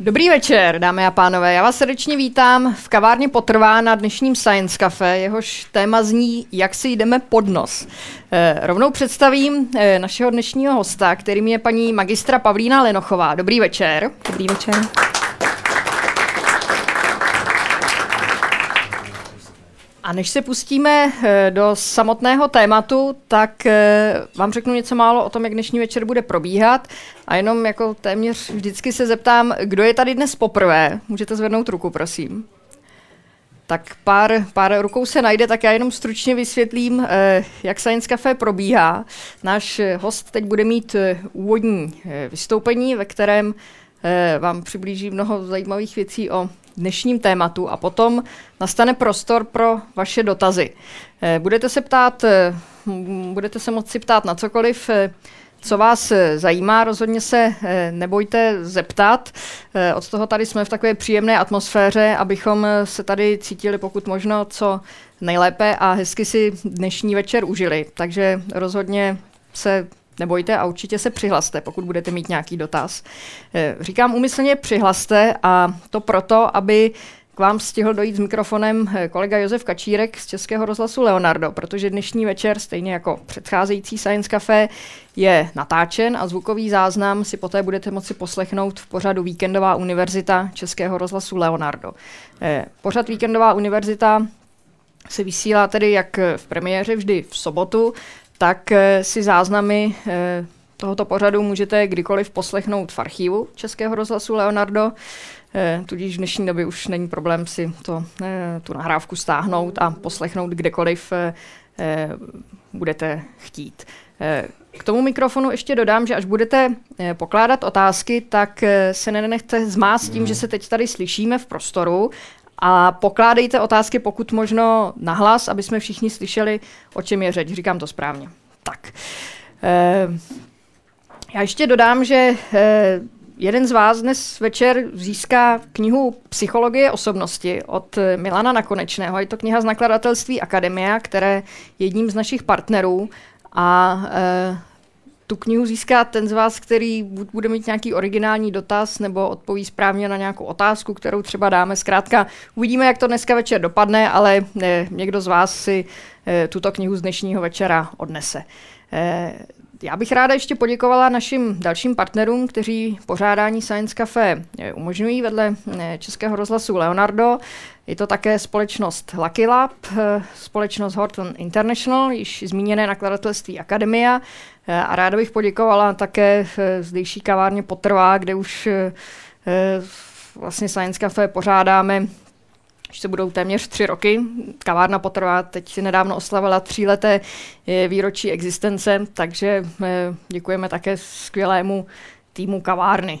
Dobrý večer, dámy a pánové. Já vás srdečně vítám v kavárně Potrvá na dnešním Science Cafe. Jehož téma zní, jak si jdeme pod nos. Eh, rovnou představím eh, našeho dnešního hosta, kterým je paní magistra Pavlína Lenochová. Dobrý večer. Dobrý večer. A než se pustíme eh, do samotného tématu, tak eh, vám řeknu něco málo o tom, jak dnešní večer bude probíhat. A jenom jako téměř vždycky se zeptám, kdo je tady dnes poprvé. Můžete zvednout ruku, prosím. Tak pár, pár rukou se najde, tak já jenom stručně vysvětlím, eh, jak Science Café probíhá. Náš host teď bude mít úvodní vystoupení, ve kterém vám přiblíží mnoho zajímavých věcí o dnešním tématu a potom nastane prostor pro vaše dotazy. Eh, budete se ptát, eh, budete se moci ptát na cokoliv, eh, co vás zajímá, rozhodně se nebojte zeptat. Od toho tady jsme v takové příjemné atmosféře, abychom se tady cítili pokud možno co nejlépe a hezky si dnešní večer užili. Takže rozhodně se nebojte a určitě se přihlaste, pokud budete mít nějaký dotaz. Eh, říkám umyslně přihlaste a to proto, aby k vám stihl dojít s mikrofonem eh, kolega Josef Kačírek z Českého rozhlasu Leonardo, protože dnešní večer, stejně jako předcházející Science Café, je natáčen a zvukový záznam si poté budete moci poslechnout v pořadu Víkendová univerzita Českého rozhlasu Leonardo. Eh, pořad Víkendová univerzita se vysílá tedy jak v premiéře vždy v sobotu, tak eh, si záznamy eh, tohoto pořadu můžete kdykoliv poslechnout v archivu Českého rozhlasu Leonardo, eh, tudíž v dnešní době už není problém si to, tu nahrávku stáhnout a poslechnout kdekoliv budete chtít. K tomu mikrofonu ještě dodám, že až budete pokládat otázky, tak se nenechte zmást tím, že se teď tady slyšíme v prostoru a pokládejte otázky pokud možno nahlas, aby jsme všichni slyšeli, o čem je řeč. Říkám to správně. Tak. E, já ještě dodám, že e, jeden z vás dnes večer získá knihu Psychologie osobnosti od Milana Nakonečného. Je to kniha z nakladatelství Akademia, které je jedním z našich partnerů. A e, tu knihu získá ten z vás, který bude mít nějaký originální dotaz nebo odpoví správně na nějakou otázku, kterou třeba dáme. Zkrátka uvidíme, jak to dneska večer dopadne, ale ne, někdo z vás si e, tuto knihu z dnešního večera odnese. E, já bych ráda ještě poděkovala našim dalším partnerům, kteří pořádání Science Cafe umožňují vedle Českého rozhlasu Leonardo. Je to také společnost Lucky Lab, společnost Horton International, již zmíněné nakladatelství Akademia, a ráda bych poděkovala také eh, zdejší kavárně Potrvá, kde už eh, eh, vlastně Science Cafe pořádáme už se budou téměř tři roky. Kavárna potrvá, teď si nedávno oslavila tříleté výročí existence, takže děkujeme také skvělému týmu kavárny,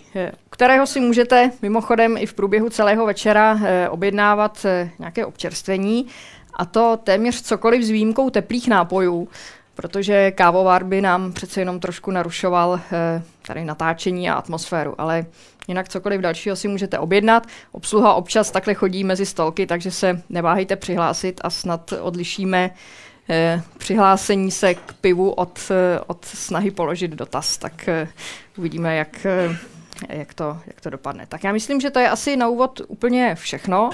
kterého si můžete mimochodem i v průběhu celého večera objednávat nějaké občerstvení, a to téměř cokoliv s výjimkou teplých nápojů protože kávovár by nám přece jenom trošku narušoval eh, tady natáčení a atmosféru, ale jinak cokoliv dalšího si můžete objednat. Obsluha občas takhle chodí mezi stolky, takže se neváhejte přihlásit a snad odlišíme eh, přihlásení se k pivu od, eh, od snahy položit dotaz, tak uvidíme, jak, jak, to, jak to dopadne. Tak já myslím, že to je asi na úvod úplně všechno.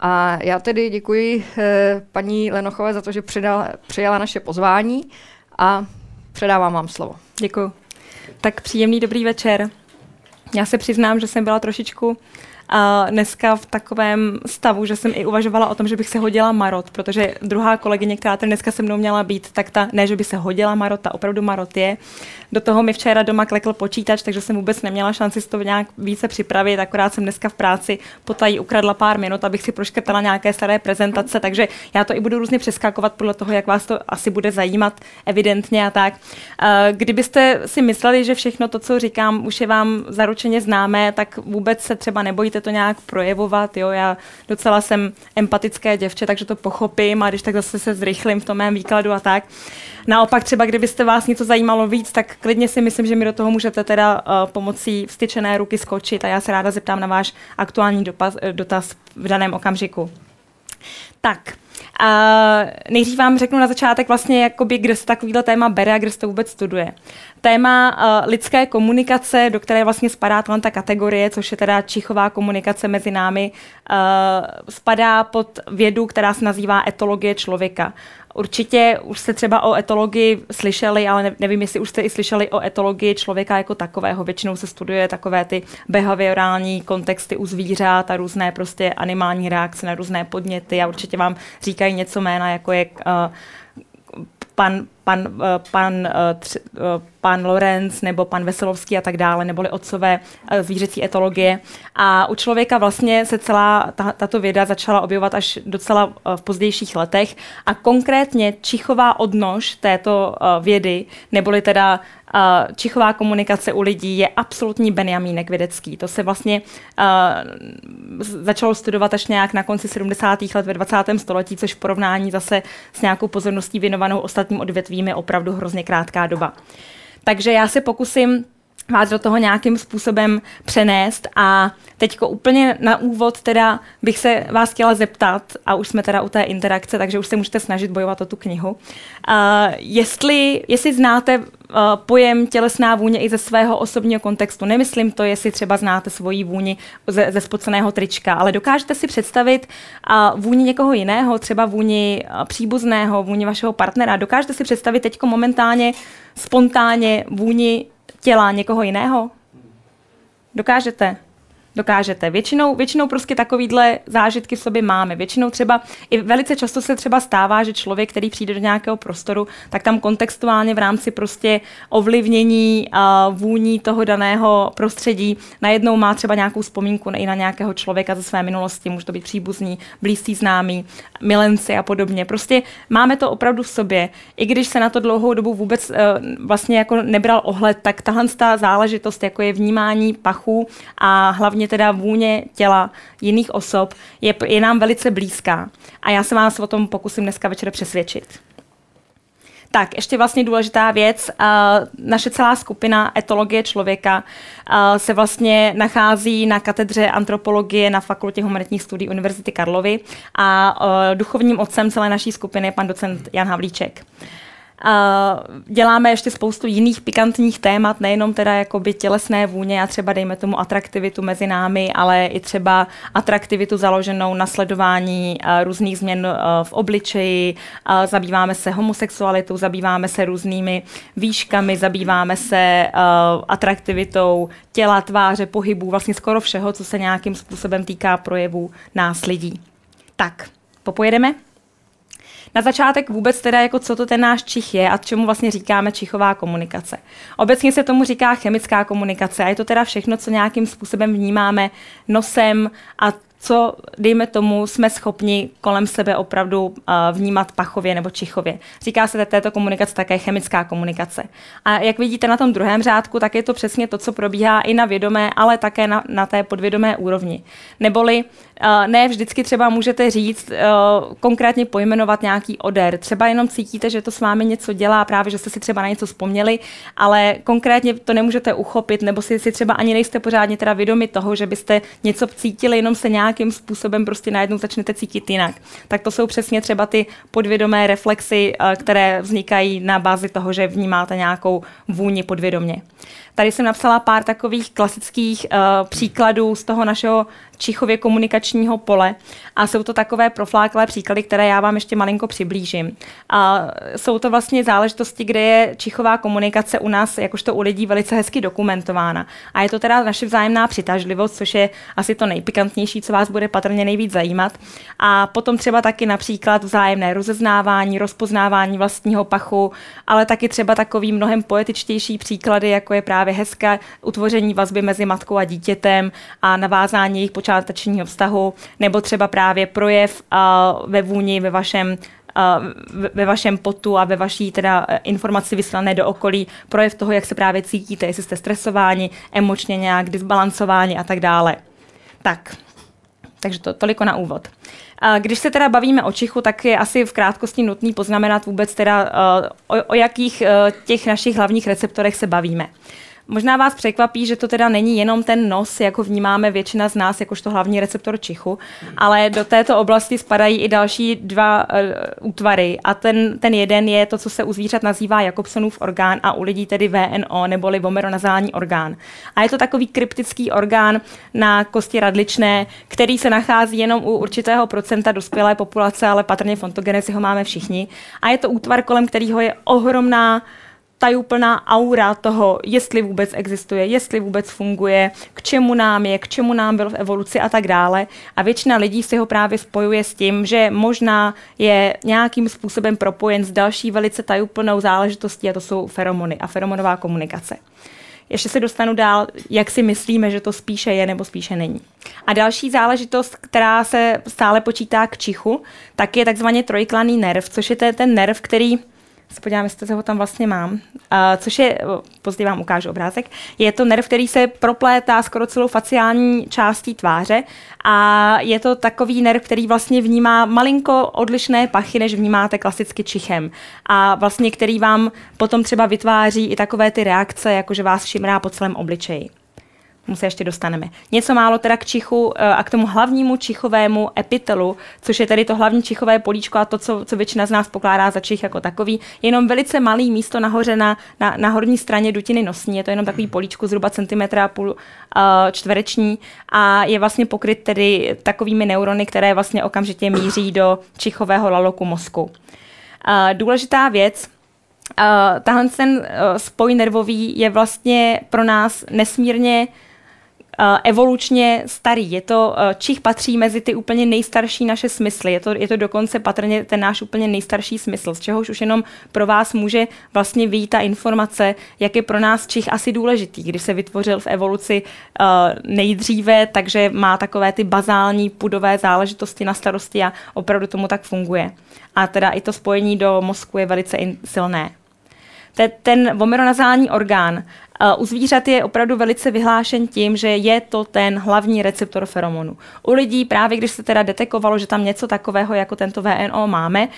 A já tedy děkuji eh, paní Lenochové za to, že přidal, přijala naše pozvání a předávám vám slovo. Děkuji. Tak příjemný dobrý večer. Já se přiznám, že jsem byla trošičku a dneska v takovém stavu, že jsem i uvažovala o tom, že bych se hodila marot, protože druhá kolegyně, která tady dneska se mnou měla být, tak ta ne, že by se hodila marot, ta opravdu marot je. Do toho mi včera doma klekl počítač, takže jsem vůbec neměla šanci si to nějak více připravit, akorát jsem dneska v práci potají ukradla pár minut, abych si proškrtala nějaké staré prezentace, takže já to i budu různě přeskakovat podle toho, jak vás to asi bude zajímat, evidentně a tak. Kdybyste si mysleli, že všechno to, co říkám, už je vám zaručeně známé, tak vůbec se třeba nebojte to nějak projevovat. Jo? Já docela jsem empatické děvče, takže to pochopím a když tak zase se zrychlím v tom mém výkladu a tak. Naopak třeba, kdybyste vás něco zajímalo víc, tak klidně si myslím, že mi do toho můžete teda uh, pomocí vstyčené ruky skočit a já se ráda zeptám na váš aktuální dopaz, dotaz v daném okamžiku. Tak, Uh, nejdřív vám řeknu na začátek vlastně, jakoby, kde se takovýhle téma bere a kde se to vůbec studuje. Téma uh, lidské komunikace, do které vlastně spadá ta kategorie, což je teda čichová komunikace mezi námi, uh, spadá pod vědu, která se nazývá etologie člověka. Určitě už jste třeba o etologii slyšeli, ale nevím, jestli už jste i slyšeli o etologii člověka jako takového. Většinou se studuje takové ty behaviorální kontexty u zvířat a různé prostě animální reakce na různé podněty a určitě vám říkají něco jména, jako je uh, pan, pan, eh, pan, eh, eh, pan Lorenz nebo pan Veselovský a tak dále, neboli otcové zvířecí etologie. A u člověka vlastně se celá tato věda začala objevovat až docela v pozdějších letech a konkrétně čichová odnož této vědy, neboli teda čichová komunikace u lidí je absolutní Benjamínek vědecký. To se vlastně začalo studovat až nějak na konci 70. let ve 20. století, což v porovnání zase s nějakou pozorností věnovanou ostatním odvětvím je opravdu hrozně krátká doba. Takže já se pokusím vás do toho nějakým způsobem přenést a teďko úplně na úvod teda bych se vás chtěla zeptat, a už jsme teda u té interakce, takže už se můžete snažit bojovat o tu knihu, uh, jestli, jestli znáte uh, pojem tělesná vůně i ze svého osobního kontextu. Nemyslím to, jestli třeba znáte svoji vůni ze, ze spoceného trička, ale dokážete si představit uh, vůni někoho jiného, třeba vůni uh, příbuzného, vůni vašeho partnera. Dokážete si představit teďko momentálně spontánně vůni těla někoho jiného? Dokážete? Dokážete. Většinou, většinou prostě takovýhle zážitky v sobě máme. Většinou třeba, i velice často se třeba stává, že člověk, který přijde do nějakého prostoru, tak tam kontextuálně v rámci prostě ovlivnění uh, vůní toho daného prostředí najednou má třeba nějakou vzpomínku i na nějakého člověka ze své minulosti, může to být příbuzný, blízcí známý, milenci a podobně. Prostě máme to opravdu v sobě. I když se na to dlouhou dobu vůbec uh, vlastně jako nebral ohled, tak tahle záležitost, jako je vnímání pachu a hlavně hlavně teda vůně těla jiných osob, je, je nám velice blízká. A já se vás o tom pokusím dneska večer přesvědčit. Tak, ještě vlastně důležitá věc. Naše celá skupina etologie člověka se vlastně nachází na katedře antropologie na Fakultě humanitních studií Univerzity Karlovy a duchovním otcem celé naší skupiny je pan docent Jan Havlíček. Děláme ještě spoustu jiných pikantních témat, nejenom teda jakoby tělesné vůně a třeba dejme tomu atraktivitu mezi námi, ale i třeba atraktivitu založenou na sledování uh, různých změn uh, v obličeji, uh, zabýváme se homosexualitou, zabýváme se různými výškami, zabýváme se atraktivitou těla, tváře, pohybů, vlastně skoro všeho, co se nějakým způsobem týká projevů nás lidí. Tak, popojedeme? Na začátek vůbec teda, jako co to ten náš čich je a čemu vlastně říkáme čichová komunikace. Obecně se tomu říká chemická komunikace a je to teda všechno, co nějakým způsobem vnímáme nosem a co, dejme tomu, jsme schopni kolem sebe opravdu uh, vnímat pachově nebo čichově. Říká se této komunikace také chemická komunikace. A jak vidíte na tom druhém řádku, tak je to přesně to, co probíhá i na vědomé, ale také na, na té podvědomé úrovni. Neboli uh, ne vždycky třeba můžete říct, uh, konkrétně pojmenovat nějaký odér. Třeba jenom cítíte, že to s vámi něco dělá, právě že jste si třeba na něco vzpomněli, ale konkrétně to nemůžete uchopit, nebo si, si třeba ani nejste pořádně teda vědomi toho, že byste něco cítili, jenom se nějak nějakým způsobem prostě najednou začnete cítit jinak. Tak to jsou přesně třeba ty podvědomé reflexy, eh, které vznikají na bázi toho, že vnímáte nějakou vůni podvědomě. Tady jsem napsala pár takových klasických uh, příkladů z toho našeho čichově komunikačního pole a jsou to takové profláklé příklady, které já vám ještě malinko přiblížím. A jsou to vlastně záležitosti, kde je čichová komunikace u nás, jakožto u lidí, velice hezky dokumentována. A je to teda naše vzájemná přitažlivost, což je asi to nejpikantnější, co vás bude patrně nejvíc zajímat. A potom třeba taky například vzájemné rozeznávání, rozpoznávání vlastního pachu, ale taky třeba takový mnohem poetičtější příklady, jako je právě hezké utvoření vazby mezi matkou a dítětem a navázání jejich počátečního vztahu, nebo třeba právě projev uh, ve vůni ve vašem ve vašem potu a ve vaší teda e, informaci vyslané do okolí, projev toho, jak se právě cítíte, jestli jste stresováni, emočně nějak disbalancováni a tak dále. Tak, takže to toliko na úvod. Když se teda bavíme o čichu, tak je asi v krátkosti nutný poznamenat vůbec teda, uh, o, o jakých uh, těch našich hlavních receptorech se bavíme. Možná vás překvapí, že to teda není jenom ten nos, jako vnímáme většina z nás, jakožto hlavní receptor čichu, ale do této oblasti spadají i další dva uh, útvary. A ten, ten jeden je to, co se u zvířat nazývá Jakobsonův orgán a u lidí tedy VNO neboli vomeronazální orgán. A je to takový kryptický orgán na kosti radličné, který se nachází jenom u určitého procenta dospělé populace, ale patrně fontogenezi ho máme všichni. A je to útvar, kolem kterého je ohromná tajuplná aura toho, jestli vůbec existuje, jestli vůbec funguje, k čemu nám je, k čemu nám byl v evoluci a tak dále. A většina lidí si ho právě spojuje s tím, že možná je nějakým způsobem propojen s další velice tajuplnou záležitostí a to jsou feromony a feromonová komunikace. Ještě se dostanu dál, jak si myslíme, že to spíše je nebo spíše není. A další záležitost, která se stále počítá k čichu, tak je takzvaně trojklaný nerv, což je ten nerv, který se podívám, jestli ho tam vlastně mám, uh, což je, později vám ukážu obrázek, je to nerv, který se proplétá skoro celou faciální částí tváře a je to takový nerv, který vlastně vnímá malinko odlišné pachy, než vnímáte klasicky čichem. A vlastně který vám potom třeba vytváří i takové ty reakce, jako že vás šimrá po celém obličeji tomu se ještě dostaneme. Něco málo teda k čichu eh, a k tomu hlavnímu čichovému epitelu, což je tedy to hlavní čichové políčko a to, co, co většina z nás pokládá za čich jako takový, je jenom velice malý místo nahoře na, na, na horní straně dutiny nosní, je to jenom takový políčko zhruba centimetra a půl uh, čtvereční a je vlastně pokryt tedy takovými neurony, které vlastně okamžitě míří do čichového laloku mozku. Uh, důležitá věc, Uh, tahle ten uh, spoj nervový je vlastně pro nás nesmírně evolučně starý. Je to, eh, čich patří mezi ty úplně nejstarší naše smysly. Je to, je to dokonce patrně ten náš úplně nejstarší smysl, z čehož už jenom pro vás může vlastně vyjít ta informace, jak je pro nás čich asi důležitý, když se vytvořil v evoluci uh, nejdříve, takže má takové ty bazální pudové záležitosti na starosti a opravdu tomu tak funguje. A teda i to spojení do mozku je velice silné. Ten, ten vomeronazální orgán u zvířat je opravdu velice vyhlášen tím, že je to ten hlavní receptor feromonu. U lidí právě, když se teda detekovalo, že tam něco takového jako tento VNO máme,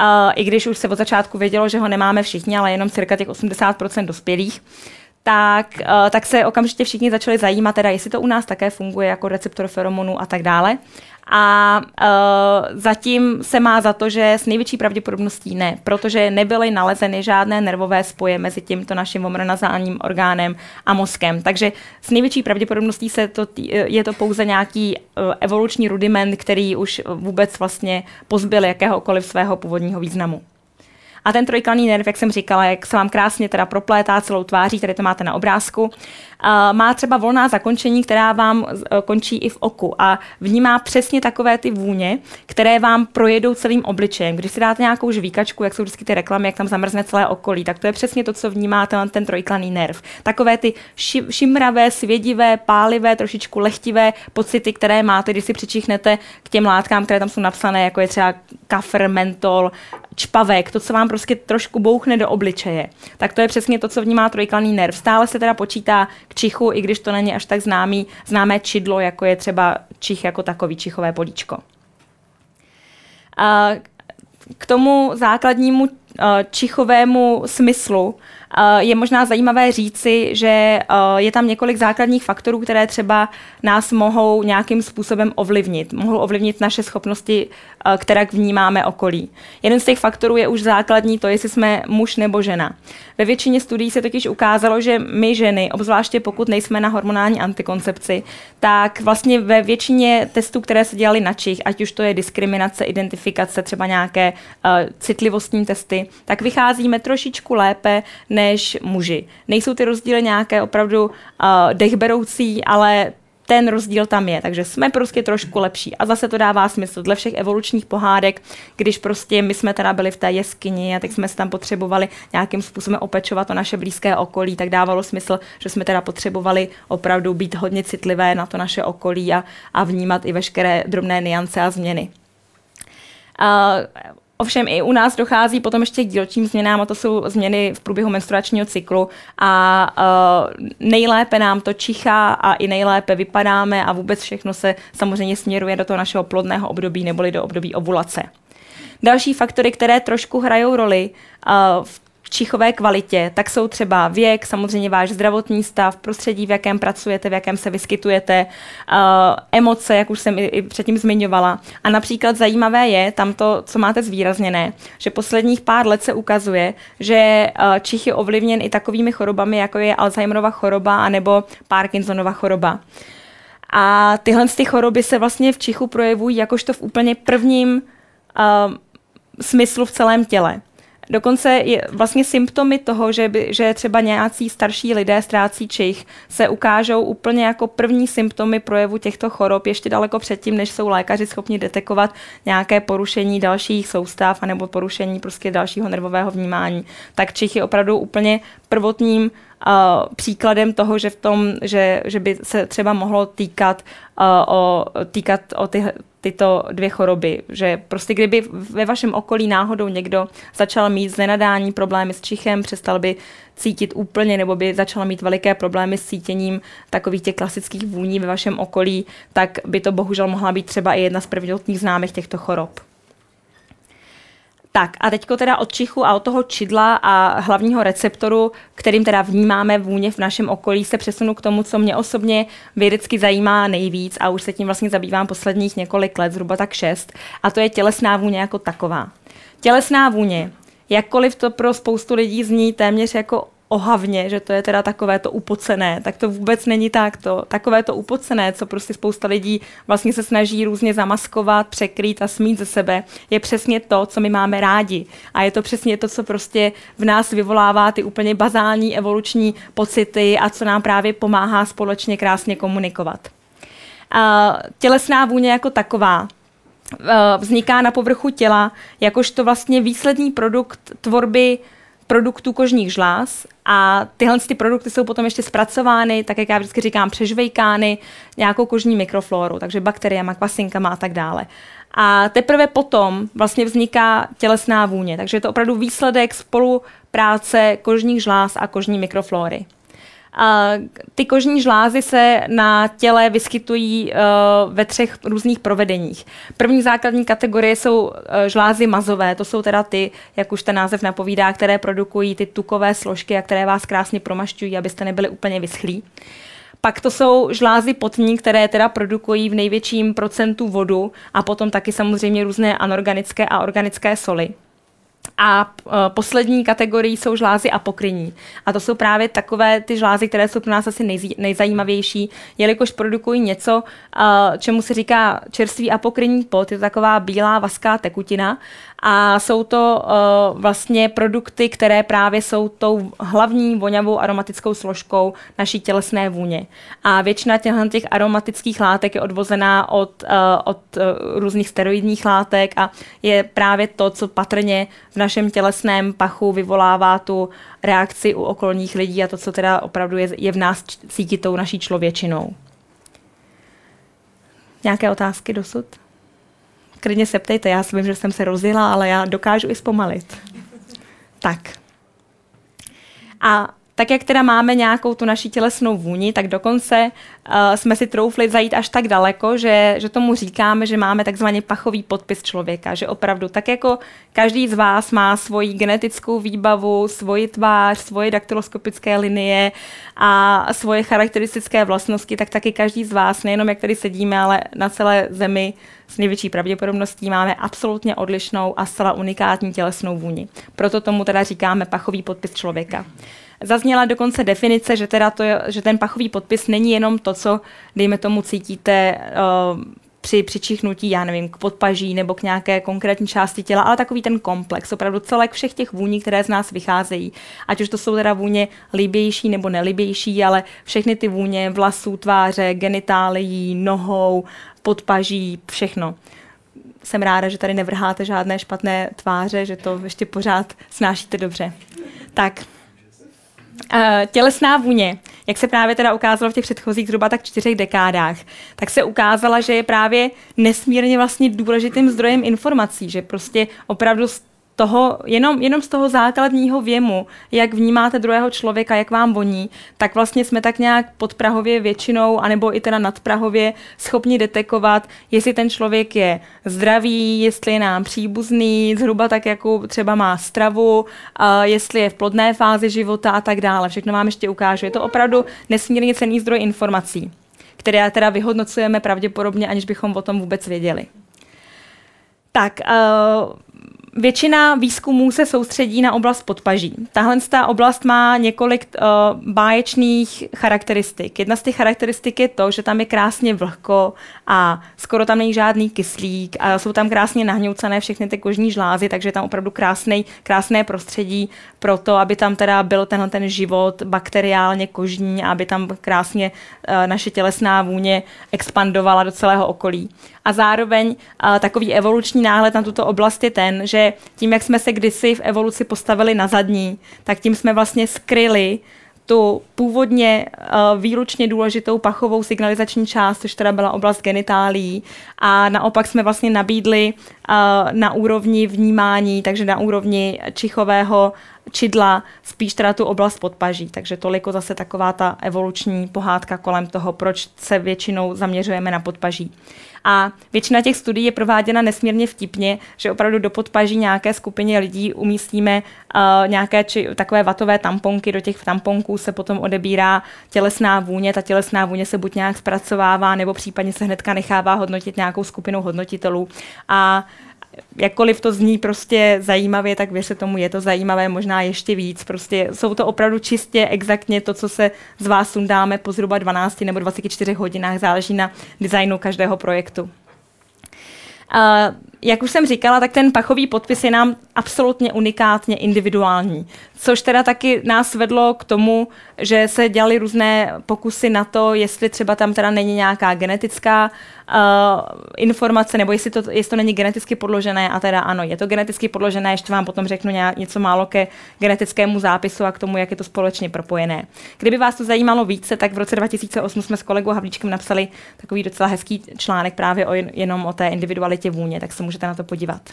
Uh, i když už se od začátku vědělo, že ho nemáme všichni, ale jenom cirka těch 80% dospělých, tak, uh, tak se okamžitě všichni začali zajímat, teda jestli to u nás také funguje jako receptor feromonu a tak dále a uh, zatím se má za to, že s největší pravděpodobností ne, protože nebyly nalezeny žádné nervové spoje mezi tímto naším vomeronazálním orgánem a mozkem. Takže s největší pravděpodobností se to, je to pouze nějaký uh, evoluční rudiment, který už vůbec vlastně pozbyl jakéhokoliv svého původního významu. A ten trojklaný nerv, jak jsem říkala, jak se vám krásně teda proplétá celou tváří, tady to máte na obrázku, má třeba volná zakončení, která vám e, končí i v oku a vnímá přesně takové ty vůně, které vám projedou celým obličejem. Když si dáte nějakou žvíkačku, jak jsou vždycky ty reklamy, jak tam zamrzne celé okolí, tak to je přesně to, co vnímá ten, ten trojklaný nerv. Takové ty ši, šimravé, svědivé, pálivé, trošičku lehtivé pocity, které máte, když si přičichnete k těm látkám, které tam jsou napsané, jako je třeba kafr, mentol, čpavek, to, co vám prostě trošku bouchne do obličeje. Tak to je přesně to, co vnímá trojklaný nerv. Stále se teda počítá k čichu, i když to není až tak známý, známé čidlo, jako je třeba čich jako takový čichové políčko. A k tomu základnímu čichovému smyslu je možná zajímavé říci, že je tam několik základních faktorů, které třeba nás mohou nějakým způsobem ovlivnit. Mohou ovlivnit naše schopnosti, které vnímáme okolí. Jeden z těch faktorů je už základní to, jestli jsme muž nebo žena. Ve většině studií se totiž ukázalo, že my ženy, obzvláště pokud nejsme na hormonální antikoncepci, tak vlastně ve většině testů, které se dělaly na čich, ať už to je diskriminace, identifikace, třeba nějaké uh, citlivostní testy, tak vycházíme trošičku lépe než muži. Nejsou ty rozdíly nějaké opravdu uh, dechberoucí, ale ten rozdíl tam je, takže jsme prostě trošku lepší. A zase to dává smysl dle všech evolučních pohádek, když prostě my jsme teda byli v té jeskyni a tak jsme se tam potřebovali nějakým způsobem opečovat o naše blízké okolí, tak dávalo smysl, že jsme teda potřebovali opravdu být hodně citlivé na to naše okolí a, a vnímat i veškeré drobné niance a změny. Uh, Ovšem i u nás dochází potom ještě k dílčím změnám, a to jsou změny v průběhu menstruačního cyklu a uh, nejlépe nám to čichá a i nejlépe vypadáme a vůbec všechno se samozřejmě směruje do toho našeho plodného období neboli do období ovulace. Další faktory, které trošku hrajou roli uh, v čichové kvalitě, tak jsou třeba věk, samozřejmě váš zdravotní stav, prostředí, v jakém pracujete, v jakém se vyskytujete, uh, emoce, jak už jsem i, i předtím zmiňovala. A například zajímavé je tam to, co máte zvýrazněné, že posledních pár let se ukazuje, že uh, čich je ovlivněn i takovými chorobami, jako je Alzheimerova choroba anebo Parkinsonova choroba. A tyhle ty choroby se vlastně v čichu projevují jakožto v úplně prvním uh, smyslu v celém těle. Dokonce je vlastně symptomy toho, že, by, že třeba nějací starší lidé ztrácí čich, se ukážou úplně jako první symptomy projevu těchto chorob ještě daleko předtím, než jsou lékaři schopni detekovat nějaké porušení dalších soustav anebo porušení prostě dalšího nervového vnímání. Tak čich je opravdu úplně prvotním uh, příkladem toho, že v tom, že, že by se třeba mohlo týkat uh, o, týkat o ty, tyto dvě choroby. Že prostě kdyby ve vašem okolí náhodou někdo začal mít z nenadání problémy s čichem, přestal by cítit úplně nebo by začal mít veliké problémy s cítěním takových těch klasických vůní ve vašem okolí, tak by to bohužel mohla být třeba i jedna z prvotních známek těchto chorob. Tak a teďko teda od čichu a od toho čidla a hlavního receptoru, kterým teda vnímáme vůně v našem okolí, se přesunu k tomu, co mě osobně vědecky zajímá nejvíc a už se tím vlastně zabývám posledních několik let, zhruba tak šest, a to je tělesná vůně jako taková. Tělesná vůně, jakkoliv to pro spoustu lidí zní téměř jako ohavně, že to je teda takové to upocené, tak to vůbec není tak. To, takové to upocené, co prostě spousta lidí vlastně se snaží různě zamaskovat, překrýt a smít ze sebe, je přesně to, co my máme rádi. A je to přesně to, co prostě v nás vyvolává ty úplně bazální evoluční pocity a co nám právě pomáhá společně krásně komunikovat. A tělesná vůně jako taková vzniká na povrchu těla jakožto vlastně výsledný produkt tvorby produktů kožních žláz a tyhle ty produkty jsou potom ještě zpracovány, tak jak já vždycky říkám, přežvejkány nějakou kožní mikrofloru, takže bakteriemi, kvasinkama a tak dále. A teprve potom vlastně vzniká tělesná vůně, takže je to opravdu výsledek spolupráce kožních žláz a kožní mikroflory. Ty kožní žlázy se na těle vyskytují eh, ve třech různých provedeních. První základní kategorie jsou eh, žlázy mazové, to jsou teda ty, jak už ten název napovídá, které produkují ty tukové složky a které vás krásně promašťují, abyste nebyli úplně vyschlí. Pak to jsou žlázy potní, které teda produkují v největším procentu vodu a potom taky samozřejmě různé anorganické a organické soli. A uh, poslední kategorii jsou žlázy apokryní. A to jsou právě takové ty žlázy, které jsou pro nás asi nejzajímavější, jelikož produkují něco, uh, čemu se říká čerstvý apokryní pot. Je to taková bílá vaská tekutina a jsou to uh, vlastně produkty, které právě jsou tou hlavní voňavou aromatickou složkou naší tělesné vůně. A většina těchto těch aromatických látek je odvozená od, uh, od uh, různých steroidních látek a je právě to, co patrně v našem tělesném pachu vyvolává tu reakci u okolních lidí a to, co teda opravdu je, je v nás cítit tou naší člověčinou. Nějaké otázky dosud? Klidně se ptejte, já vím, že jsem se rozjela, ale já dokážu i zpomalit. Tak. A tak jak teda máme nějakou tu naši tělesnou vůni, tak dokonce uh, jsme si troufli zajít až tak daleko, že, že tomu říkáme, že máme takzvaný pachový podpis člověka, že opravdu tak jako každý z vás má svoji genetickou výbavu, svoji tvář, svoje daktyloskopické linie a svoje charakteristické vlastnosti, tak taky každý z vás, nejenom jak tady sedíme, ale na celé zemi s největší pravděpodobností máme absolutně odlišnou a zcela unikátní tělesnou vůni. Proto tomu teda říkáme pachový podpis člověka. Zazněla dokonce definice, že, teda to že ten pachový podpis není jenom to, co, dejme tomu, cítíte uh, při přičichnutí, já nevím, k podpaží nebo k nějaké konkrétní části těla, ale takový ten komplex, opravdu celek všech těch vůní, které z nás vycházejí. Ať už to jsou teda vůně libější nebo nelibější, ale všechny ty vůně vlasů, tváře, genitálií, nohou, podpaží, všechno. Jsem ráda, že tady nevrháte žádné špatné tváře, že to ještě pořád snášíte dobře. Tak, tělesná vůně, jak se právě teda ukázalo v těch předchozích zhruba tak čtyřech dekádách, tak se ukázala, že je právě nesmírně vlastně důležitým zdrojem informací, že prostě opravdu toho, jenom, jenom z toho základního věmu, jak vnímáte druhého člověka, jak vám voní, tak vlastně jsme tak nějak podprahově většinou, anebo i teda nadprahově schopni detekovat, jestli ten člověk je zdravý, jestli je nám příbuzný, zhruba tak, jako třeba má stravu, jestli je v plodné fázi života a tak dále. Všechno vám ještě ukážu. Je to opravdu nesmírně cený zdroj informací, které teda vyhodnocujeme pravděpodobně, aniž bychom o tom vůbec věděli. Tak, uh, většina výzkumů se soustředí na oblast podpaží. Tahle ta oblast má několik uh, báječných charakteristik. Jedna z těch charakteristik je to, že tam je krásně vlhko a skoro tam není žádný kyslík a jsou tam krásně nahňoucené všechny ty kožní žlázy, takže je tam opravdu krásný, krásné prostředí pro to, aby tam teda byl tenhle ten život bakteriálně kožní a aby tam krásně uh, naše tělesná vůně expandovala do celého okolí. A zároveň uh, takový evoluční náhled na tuto oblast je ten, že tím, jak jsme se kdysi v evoluci postavili na zadní, tak tím jsme vlastně skryli tu původně uh, výlučně důležitou pachovou signalizační část, což teda byla oblast genitálí a naopak jsme vlastně nabídli uh, na úrovni vnímání, takže na úrovni čichového čidla spíš teda tu oblast podpaží. Takže toliko zase taková ta evoluční pohádka kolem toho, proč se většinou zaměřujeme na podpaží. A většina těch studií je prováděna nesmírně vtipně, že opravdu do podpaží nějaké skupině lidí umístíme uh, nějaké či, takové vatové tamponky, do těch tamponků se potom odebírá tělesná vůně, ta tělesná vůně se buď nějak zpracovává, nebo případně se hnedka nechává hodnotit nějakou skupinou hodnotitelů. A jakkoliv to zní prostě zajímavě, tak věřte tomu, je to zajímavé možná ještě víc. Prostě jsou to opravdu čistě exaktně to, co se z vás sundáme po zhruba 12 nebo 24 hodinách, záleží na designu každého projektu. Uh, jak už jsem říkala, tak ten pachový podpis je nám absolutně unikátně individuální. Což teda taky nás vedlo k tomu, že se dělali různé pokusy na to, jestli třeba tam teda není nějaká genetická uh, informace, nebo jestli to, jestli to není geneticky podložené. A teda ano, je to geneticky podložené, ještě vám potom řeknu něco málo ke genetickému zápisu a k tomu, jak je to společně propojené. Kdyby vás to zajímalo více, tak v roce 2008 jsme s kolegou Havlíčkem napsali takový docela hezký článek právě o, jenom o té individualitě vůně, tak se můžete na to podívat.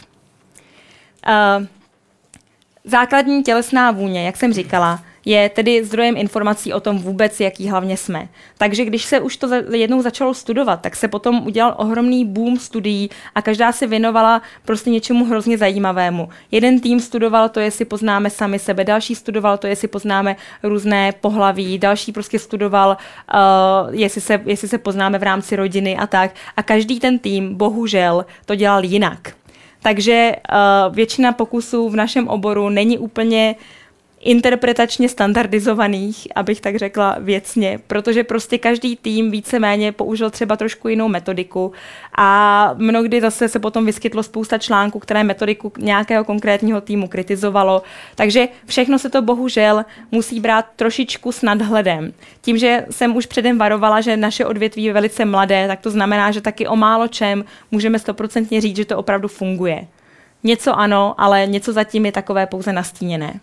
Uh, základní tělesná vůně, jak jsem říkala, je tedy zdrojem informací o tom vůbec, jaký hlavně jsme. Takže když se už to jednou začalo studovat, tak se potom udělal ohromný boom studií a každá se věnovala prostě něčemu hrozně zajímavému. Jeden tým studoval to, jestli poznáme sami sebe, další studoval to, jestli poznáme různé pohlaví, další prostě studoval, uh, jestli, se, jestli se poznáme v rámci rodiny a tak. A každý ten tým bohužel to dělal jinak. Takže uh, většina pokusů v našem oboru není úplně interpretačně standardizovaných, abych tak řekla věcně, protože prostě každý tým víceméně použil třeba trošku jinou metodiku a mnohdy zase se potom vyskytlo spousta článků, které metodiku nějakého konkrétního týmu kritizovalo, takže všechno se to bohužel musí brát trošičku s nadhledem. Tím, že jsem už předem varovala, že naše odvětví je velice mladé, tak to znamená, že taky o málo čem můžeme stoprocentně říct, že to opravdu funguje. Něco ano, ale něco zatím je takové pouze nastíněné.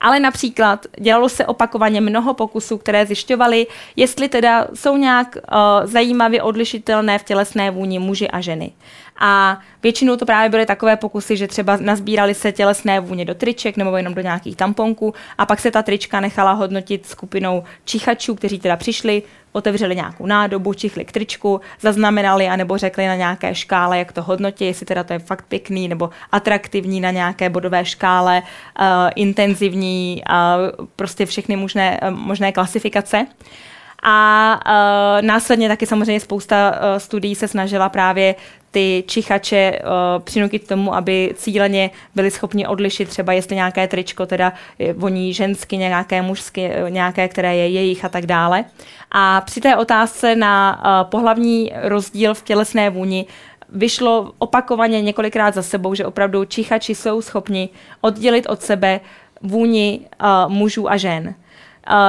Ale například dělalo se opakovaně mnoho pokusů, které zjišťovaly, jestli teda jsou nějak uh, zajímavě odlišitelné v tělesné vůni muži a ženy. A většinou to právě byly takové pokusy, že třeba nazbírali se tělesné vůně do triček nebo jenom do nějakých tamponků a pak se ta trička nechala hodnotit skupinou čichačů, kteří teda přišli, otevřeli nějakou nádobu, čichli k tričku, zaznamenali anebo řekli na nějaké škále, jak to hodnotí, jestli teda to je fakt pěkný nebo atraktivní na nějaké bodové škále, uh, intenzivní, uh, prostě všechny možné, uh, možné klasifikace. A uh, následně taky samozřejmě spousta uh, studií se snažila právě ty čichače uh, přinutit tomu, aby cíleně byli schopni odlišit třeba, jestli nějaké tričko teda voní žensky, nějaké mužsky, nějaké, které je jejich a tak dále. A při té otázce na uh, pohlavní rozdíl v tělesné vůni vyšlo opakovaně několikrát za sebou, že opravdu čichači jsou schopni oddělit od sebe vůni uh, mužů a žen.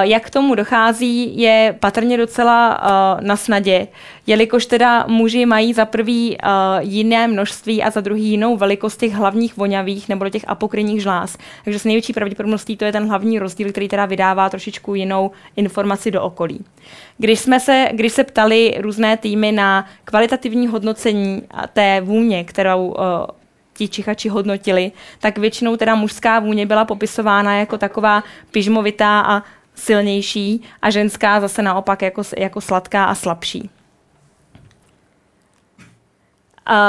Jak k tomu dochází, je patrně docela na snadě, jelikož teda muži mají za prvý jiné množství a za druhý jinou velikost těch hlavních voňavých nebo těch apokryních žláz. Takže s největší pravděpodobností to je ten hlavní rozdíl, který teda vydává trošičku jinou informaci do okolí. Když jsme se, když se ptali různé týmy na kvalitativní hodnocení té vůně, kterou ti čichači hodnotili, tak většinou teda mužská vůně byla popisována jako taková pyžmovitá a silnější a ženská zase naopak jako, jako sladká a slabší.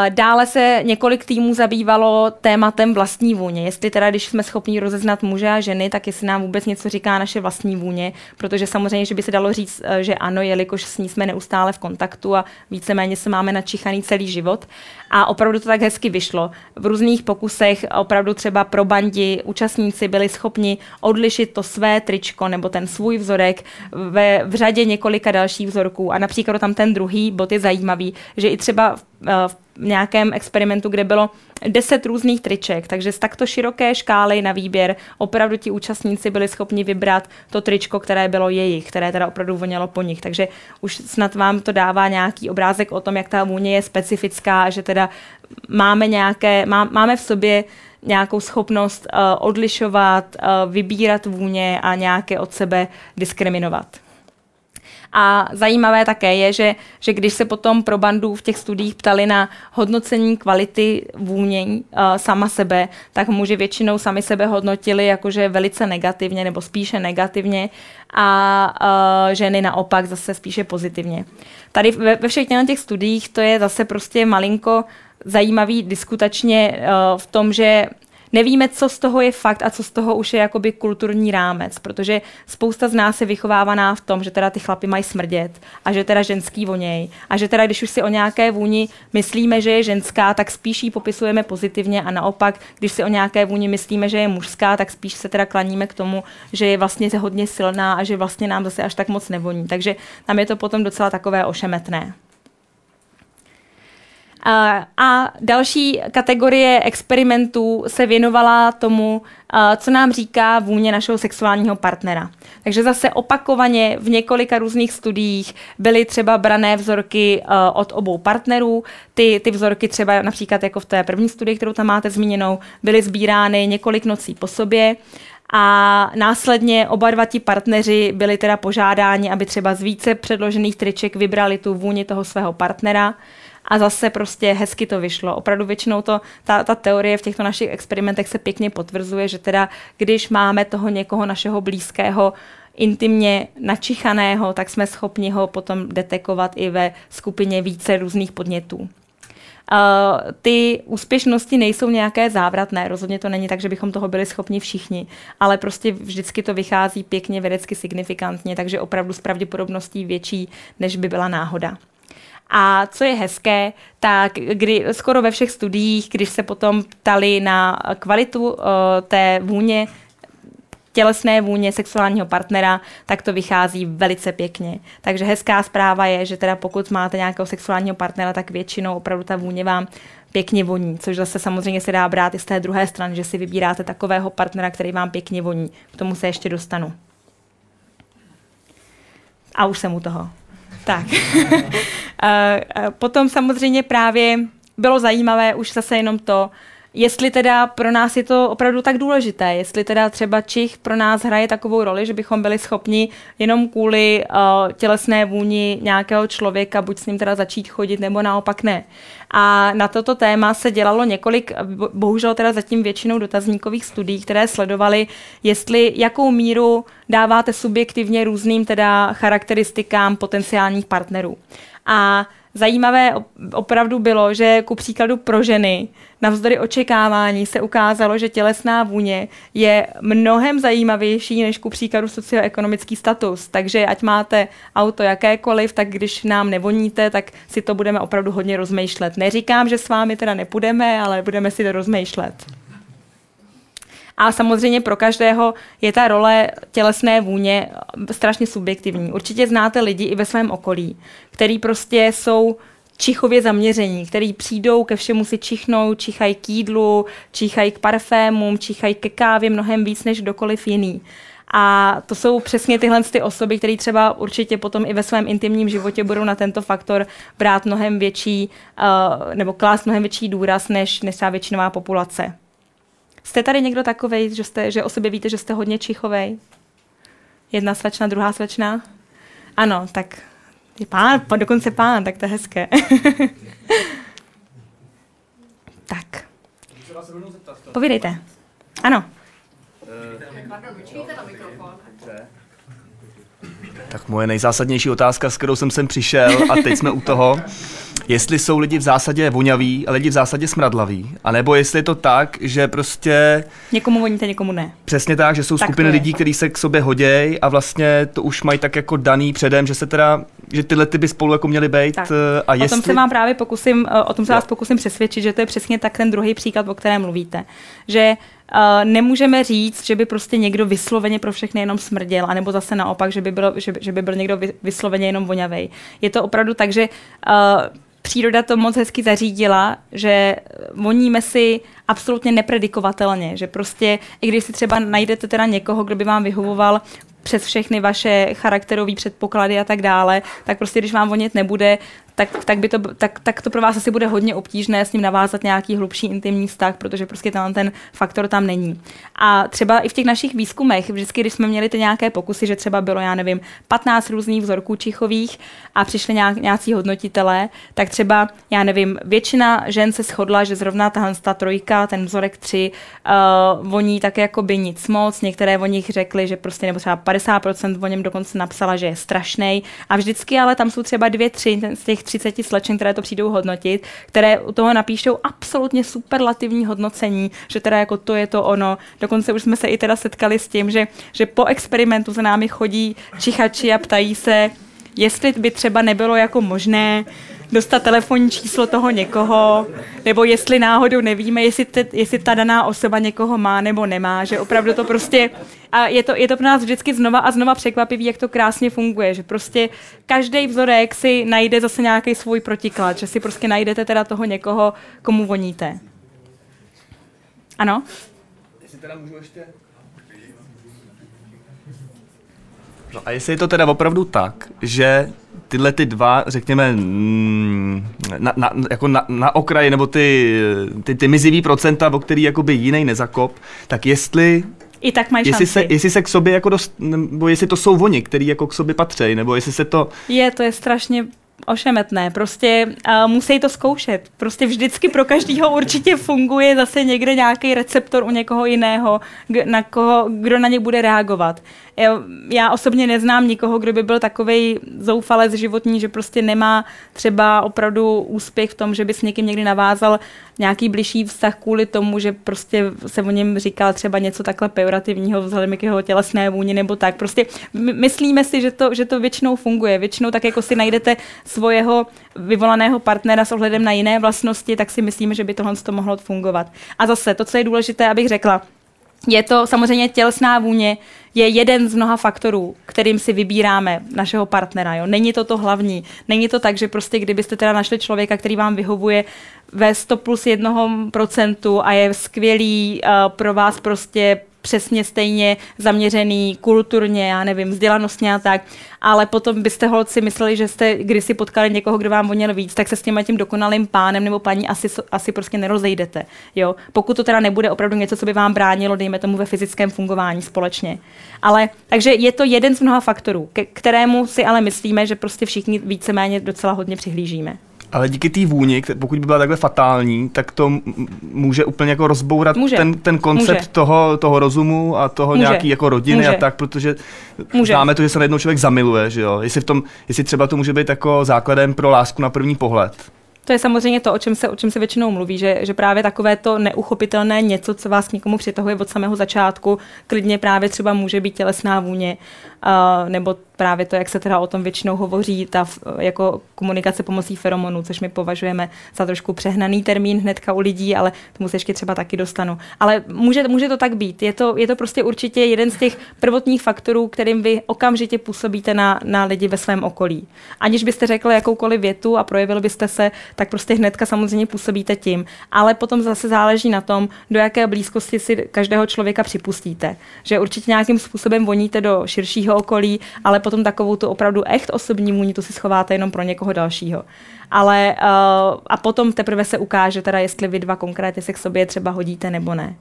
Dále se několik týmů zabývalo tématem vlastní vůně. Jestli teda, když jsme schopni rozeznat muže a ženy, tak jestli nám vůbec něco říká naše vlastní vůně, protože samozřejmě, že by se dalo říct, eh, že ano, jelikož s ní jsme neustále v kontaktu a víceméně se máme načichaný celý život. A opravdu to tak hezky vyšlo. V různých pokusech opravdu třeba pro bandi účastníci byli schopni odlišit to své tričko nebo ten svůj vzorek ve, v řadě několika dalších vzorků. A například tam ten druhý bod je zajímavý, že i třeba v, eh, v nějakém experimentu, kde bylo deset různých triček, takže z takto široké škály na výběr opravdu ti účastníci byli schopni vybrat to tričko, které bylo jejich, které teda opravdu vonělo po nich. Takže už snad vám to dává nějaký obrázek o tom, jak ta vůně je specifická, že teda máme nějaké, má, máme v sobě nějakou schopnost uh, odlišovat, uh, vybírat vůně a nějaké od sebe diskriminovat. A zajímavé také je, že, že když se potom pro bandu v těch studiích ptali na hodnocení kvality vůnění uh, sama sebe, tak muži většinou sami sebe hodnotili jakože velice negativně nebo spíše negativně a uh, ženy naopak zase spíše pozitivně. Tady ve, ve všech těch studiích to je zase prostě malinko zajímavý diskutačně uh, v tom, že nevíme, co z toho je fakt a co z toho už je jakoby kulturní rámec, protože spousta z nás je vychovávaná v tom, že teda ty chlapy mají smrdět a že teda ženský voněj a že teda když už si o nějaké vůni myslíme, že je ženská, tak spíš ji popisujeme pozitivně a naopak, když si o nějaké vůni myslíme, že je mužská, tak spíš se teda klaníme k tomu, že je vlastně hodně silná a že vlastně nám zase až tak moc nevoní. Takže tam je to potom docela takové ošemetné. A další kategorie experimentů se věnovala tomu, co nám říká vůně našeho sexuálního partnera. Takže zase opakovaně v několika různých studiích byly třeba brané vzorky od obou partnerů. Ty, ty vzorky třeba například jako v té první studii, kterou tam máte zmíněnou, byly sbírány několik nocí po sobě. A následně oba dva ti partneři byli teda požádáni, aby třeba z více předložených triček vybrali tu vůni toho svého partnera a zase prostě hezky to vyšlo. Opravdu většinou to, ta, ta teorie v těchto našich experimentech se pěkně potvrzuje, že teda když máme toho někoho našeho blízkého intimně načichaného, tak jsme schopni ho potom detekovat i ve skupině více různých podnětů. Uh, ty úspěšnosti nejsou nějaké závratné, rozhodně to není tak, že bychom toho byli schopni všichni, ale prostě vždycky to vychází pěkně vědecky signifikantně, takže opravdu s pravděpodobností větší, než by byla náhoda. A co je hezké, tak kdy, skoro ve všech studiích, když se potom ptali na kvalitu uh, té vůně, tělesné vůně sexuálního partnera, tak to vychází velice pěkně. Takže hezká zpráva je, že teda pokud máte nějakého sexuálního partnera, tak většinou opravdu ta vůně vám pěkně voní, což zase samozřejmě se dá brát i z té druhé strany, že si vybíráte takového partnera, který vám pěkně voní. K tomu se ještě dostanu. A už jsem u toho. Tak. Potom samozřejmě právě bylo zajímavé už zase jenom to, jestli teda pro nás je to opravdu tak důležité, jestli teda třeba Čich pro nás hraje takovou roli, že bychom byli schopni jenom kvůli uh, tělesné vůni nějakého člověka buď s ním teda začít chodit, nebo naopak ne. A na toto téma se dělalo několik, bohužel teda zatím většinou dotazníkových studií, které sledovaly, jestli jakou míru dáváte subjektivně různým teda charakteristikám potenciálních partnerů. A zajímavé opravdu bylo, že ku příkladu pro ženy navzdory očekávání se ukázalo, že tělesná vůně je mnohem zajímavější než ku příkladu socioekonomický status. Takže ať máte auto jakékoliv, tak když nám nevoníte, tak si to budeme opravdu hodně rozmýšlet. Neříkám, že s vámi teda nepůjdeme, ale budeme si to rozmýšlet. A samozřejmě pro každého je ta role tělesné vůně strašně subjektivní. Určitě znáte lidi i ve svém okolí, který prostě jsou čichově zaměření, který přijdou ke všemu si čichnou, čichají k jídlu, čichají k parfémům, čichají ke kávě mnohem víc než kdokoliv jiný. A to jsou přesně tyhle ty osoby, které třeba určitě potom i ve svém intimním životě budou na tento faktor brát mnohem větší, uh, nebo klást mnohem větší důraz než, než většinová populace. Jste tady někdo takový, že, jste, že o sobě víte, že jste hodně čichovej? Jedna slečna, druhá slečna? Ano, tak je pán, dokonce pán, tak to je hezké. tak. Povídejte. Ano. Tak moje nejzásadnější otázka, s kterou jsem sem přišel a teď jsme u toho, jestli jsou lidi v zásadě voňaví a lidi v zásadě smradlaví, anebo jestli je to tak, že prostě... Někomu voníte, někomu ne. Přesně tak, že jsou Tak skupiny lidí, kteří se k sobě hodějí a vlastně to už mají tak jako daný předem, že se teda, že tyhle ty by spolu jako měly být Tak. eh, a O jestli... tom se vám právě pokusím, eh, o tom se vás pokusím přesvědčit, že to je přesně tak ten druhý příklad, o kterém mluvíte. Že nemůžeme říct, že by prostě někdo vysloveně pro všechny jenom smrděl, anebo zase naopak, že by, bylo, že, že by byl někdo vy- vysloveně jenom voňavej. Je to opravdu tak, že uh, příroda to moc hezky zařídila, že voníme si absolutně nepredikovatelně, že prostě, i když si třeba najdete teda někoho, kdo by vám vyhovoval přes všechny vaše charakterové předpoklady a tak dále, tak prostě když vám vonit nebude, tak, tak, by to, tak, tak to pro vás asi bude hodně obtížné s ním navázat nějaký hlubší intimní vztah, protože prostě ten, ten faktor tam není. A třeba i v těch našich výzkumech, vždycky, když jsme měli ty nějaké pokusy, že třeba bylo, já nevím, 15 různých vzorků čichových a přišli nějak, nějací hodnotitelé, tak třeba, já nevím, většina žen se shodla, že zrovna tahle ta trojka, ten vzorek 3, uh, voní tak jako by nic moc. Některé o nich řekli, že prostě, nebo třeba 50% o něm dokonce napsala, že je strašný. A vždycky ale tam jsou třeba dvě, tři z těch 30 slečen, které to přijdou hodnotit, které u toho napíšou absolutně superlativní hodnocení, že teda jako to je to ono. Dokonce už jsme se i teda setkali s tím, že, že po experimentu za námi chodí čichači a ptají se, jestli by třeba nebylo jako možné dostat telefonní číslo toho někoho, nebo jestli náhodou nevíme, jestli, te, jestli ta daná osoba někoho má nebo nemá, že opravdu to prostě, a je to, je to pro nás vždycky znova a znova překvapivý, jak to krásně funguje, že prostě každý vzorek si najde zase nějaký svůj protiklad, že si prostě najdete teda toho někoho, komu voníte. Ano? Jestli teda můžu ještě... No a jestli je to teda opravdu tak, že tyhle ty dva, řekněme, mm, na, na, jako na, na okraji, nebo ty, ty, ty mizivý procenta, o který jakoby jiný nezakop, tak jestli, I tak mají jestli, šanci. se, jestli se k sobě jako dost, nebo jestli to jsou oni, který jako k sobě patří, nebo jestli se to, Je, to je strašně ošemetné. Prostě uh, musí to zkoušet. Prostě vždycky pro každého určitě funguje zase někde nějaký receptor u někoho jiného, k- na koho, kdo na ně bude reagovat. Já, osobně neznám nikoho, kdo by byl takový zoufalec životní, že prostě nemá třeba opravdu úspěch v tom, že by s někým někdy navázal nějaký bližší vztah kvůli tomu, že prostě se o něm říkal třeba něco takhle pejorativního vzhledem k jeho tělesné vůni nebo tak. Prostě my- myslíme si, že to, že to většinou funguje. Většinou tak jako si najdete svojeho vyvolaného partnera s ohledem na jiné vlastnosti, tak si myslíme, že by tohle to mohlo fungovat. A zase to, co je důležité, abych řekla, je to samozřejmě tělesná vůně, je jeden z mnoha faktorů, kterým si vybíráme našeho partnera. Jo? Není to to hlavní. Není to tak, že prostě kdybyste teda našli člověka, který vám vyhovuje ve 100 plus 1% a je skvělý uh, pro vás prostě přesně stejně zaměřený kulturně, já nevím, vzdělanostně a tak, ale potom byste holci mysleli, že jste kdysi potkali někoho, kdo vám voněl víc, tak se s tím tím dokonalým pánem nebo paní asi, asi prostě nerozejdete. Jo? Pokud to teda nebude opravdu něco, co by vám bránilo, dejme tomu ve fyzickém fungování společně. Ale takže je to jeden z mnoha faktorů, ke kterému si ale myslíme, že prostě všichni víceméně docela hodně přihlížíme. Ale díky té vůni, pokud by byla takhle fatální, tak to může úplně jako rozbourat Může. ten, ten koncept Může. toho, toho rozumu a toho Může. nějaký jako rodiny Může. a tak, protože Může. známe to, že se najednou člověk zamiluje, že jo? Jestli, v tom, jestli třeba to může být jako základem pro lásku na první pohled. To je samozřejmě to, o čem se, o čem se většinou mluví, že, že právě takové to neuchopitelné něco, co vás k někomu přitahuje od samého začátku, klidně právě třeba může být tělesná vůně, uh, nebo právě to, jak se teda o tom většinou hovoří, ta f- jako komunikace pomocí feromonů, což my považujeme za trošku přehnaný termín hnedka u lidí, ale tomu se ještě třeba taky dostanu. Ale může, může to tak být. Je to, je to prostě určitě jeden z těch prvotních faktorů, kterým vy okamžitě působíte na, na lidi ve svém okolí. Aniž byste řekli jakoukoliv větu a projevil byste se, tak prostě hnedka samozřejmě působíte tím. Ale potom zase záleží na tom, do jaké blízkosti si každého člověka připustíte. Že určitě nějakým způsobem voníte do širšího okolí, ale potom takovou tu opravdu echt osobní vůni, tu si schováte jenom pro někoho dalšího. Ale uh, a potom teprve se ukáže, teda jestli vy dva konkrétně se k sobě třeba hodíte nebo ne.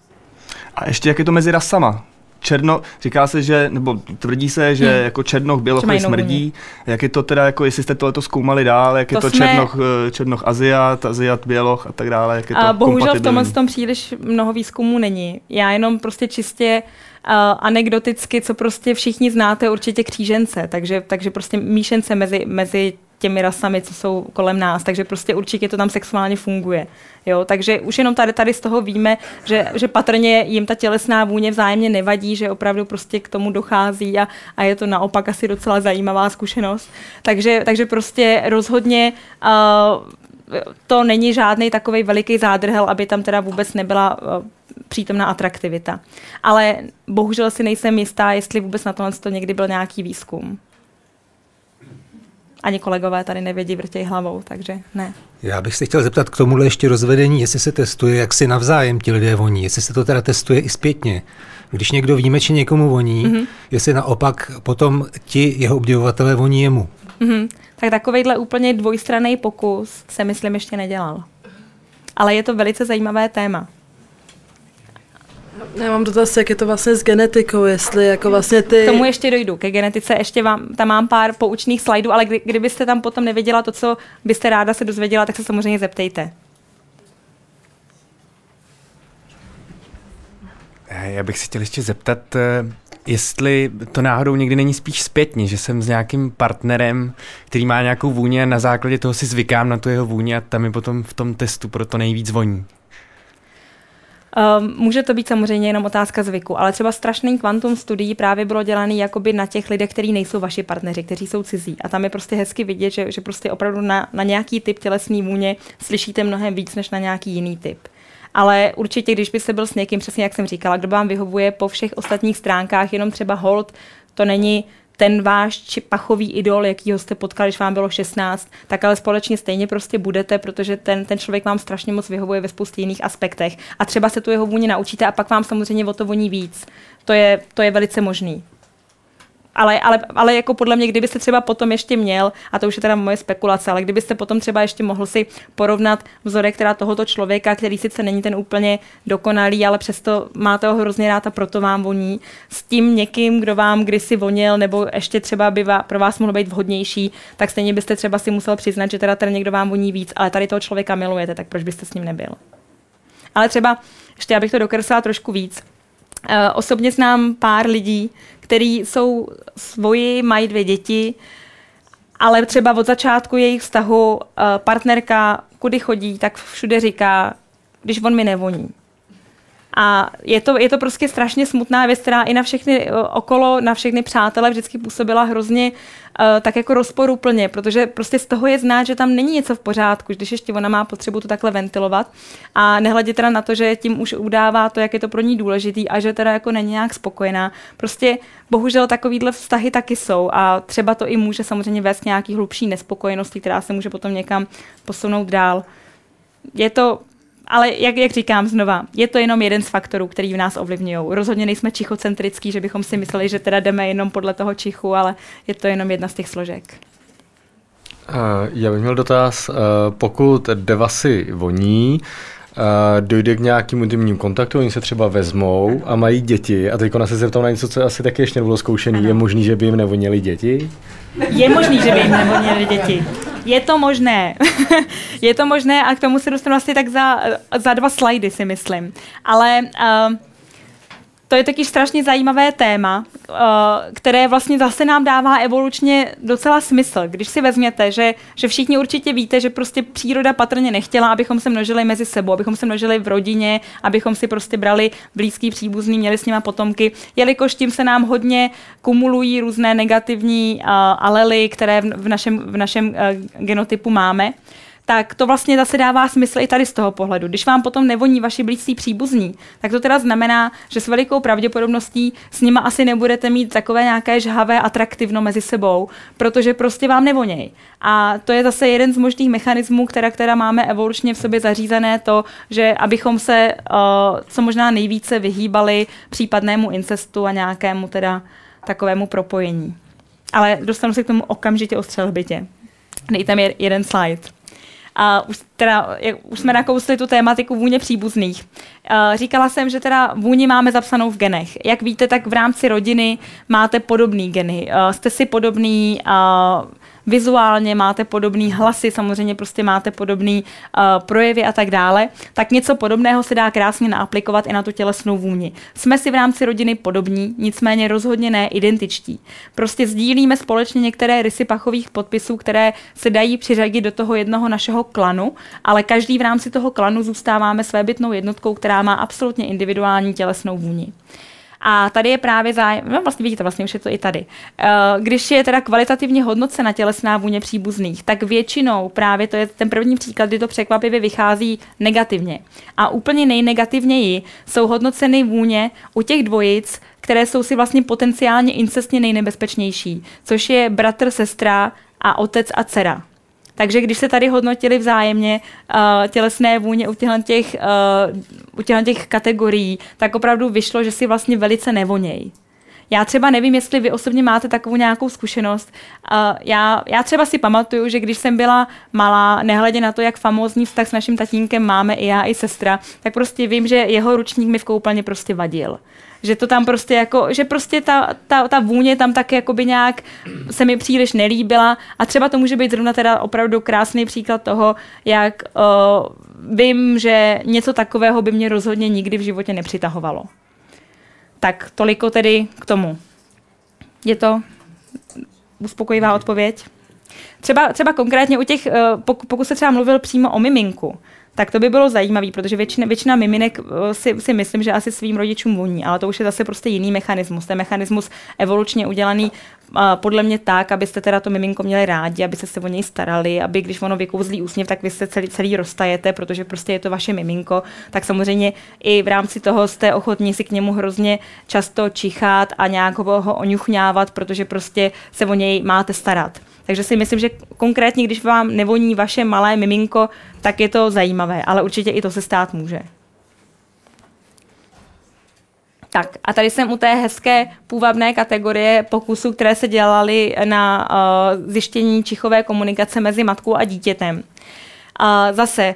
A ještě jak je to mezi rasama? Černo, říká se, že, nebo tvrdí se, že hmm. jako černoch běloch smrdí. Jak je to teda, jako jestli jste tohle zkoumali dál, jak to je to jsme... černoch, eh, černoch Aziat, Aziat běloch a tak dále, jak je to a Bohužel v tomhle tom příliš mnoho výzkumů není. Já jenom prostě čistě uh, anekdoticky, co prostě všichni znáte, určitě křížence, takže, takže prostě míšence mezi, mezi těmi rasami, co jsou kolem nás, takže prostě určitě to tam sexuálně funguje. Jo, takže už jenom tady, tady z toho víme, že, že patrně jim ta tělesná vůně vzájemně nevadí, že opravdu prostě k tomu dochází a, a je to naopak asi docela zajímavá zkušenost. Takže, takže prostě rozhodně uh, to není žádný takový veliký zádrhel, aby tam teda vůbec nebyla uh, přítomná atraktivita. Ale bohužel si nejsem jistá, jestli vůbec na tohle to někdy byl nějaký výzkum ani kolegové tady nevědí, vrtěj hlavou, takže ne. Já bych se chtěl zeptat k tomuhle ještě rozvedení, jestli se testuje, jak si navzájem ti lidé voní, jestli se to teda testuje i zpětně. Když někdo či někomu voní, mm-hmm. jestli naopak potom ti jeho obdivovatelé voní jemu. Mm-hmm. Tak takovejhle úplně dvojstranný pokus se myslím ještě nedělal. Ale je to velice zajímavé téma. Já mám dotaz, jak je to vlastně s genetikou, jestli jako vlastně ty... K tomu ještě dojdu, ke genetice ještě vám, tam mám pár poučných slajdů, ale kdy, kdybyste tam potom nevěděla to, co byste ráda se dozvěděla, tak se samozřejmě zeptejte. Já bych se chtěl ještě zeptat, eh, jestli to náhodou někdy není spíš zpětně, že jsem s nějakým partnerem, který má nějakou vůni a na základě toho si zvykám na tu jeho vůni a tam mi potom v tom testu proto nejvíc voní. Um, může to být samozřejmě jenom otázka zvyku, ale třeba strašný kvantum studií právě bylo dělaný jakoby na těch lidech, kteří nejsou vaši partneři, kteří jsou cizí. A tam je prostě hezky vidět, že, že prostě opravdu na, na nějaký typ tělesný vůně slyšíte mnohem víc než na nějaký jiný typ. Ale určitě, když byste byl s někým, přesně jak jsem říkala, kdo vám vyhovuje po všech ostatních stránkách, jenom třeba hold, to není ten váš či pachový idol, jakýho jste potkali, když vám bylo 16, tak ale společně stejně prostě budete, protože ten, ten člověk vám strašně moc vyhovuje ve spoustě jiných aspektech. A třeba se tu jeho vůni naučíte a pak vám samozřejmě o to voní víc. To je, to je velice možný ale, ale, ale jako podle mě, kdybyste třeba potom ještě měl, a to už je teda moje spekulace, ale kdybyste potom třeba ještě mohl si porovnat vzorek teda tohoto člověka, který sice není ten úplně dokonalý, ale přesto máte ho hrozně rád a proto vám voní, s tím někým, kdo vám kdysi vonil, nebo ještě třeba by pro vás mohl být vhodnější, tak stejně byste třeba si musel přiznat, že teda ten někdo vám voní víc, ale tady toho člověka milujete, tak proč byste s ním nebyl? Ale třeba, ještě abych to dokreslila trošku víc, osobně znám pár lidí, který jsou svoji, mají dvě děti, ale třeba od začátku jejich vztahu eh, partnerka, kudy chodí, tak všude říká, když on mi nevoní. A je to, je to prostě strašně smutná věc, která i na všechny eh, okolo, na všechny přátele vždycky působila hrozně uh, tak jako rozporuplně, protože prostě z toho je znát, že tam není něco v pořádku, když ještě ona má potřebu to takhle ventilovat a nehledě teda na to, že tím už udává to, jak je to pro ní důležitý a že teda jako není nějak spokojená. Prostě bohužel takovýhle vztahy taky jsou a třeba to i může samozřejmě vést nějaký hlubší nespokojenosti, která se může potom někam posunout dál. Je to ale jak, jak říkám znova, je to jenom jeden z faktorů, který v nás ovlivňují. Rozhodně nejsme čichocentrický, že bychom si mysleli, že teda jdeme jenom podle toho čichu, ale je to jenom jedna z těch složek. Já bych měl dotaz, pokud devasy voní, dojde k nějakým intimním kontaktu, oni se třeba vezmou a mají děti a teď se zeptám na něco, co asi taky ještě nebylo zkoušené. Je možný, že by jim nevoněly děti? Je možný, že by jim nevoněly děti. Je to možné. je to možné a k tomu se dostanu asi tak za, za dva slajdy, si myslím. Ale uh, to je taky strašně zajímavé téma, uh, které vlastně zase nám dává evolučně docela smysl. Když si vezměte, že, že všichni určitě víte, že prostě příroda patrně nechtěla, abychom se množili mezi sebou, abychom se množili v rodině, abychom si prostě brali blízký příbuzný, měli s nima potomky, jelikož tím se nám hodně kumulují různé negativní uh, alely, které v, našem, v našem uh, genotypu máme tak to vlastně zase dává smysl i tady z toho pohledu. Když vám potom nevoní vaši blízcí příbuzní, tak to teda znamená, že s velikou pravděpodobností s nima asi nebudete mít takové nějaké žhavé atraktivno mezi sebou, protože prostě vám nevoněj. A to je zase jeden z možných mechanismů, která, která máme evolučně v sobě zařízené, to, že abychom se uh, co možná nejvíce vyhýbali případnému incestu a nějakému teda takovému propojení. Ale dostanu se k tomu okamžitě o střelbitě. Dejte mi jeden slide. A už, teda, jak, už jsme nakousli tu tématiku vůně příbuzných. Uh, říkala jsem, že teda vůni máme zapsanou v genech. Jak víte, tak v rámci rodiny máte podobný geny. Uh, jste si podobný uh, vizuálně máte podobný hlasy, samozřejmě prostě máte podobný uh, projevy a tak dále, tak něco podobného se dá krásně naaplikovat i na tu tělesnou vůni. Jsme si v rámci rodiny podobní, nicméně rozhodně ne identičtí. Prostě sdílíme společně některé rysy pachových podpisů, které se dají přiřadit do toho jednoho našeho klanu, ale každý v rámci toho klanu zůstáváme svébytnou jednotkou, která má absolutně individuální tělesnou vůni. A tady je právě zájem, no vlastně vidíte, vlastně už je to i tady. Eh, když je teda kvalitativně hodnocena tělesná vůně příbuzných, tak většinou právě to je ten první příklad, kdy to překvapivě vychází negativně. A úplně nejnegativněji jsou hodnoceny vůně u těch dvojic, které jsou si vlastně potenciálně incestně nejnebezpečnější, což je bratr, sestra a otec a dcera. Takže když se tady hodnotili vzájemně uh, tělesné vůně u těchto těch, uh, u těchto těch kategorií, tak opravdu vyšlo, že si vlastně velice nevonějí. Já třeba nevím, jestli vy osobně máte takovou nějakou zkušenost. Uh, já, já třeba si pamatuju, že když jsem byla malá, nehledě na to, jak famózní vztah s naším tatínkem máme i já, i sestra, tak prostě vím, že jeho ručník mi v koupelně prostě vadil že to tam prostě jako, že prostě ta, ta, ta vůně tam tak jakoby nějak se mi příliš nelíbila a třeba to může být zrovna teda opravdu krásný příklad toho, jak uh, vím, že něco takového by mě rozhodně nikdy v životě nepřitahovalo. Tak toliko tedy k tomu. Je to uspokojivá odpověď? Třeba, třeba konkrétně u těch, pokud se třeba mluvil přímo o miminku, tak to by bylo zajímavé, protože většina, většina miminek eh, si, si myslím, že asi svým rodičům voní, ale to už je zase prostě jiný mechanismus. Ten mechanismus evolučně udělaný uh, podle mě tak, abyste teda to miminko měli rádi, abyste se o něj starali, aby když ono vykouzlí úsměv, tak vy se celý, celý roztajete, protože prostě je to vaše miminko, tak samozřejmě i v rámci toho jste ochotní si k němu hrozně často čichat a nějak ho, ho oňuchňávat, protože prostě se o něj máte starat. Takže si myslím, že konkrétně, když vám nevoní vaše malé miminko, tak je to zajímavé, ale určitě i to se stát může. Tak a tady jsem u té hezké půvabné kategorie pokusů, které se dělaly na uh, zjištění čichové komunikace mezi matkou a dítětem. Uh, zase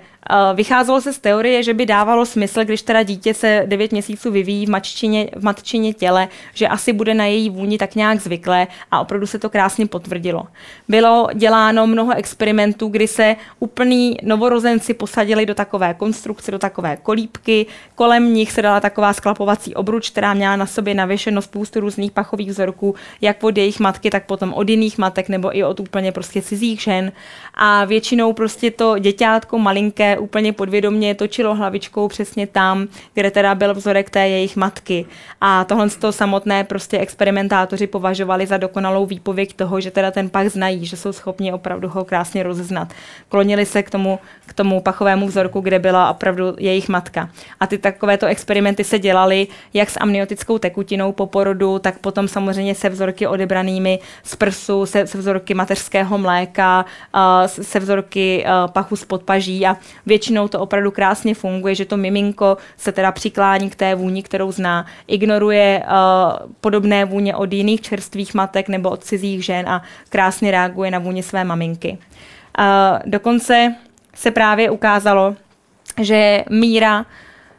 vycházelo se z teorie, že by dávalo smysl, když teda dítě se 9 měsíců vyvíjí v, matčině, v matčině těle, že asi bude na její vůni tak nějak zvyklé a opravdu se to krásně potvrdilo. Bylo děláno mnoho experimentů, kdy se úplný novorozenci posadili do takové konstrukce, do takové kolípky, kolem nich se dala taková sklapovací obruč, která měla na sobě navěšeno spoustu různých pachových vzorků, jak od jejich matky, tak potom od jiných matek nebo i od úplně prostě cizích žen. A většinou prostě to děťátko malinké úplně podvědomě točilo hlavičkou přesně tam, kde teda byl vzorek té jejich matky. A tohle to samotné prostě experimentátoři považovali za dokonalou výpověď toho, že teda ten pach znají, že jsou schopni opravdu ho krásně rozeznat. Klonili se k tomu, k tomu pachovému vzorku, kde byla opravdu jejich matka. A ty takovéto experimenty se dělaly jak s amniotickou tekutinou po porodu, tak potom samozřejmě se vzorky odebranými z prsu, se, se vzorky mateřského mléka, se vzorky pachu z podpaží a většinou to opravdu krásně funguje, že to miminko se teda přiklání k té vůni, kterou zná, ignoruje uh, podobné vůně od jiných čerstvých matek nebo od cizích žen a krásně reaguje na vůni své maminky. Uh, dokonce se právě ukázalo, že míra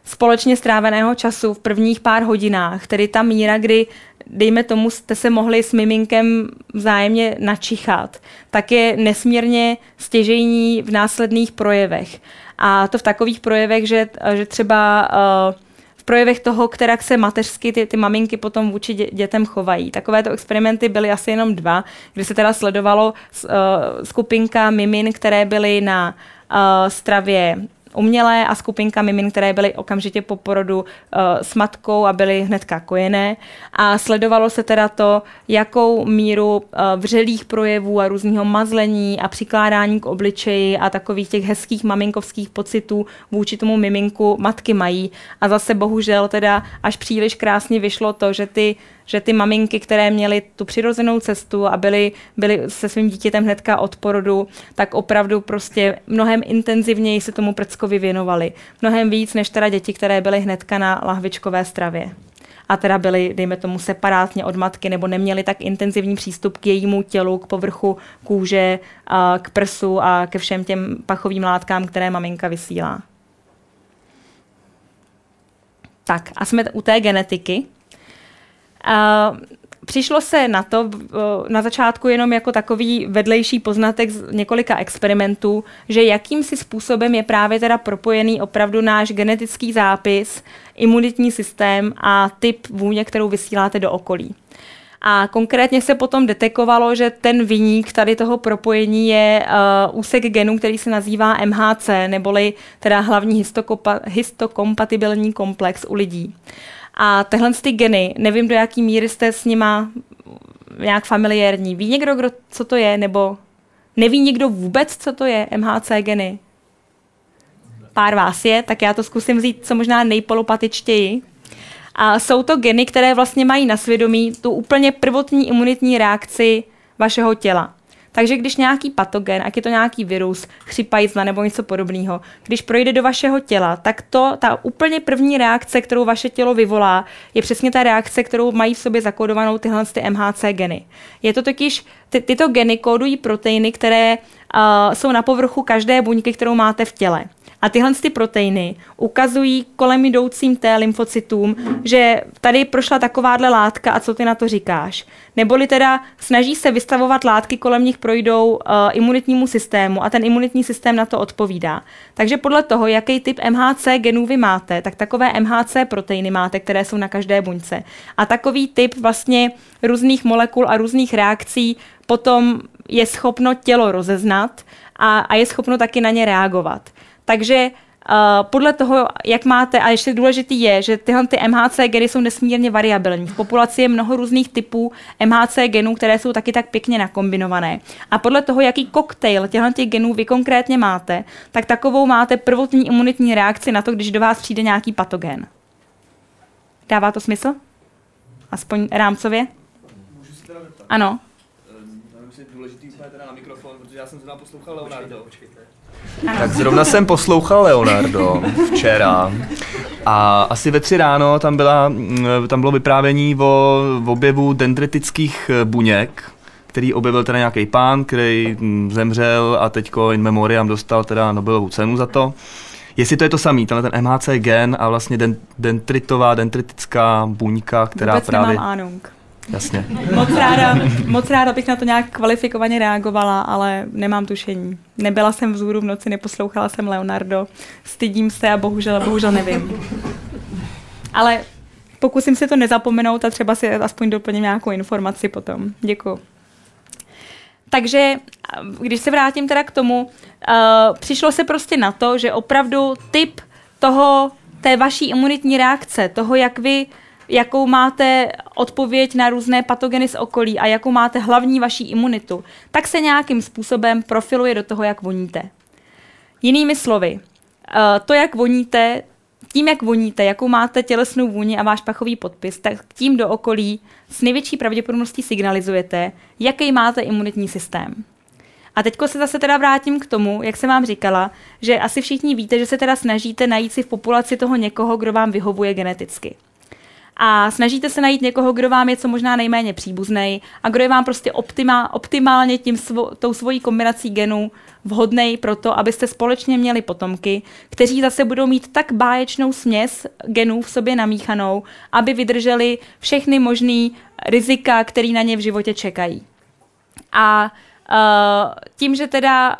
společně stráveného času v prvních pár hodinách, tedy ta míra, kdy dejme tomu, jste se mohli s miminkem vzájemně načichat, tak je nesmírně stěžejní v následných projevech. A to v takových projevech, že, že třeba uh, v projevech toho, která se mateřsky ty, ty maminky potom vůči dě, dětem chovají. Takovéto experimenty byly asi jenom dva, kdy se teda sledovalo uh, skupinka mimin, které byly na uh, stravě umělé a skupinka mimin, které byly okamžitě po porodu uh, s matkou a byly hnedka kojené. A sledovalo se teda to, jakou míru uh, vřelých projevů a různého mazlení a přikládání k obličeji a takových těch hezkých maminkovských pocitů vůči tomu miminku matky mají. A zase bohužel teda až příliš krásně vyšlo to, že ty že ty maminky, které měly tu přirozenou cestu a byly, byly se svým dítětem hnedka od porodu, tak opravdu prostě mnohem intenzivněji se tomu prckovi věnovali. Mnohem víc než teda děti, které byly hnedka na lahvičkové stravě. a teda byli, dejme tomu, separátně od matky nebo neměli tak intenzivní přístup k jejímu tělu, k povrchu kůže, k prsu a ke všem těm pachovým látkám, které maminka vysílá. Tak a jsme u té genetiky. Uh, přišlo se na to na začátku jenom jako takový vedlejší poznatek z několika experimentů, že jakýmsi způsobem je právě teda propojený opravdu náš genetický zápis, imunitní systém a typ vůně, kterou vysíláte do okolí. A konkrétně se potom detekovalo, že ten vyník tady toho propojení je uh, úsek genů, který se nazývá MHC, neboli teda hlavní histokompatibilní komplex u lidí. A tyhle ty geny, nevím, do jaký míry jste s nima nějak familiární. Ví někdo, kdo, co to je, nebo neví někdo vůbec, co to je MHC geny? Pár vás je, tak já to zkusím vzít co možná nejpolopatičtěji. A jsou to geny, které vlastně mají na svědomí tu úplně prvotní imunitní reakci vašeho těla. Takže když nějaký patogen, ať je to nějaký virus, chřipajzla nebo něco podobného, když projde do vašeho těla, tak to, ta úplně první reakce, kterou vaše tělo vyvolá, je přesně ta reakce, kterou mají v sobě zakódovanou tyhle ty MHC geny. Je to totiž, ty, tyto geny kódují proteiny, které uh, jsou na povrchu každé buňky, kterou máte v těle. A tyhle ty proteiny ukazují kolem jdoucím T lymfocytům, že tady prošla takováhle látka a co ty na to říkáš. Neboli teda snaží se vystavovat látky, kolem nich projdou uh, imunitnímu systému a ten imunitní systém na to odpovídá. Takže podle toho, jaký typ MHC genů vy máte, tak takové MHC proteiny máte, které jsou na každé buňce. A takový typ vlastně různých molekul a různých reakcí potom je schopno tělo rozeznat a, a je schopno taky na ně reagovat. Takže Uh, podle toho, jak máte, a ještě důležitý je, že tyhle ty MHC geny jsou nesmírně variabilní. V populaci je mnoho různých typů MHC genů, které jsou taky tak pěkně nakombinované. A podle toho, jaký koktejl těchto těch genů vy konkrétně máte, tak takovou máte prvotní imunitní reakci na to, když do vás přijde nějaký patogen. Dává to smysl? Aspoň rámcově? Ano. Nevím, jestli je důležitý úplně teda na mikrofon, protože já jsem zrovna poslouchal Leonardo. Tak zrovna jsem poslouchal Leonardo včera a asi ve tři ráno tam, byla, mm, tam bylo vyprávění o, o objevu dendritických buněk, který objevil teda nějaký pán, který mm, zemřel a teďko in memoriam dostal teda Nobelovu cenu za to. Jestli to je to samý, tenhle ten MHC gen a vlastně dendritová, dendritická buňka, která Vůbec právě... nemám ánung. Jasně. Moc ráda, moc ráda bych na to nějak kvalifikovaně reagovala, ale nemám tušení. Nebyla jsem vzhůru v noci, neposlouchala jsem Leonardo, stydím se a bohužel, bohužel nevím. Ale pokusím si to nezapomenout a třeba si aspoň doplním nějakou informaci potom. Děkuji. Takže když se vrátím teda k tomu, uh, přišlo se prostě na to, že opravdu typ toho, té vaší imunitní reakce, toho, jak vy jakou máte odpověď na různé patogeny z okolí a jakou máte hlavní vaší imunitu, tak se nějakým způsobem profiluje do toho, jak voníte. Jinými slovy, eh, to, jak voníte, tím, jak voníte, jakou máte tělesnou vůni a váš pachový podpis, tak tím do okolí s největší pravděpodobností signalizujete, jaký máte imunitní systém. A teďko se zase teda vrátím k tomu, jak jsem vám říkala, že asi všichni víte, že se teda snažíte najít si v populaci toho někoho, kdo vám vyhovuje geneticky a snažíte se najít někoho, kdo vám je co možná nejméně příbuzný a kdo je vám prostě optima, optimálně tím svo, tou svojí kombinací genů vhodný pro to, abyste společně měli potomky, kteří zase budou mít tak báječnou směs genů v sobě namíchanou, aby vydrželi všechny možné rizika, které na ně v životě čekají. A uh, tím, že teda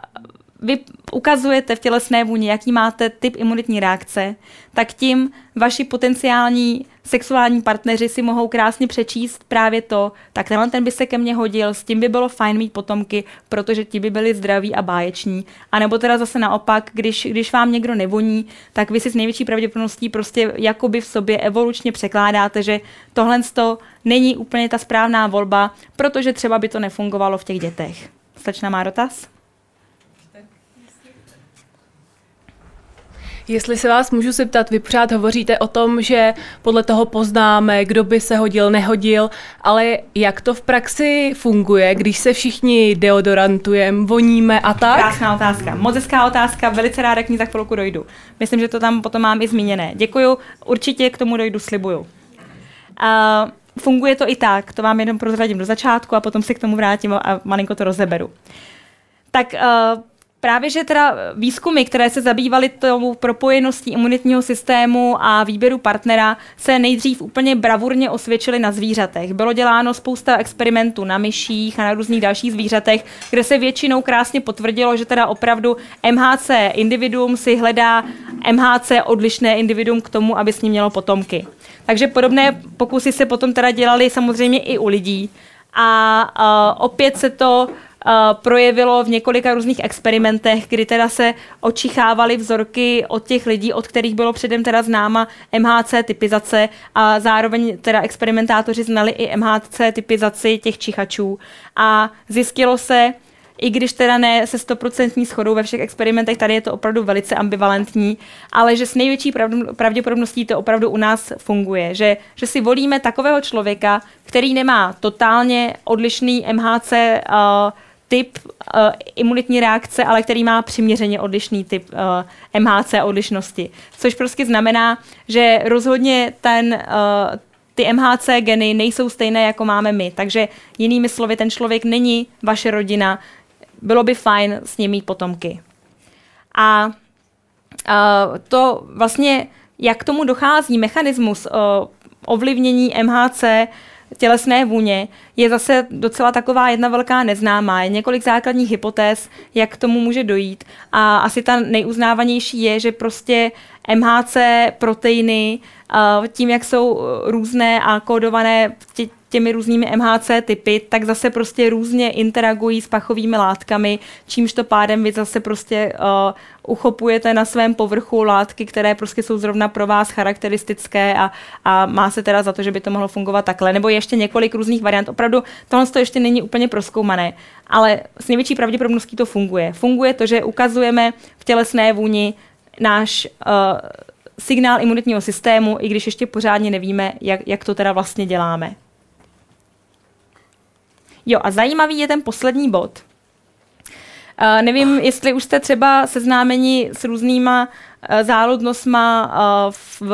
vy ukazujete v tělesné vůni, jaký máte typ imunitní reakce, tak tím vaši potenciální sexuální partneři si mohou krásně přečíst právě to, tak tenhle ten by se ke mně hodil, s tím by bylo fajn mít potomky, protože ti by byli zdraví a báječní. A nebo teda zase naopak, když, když vám někdo nevoní, tak vy si s největší pravděpodobností prostě jakoby v sobě evolučně překládáte, že tohle není úplně ta správná volba, protože třeba by to nefungovalo v těch dětech. Stačná má dotaz? Jestli se vás můžu zeptat, vy pořád hovoříte o tom, že podle toho poznáme, kdo by se hodil, nehodil, ale jak to v praxi funguje, když se všichni deodorantujeme, voníme a tak? Krásná otázka, moc hezká otázka, velice ráda k ní za chvilku dojdu. Myslím, že to tam potom mám i zmíněné. Děkuju, určitě k tomu dojdu, slibuju. Uh, funguje to i tak, to vám jenom prozradím do začátku a potom si k tomu vrátím a malinko to rozeberu. Tak uh, Právě, že teda výzkumy, které se zabývaly tou propojeností imunitního systému a výběru partnera, se nejdřív úplně bravurně osvědčily na zvířatech. Bylo děláno spousta experimentů na myších a na různých dalších zvířatech, kde se většinou krásně potvrdilo, že teda opravdu MHC individuum si hledá MHC odlišné individuum k tomu, aby s ním mělo potomky. Takže podobné pokusy se potom teda dělaly samozřejmě i u lidí. A uh, opět se to projevilo v několika různých experimentech, kdy teda se očichávaly vzorky od těch lidí, od kterých bylo předem teda známa MHC typizace a zároveň teda experimentátoři znali i MHC typizaci těch čichačů. A zjistilo se, i když teda ne se stoprocentní schodou ve všech experimentech, tady je to opravdu velice ambivalentní, ale že s největší pravděpodobností to opravdu u nás funguje, že, že si volíme takového člověka, který nemá totálně odlišný MHC uh, typ uh, imunitní reakce, ale který má přiměřeně odlišný typ uh, eh, MHC odlišnosti. Což prostě znamená, že rozhodně ten, uh, ty MHC geny nejsou stejné, jako máme my. Takže jinými slovy, ten člověk není vaše rodina. Bylo by fajn s ním mít potomky. A uh, to vlastně, jak k tomu dochází, mechanismus uh, ovlivnění MHC tělesné vůně je zase docela taková jedna velká neznámá. Je několik základních hypotéz, jak k tomu může dojít. A asi ta nejuznávanější je, že prostě MHC proteiny, tím, jak jsou různé a kódované těmi různými MHC typy, tak zase prostě různě interagují s pachovými látkami, čímž to pádem vy zase prostě uh, uchopujete na svém povrchu látky, které prostě jsou zrovna pro vás charakteristické a, a má se teda za to, že by to mohlo fungovat takhle. Nebo ještě několik různých variant. Opravdu tohle to ještě není úplně proskoumané, ale s největší pravděpodobností to funguje. Funguje to, že ukazujeme v tělesné vůni náš uh, signál imunitního systému, i když ještě pořádně nevíme, jak, jak to teda vlastně děláme. Jo, a zajímavý je ten poslední bod. Uh, nevím, jestli už jste třeba seznámeni s různýma uh, záludnostma uh, v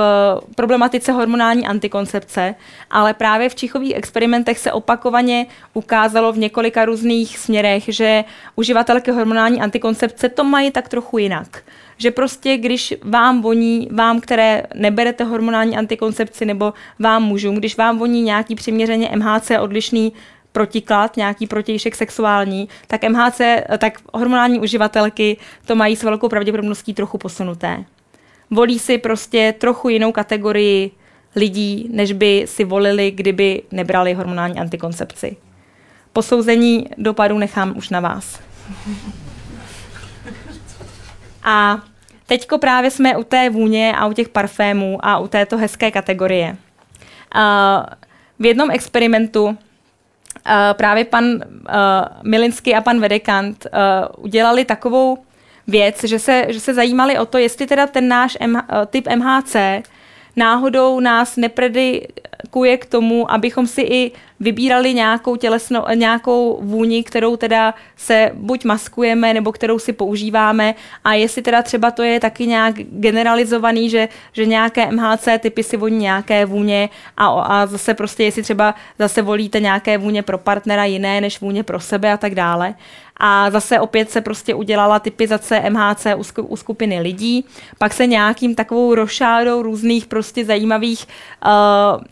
problematice hormonální antikoncepce, ale právě v čichových experimentech se opakovaně ukázalo v několika různých směrech, že uživatelky hormonální antikoncepce to mají tak trochu jinak. Že prostě, když vám voní, vám, které neberete hormonální antikoncepci, nebo vám mužům, když vám voní nějaký přiměřeně MHC odlišný protiklad, nějaký protějšek sexuální, tak MHC, tak hormonální uživatelky to mají s velkou pravděpodobností trochu posunuté. Volí si prostě trochu jinou kategorii lidí, než by si volili, kdyby nebrali hormonální antikoncepci. Posouzení dopadu nechám už na vás. A teďko právě jsme u té vůně a u těch parfémů a u této hezké kategorie. v jednom experimentu uh, právě pan uh, Milinsky a pan Vedekant uh, udělali takovou věc, že se, že se zajímali o to, jestli teda ten náš M, typ MHC náhodou nás nepredikuje k tomu, abychom si i vybírali nějakou tělesnou, nějakou vůni, kterou teda se buď maskujeme, nebo kterou si používáme a jestli teda třeba to je taky nějak generalizovaný, že, že nějaké MHC typy si voní nějaké vůně a, a zase prostě jestli třeba zase volíte nějaké vůně pro partnera jiné než vůně pro sebe a tak dále. A zase opět se prostě udělala typizace MHC u, skupiny lidí. Pak se nějakým takovou rošádou různých prostě zajímavých uh,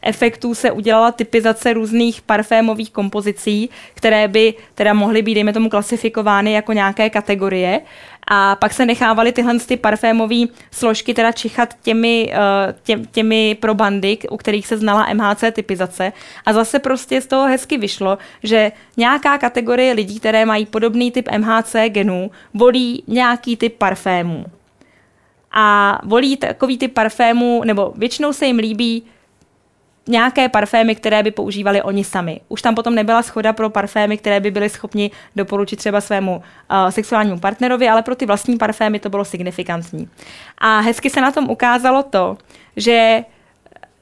efektů se udělala typizace různých parfémových kompozicí, které by teda mohly být, dejme tomu, klasifikovány jako nějaké kategorie a pak se nechávaly tyhle ty parfémové složky teda čichat těmi, eh, tě, těmi probandy, u kterých se znala MHC typizace a zase prostě z toho hezky vyšlo, že nějaká kategorie lidí, které mají podobný typ MHC genů, volí nějaký typ parfémů. A volí takový typ parfémů, nebo většinou se jim líbí nějaké parfémy, které by používali oni sami. Už tam potom nebyla schoda pro parfémy, které by byly schopni doporučit třeba svému uh, sexuálnímu partnerovi, ale pro ty vlastní parfémy to bylo signifikantní. A hezky se na tom ukázalo to, že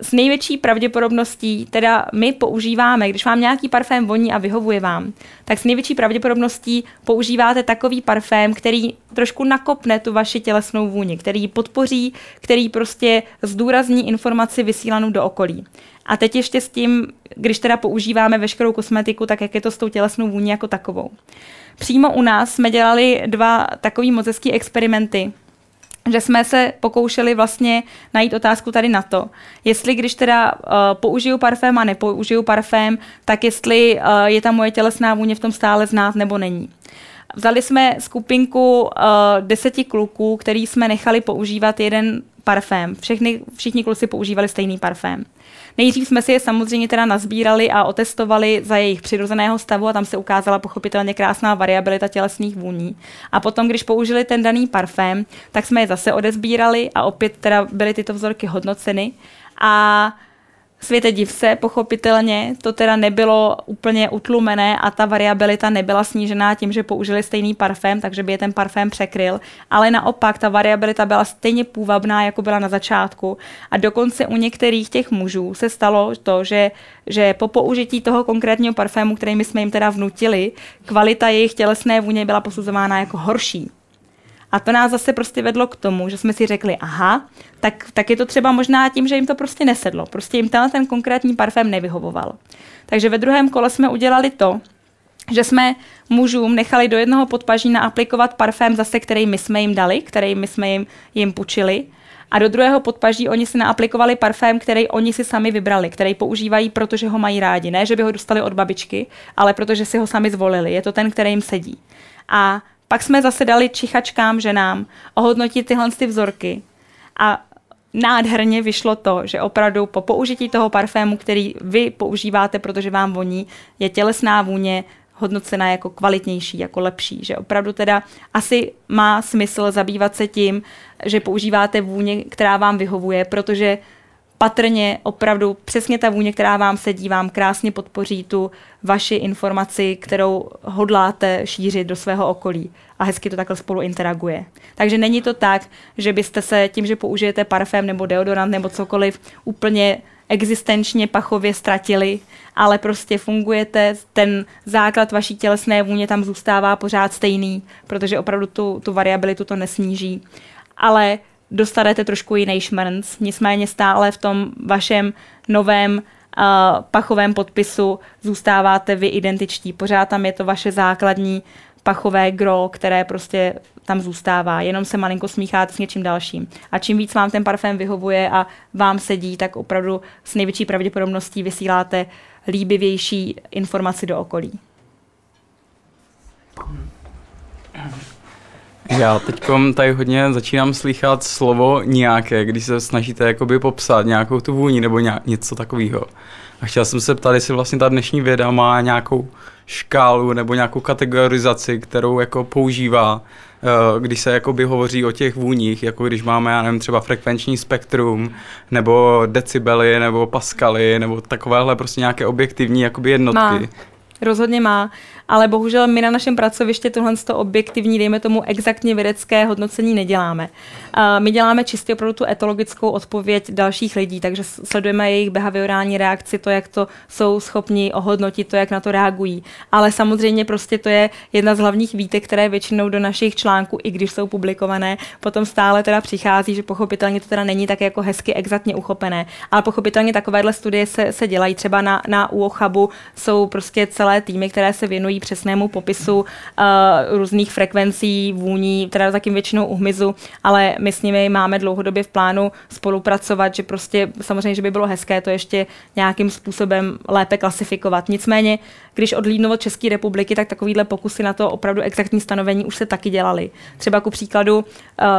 s největší pravděpodobností, teda my používáme, když vám nějaký parfém voní a vyhovuje vám, tak s největší pravděpodobností používáte takový parfém, který trošku nakopne tu vaši tělesnou vůni, který podpoří, který prostě zdůrazní informaci vysílanou do okolí. A teď ještě s tím, když teda používáme veškerou kosmetiku, tak jak je to s tou tělesnou vůní jako takovou. Přímo u nás jsme dělali dva takový moc experimenty, že jsme se pokoušeli vlastně najít otázku tady na to, jestli když teda uh, použiju parfém a nepoužiju parfém, tak jestli uh, je ta moje tělesná vůně v tom stále znát nebo není. Vzali jsme skupinku uh, deseti kluků, který jsme nechali používat jeden parfém. Všechny, všichni kluci používali stejný parfém. Nejdřív jsme si je samozřejmě teda nazbírali a otestovali za jejich přirozeného stavu a tam se ukázala pochopitelně krásná variabilita tělesných vůní. A potom, když použili ten daný parfém, tak jsme je zase odezbírali a opět teda byly tyto vzorky hodnoceny. A Světe div se, pochopitelně, to teda nebylo úplně utlumené a ta variabilita nebyla snížená tím, že použili stejný parfém, takže by je ten parfém překryl, ale naopak ta variabilita byla stejně půvabná, jako byla na začátku a dokonce u některých těch mužů se stalo to, že, že po použití toho konkrétního parfému, který my jsme jim teda vnutili, kvalita jejich tělesné vůně byla posuzována jako horší. A to nás zase prostě vedlo k tomu, že jsme si řekli, aha, tak, tak je to třeba možná tím, že jim to prostě nesedlo. Prostě jim tenhle ten konkrétní parfém nevyhovoval. Takže ve druhém kole jsme udělali to, že jsme mužům nechali do jednoho podpaží naaplikovat parfém zase, který my jsme jim dali, který my jsme jim, jim půjčili. A do druhého podpaží oni si naaplikovali parfém, který oni si sami vybrali, který používají, protože ho mají rádi. Ne, že by ho dostali od babičky, ale protože si ho sami zvolili. Je to ten, který jim sedí. A pak jsme zase dali čichačkám, ženám, ohodnotit tyhle ty vzorky. A nádherně vyšlo to, že opravdu po použití toho parfému, který vy používáte, protože vám voní, je tělesná vůně hodnocena jako kvalitnější, jako lepší. Že opravdu teda asi má smysl zabývat se tím, že používáte vůně, která vám vyhovuje, protože patrně opravdu přesně ta vůně, která vám sedí, vám krásně podpoří tu vaši informaci, kterou hodláte šířit do svého okolí. A hezky to takhle spolu interaguje. Takže není to tak, že byste se tím, že použijete parfém nebo deodorant nebo cokoliv, úplně existenčně pachově ztratili, ale prostě fungujete, ten základ vaší tělesné vůně tam zůstává pořád stejný, protože opravdu tu, tu variabilitu to nesníží. Ale dostanete trošku jiný šmrnc, nicméně stále v tom vašem novém uh, pachovém podpisu zůstáváte vy identičtí. Pořád tam je to vaše základní pachové gro, které prostě tam zůstává, jenom se malinko smícháte s něčím dalším. A čím víc vám ten parfém vyhovuje a vám sedí, tak opravdu s největší pravděpodobností vysíláte líbivější informaci do okolí. Já teď tady hodně začínám slychat slovo nějaké, když se snažíte jakoby popsat nějakou tu vůni nebo nějak, něco takového. A chtěl jsem se ptát, jestli vlastně ta dnešní věda má nějakou škálu nebo nějakou kategorizaci, kterou jako používá, eh, když se jakoby hovoří o těch vůních, jako když máme, já nevím, třeba frekvenční spektrum, nebo decibely, nebo paskaly, nebo takovéhle prostě nějaké objektivní jakoby jednotky. Má. Rozhodně má ale bohužel my na našem pracovišti tohle objektivní, dejme tomu exaktně vědecké hodnocení neděláme. My děláme čistě opravdu tu etologickou odpověď dalších lidí, takže sledujeme jejich behaviorální reakci, to, jak to jsou schopni ohodnotit, to, jak na to reagují. Ale samozřejmě prostě to je jedna z hlavních výtek, které většinou do našich článků, i když jsou publikované, potom stále teda přichází, že pochopitelně to teda není tak jako hezky exaktně uchopené. Ale pochopitelně takovéhle studie se, se dělají. Třeba na, na UOCHABu jsou prostě celé týmy, které se věnují přesnému popisu uh, různých frekvencí, vůní, teda taky většinou u hmyzu, ale my s nimi máme dlouhodobě v plánu spolupracovat, že prostě samozřejmě, že by bylo hezké to ještě nějakým způsobem lépe klasifikovat. Nicméně, když odlídnu od České republiky, tak takovýhle pokusy na to opravdu exaktní stanovení už se taky dělaly. Třeba ku příkladu uh,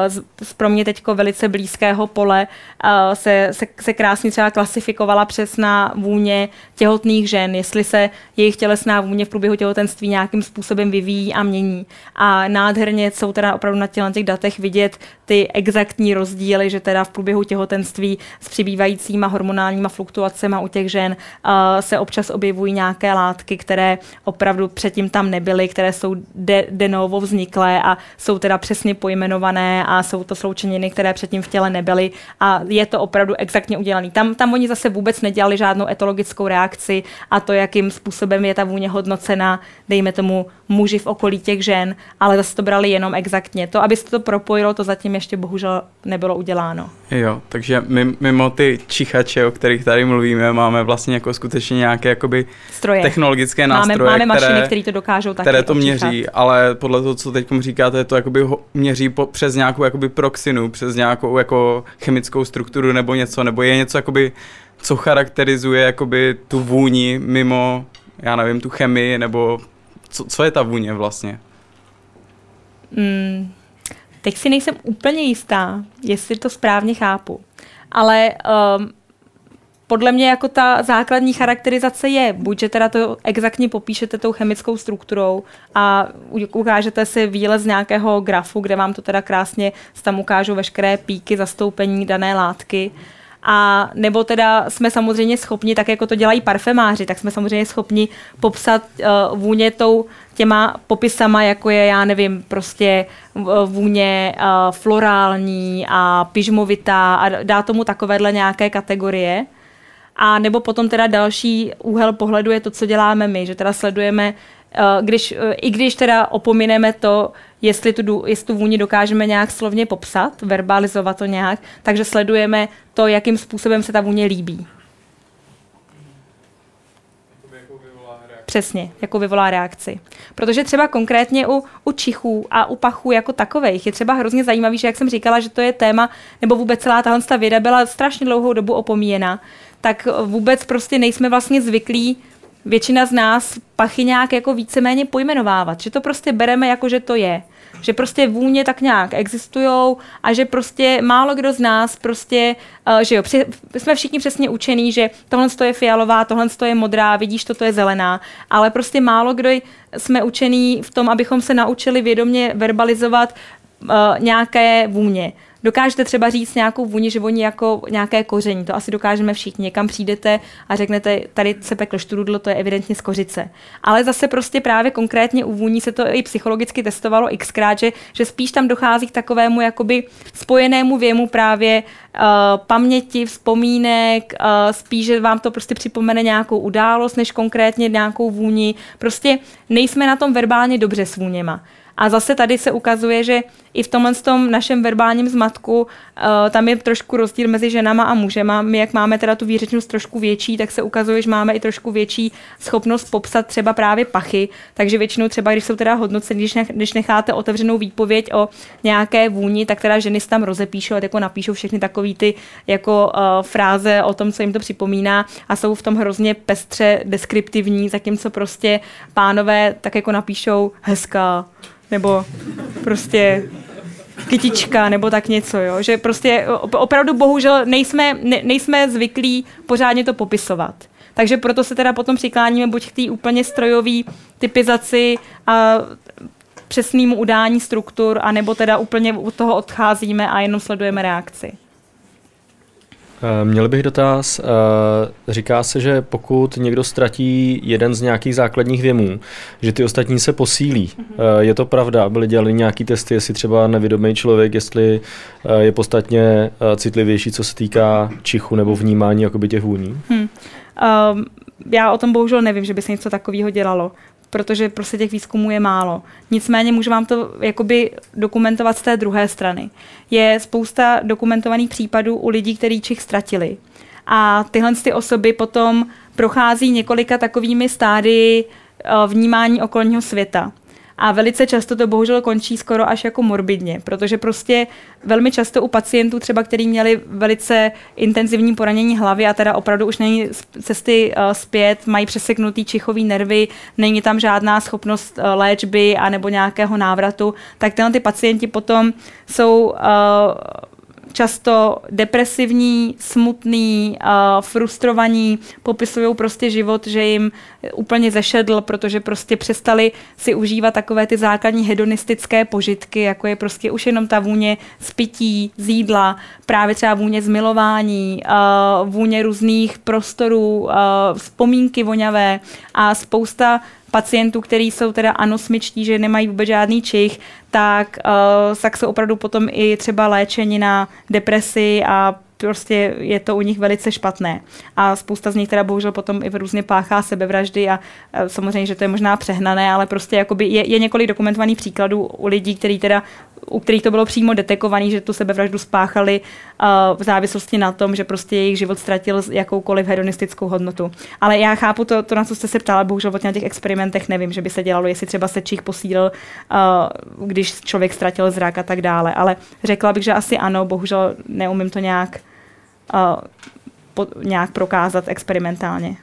z, z pro mě teďko velice blízkého pole uh, se, se, se krásně třeba klasifikovala přesná vůně těhotných žen, jestli se jejich tělesná vůně v průběhu těhotenství nějakým způsobem vyvíjí a mění. A nádherně jsou teda opravdu na těch datech vidět ty exaktní rozdíly, že teda v průběhu těhotenství s přibývajícíma hormonálníma fluktuacemi u těch žen uh, se občas objevují nějaké látky, které opravdu předtím tam nebyly, které jsou de, de novo vzniklé a jsou teda přesně pojmenované a jsou to sloučeniny, které předtím v těle nebyly a je to opravdu exaktně udělané. Tam, tam oni zase vůbec nedělali žádnou etologickou reakci a to, jakým způsobem je ta vůně hodnocena, dejme tomu muži v okolí těch žen, ale zase to brali jenom exaktně. To, aby se to propojilo, to zatím ještě bohužel nebylo uděláno. Jo, takže mimo ty čichače, o kterých tady mluvíme, máme vlastně jako skutečně nějaké jakoby Stroje. technologické nástroje, máme, máme které, mašiny, které to dokážou taky které to očichat. měří, ale podle toho, co teď říkáte, to jakoby měří po, přes nějakou jakoby proxinu, přes nějakou jako chemickou strukturu nebo něco, nebo je něco jakoby, co charakterizuje jakoby tu vůni mimo, já nevím, tu chemii, nebo co, co je ta vůně vlastně? Mm, teď si nejsem úplně jistá, jestli to správně chápu. Ale um, podle mě jako ta základní charakterizace je, buď, že teda to exaktně popíšete tou chemickou strukturou a ukážete si výlez z nějakého grafu, kde vám to teda krásně tam ukážou veškeré píky zastoupení dané látky, a nebo teda jsme samozřejmě schopni, tak jako to dělají parfemáři, tak jsme samozřejmě schopni popsat uh, vůně tou těma popisama, jako je, já nevím, prostě vůně uh, florální a pyžmovitá a dá tomu takovéhle nějaké kategorie. A nebo potom teda další úhel pohledu je to, co děláme my, že teda sledujeme, uh, když, uh, i když teda opomineme to, jestli tu, jestli tu vůni dokážeme nějak slovně popsat, verbalizovat to nějak, takže sledujeme to, jakým způsobem se ta vůně líbí. Přesně, jako vyvolá reakci. Protože třeba konkrétně u, u čichů a u pachů jako takových je třeba hrozně zajímavý, že jak jsem říkala, že to je téma, nebo vůbec celá tahle ta věda byla strašně dlouhou dobu opomíjena, tak vůbec prostě nejsme vlastně zvyklí většina z nás pachy nějak jako víceméně pojmenovávat. Že to prostě bereme jako, že to je. Že prostě vůně tak nějak existují a že prostě málo kdo z nás prostě, uh, že jo, při, jsme všichni přesně učení, že tohle je fialová, tohle je modrá, vidíš, toto je zelená, ale prostě málo kdo jsme učení v tom, abychom se naučili vědomě verbalizovat uh, nějaké vůně. Dokážete třeba říct nějakou vůni, že voní jako nějaké koření, to asi dokážeme všichni. Někam přijdete a řeknete, tady se pekl štrudl, to je evidentně z kořice. Ale zase prostě právě konkrétně u vůní se to i psychologicky testovalo xkrát, že, že spíš tam dochází k takovému jakoby spojenému věmu právě uh, paměti, vzpomínek, uh, spíš, že vám to prostě připomene nějakou událost, než konkrétně nějakou vůni. Prostě nejsme na tom verbálně dobře s vůněma. A zase tady se ukazuje, že i v tomhle tom našem verbálním zmatku uh, tam je trošku rozdíl mezi ženama a mužema. My, jak máme teda tu výřečnost trošku větší, tak se ukazuje, že máme i trošku větší schopnost popsat třeba právě pachy. Takže většinou třeba, když jsou teda hodnoceni, když, nech, když necháte otevřenou výpověď o nějaké vůni, tak teda ženy si tam rozepíšou a jako napíšou všechny takové ty jako uh, fráze o tom, co jim to připomíná a jsou v tom hrozně pestře deskriptivní, zatímco prostě pánové tak jako napíšou hezká, nebo prostě kytička nebo tak něco, jo? že prostě opravdu bohužel nejsme, ne, nejsme zvyklí pořádně to popisovat. Takže proto se teda potom přikláníme buď k té úplně strojové typizaci a přesnému udání struktur, anebo teda úplně u toho odcházíme a jenom sledujeme reakci. Eh, měl bych dotaz. Eh, říká se, že pokud někdo ztratí jeden z nějakých základních věmů, že ty ostatní se posílí. Mm-hmm. Je to pravda? Byly dělali nějaký testy, jestli třeba nevědomý člověk, jestli je podstatně citlivější, co se týká čichu nebo vnímání jakoby těch vůní? Hmm. Um, já o tom bohužel nevím, že by se něco takového dělalo protože prostě těch výzkumů je málo. Nicméně můžu vám to jakoby dokumentovat z té druhé strany. Je spousta dokumentovaných případů u lidí, kteří čich ztratili. A tyhle ty osoby potom prochází několika takovými stády eh, vnímání okolního světa. A velice často to bohužel končí skoro až jako morbidně, protože prostě velmi často u pacientů třeba, kteří měli velice intenzivní poranění hlavy a teda opravdu už není cesty uh, zpět, mají přeseknutý čichový nervy, není tam žádná schopnost uh, léčby a nebo nějakého návratu, tak tyhle ty pacienti potom jsou uh, často depresivní, smutný, uh, frustrovaní, popisují prostě život, že jim úplně zešedl, protože prostě přestali si užívat takové ty základní hedonistické požitky, jako je prostě už jenom ta vůně z pití, z jídla, právě třeba vůně z milování, uh, vůně různých prostorů, uh, vzpomínky voňavé a spousta pacientů, kteří jsou teda anosmičtí, že nemají vůbec žádný čich, tak, uh, tak jsou opravdu potom i třeba léčeni na depresi a prostě je to u nich velice špatné. A spousta z nich teda bohužel potom i různě páchá sebevraždy a e, samozřejmě, že to je možná přehnané, ale prostě jakoby je, je několik dokumentovaných příkladů u lidí, který teda u kterých to bylo přímo detekované, že tu sebevraždu spáchali uh, v závislosti na tom, že prostě jejich život ztratil jakoukoliv hedonistickou hodnotu. Ale já chápu to, to na co jste se ptala, bohužel o těch experimentech nevím, že by se dělalo, jestli třeba se čich posílil, uh, když člověk ztratil zrak a tak dále. Ale řekla bych, že asi ano, bohužel neumím to nějak, uh, po, nějak prokázat experimentálně.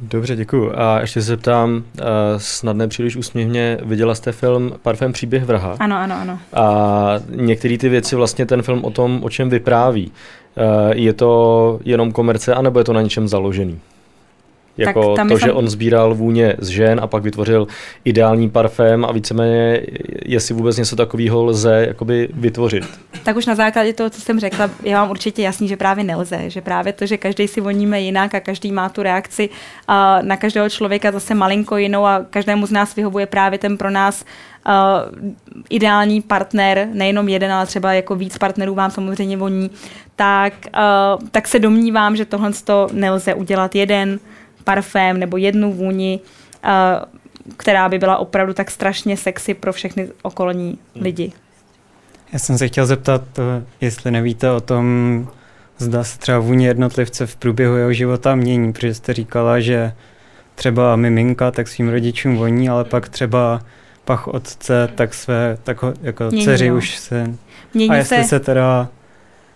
Dobře, děkuji. A ještě se ptám, uh, snad nepříliš úsměvně, viděla jste film Parfém příběh vraha? Ano, ano, ano. A některé ty věci vlastně ten film o tom, o čem vypráví. Uh, je to jenom komerce, anebo je to na něčem založený? Jako to, jsem... že on sbíral vůně z žen a pak vytvořil ideální parfém a víceméně, jestli vůbec něco takového lze jakoby vytvořit. Tak už na základě toho, co jsem řekla, je vám určitě jasný, že právě nelze. Že právě to, že každý si voníme jinak a každý má tu reakci a na každého člověka zase malinko jinou a každému z nás vyhovuje právě ten pro nás uh, ideální partner, nejenom jeden, ale třeba jako víc partnerů vám samozřejmě voní, tak, uh, tak se domnívám, že tohle nelze udělat jeden parfém nebo jednu vůni, uh, která by byla opravdu tak strašně sexy pro všechny okolní hmm. lidi. Já jsem se chtěl zeptat, eh, jestli nevíte o tom, zda se třeba vůně jednotlivce v průběhu jeho života mění, protože jste říkala, že třeba miminka tak svým rodičům voní, ale pak třeba pach otce, tak své, tak ho, jako mění, dceři no. už se... Mění a jestli se... se teda,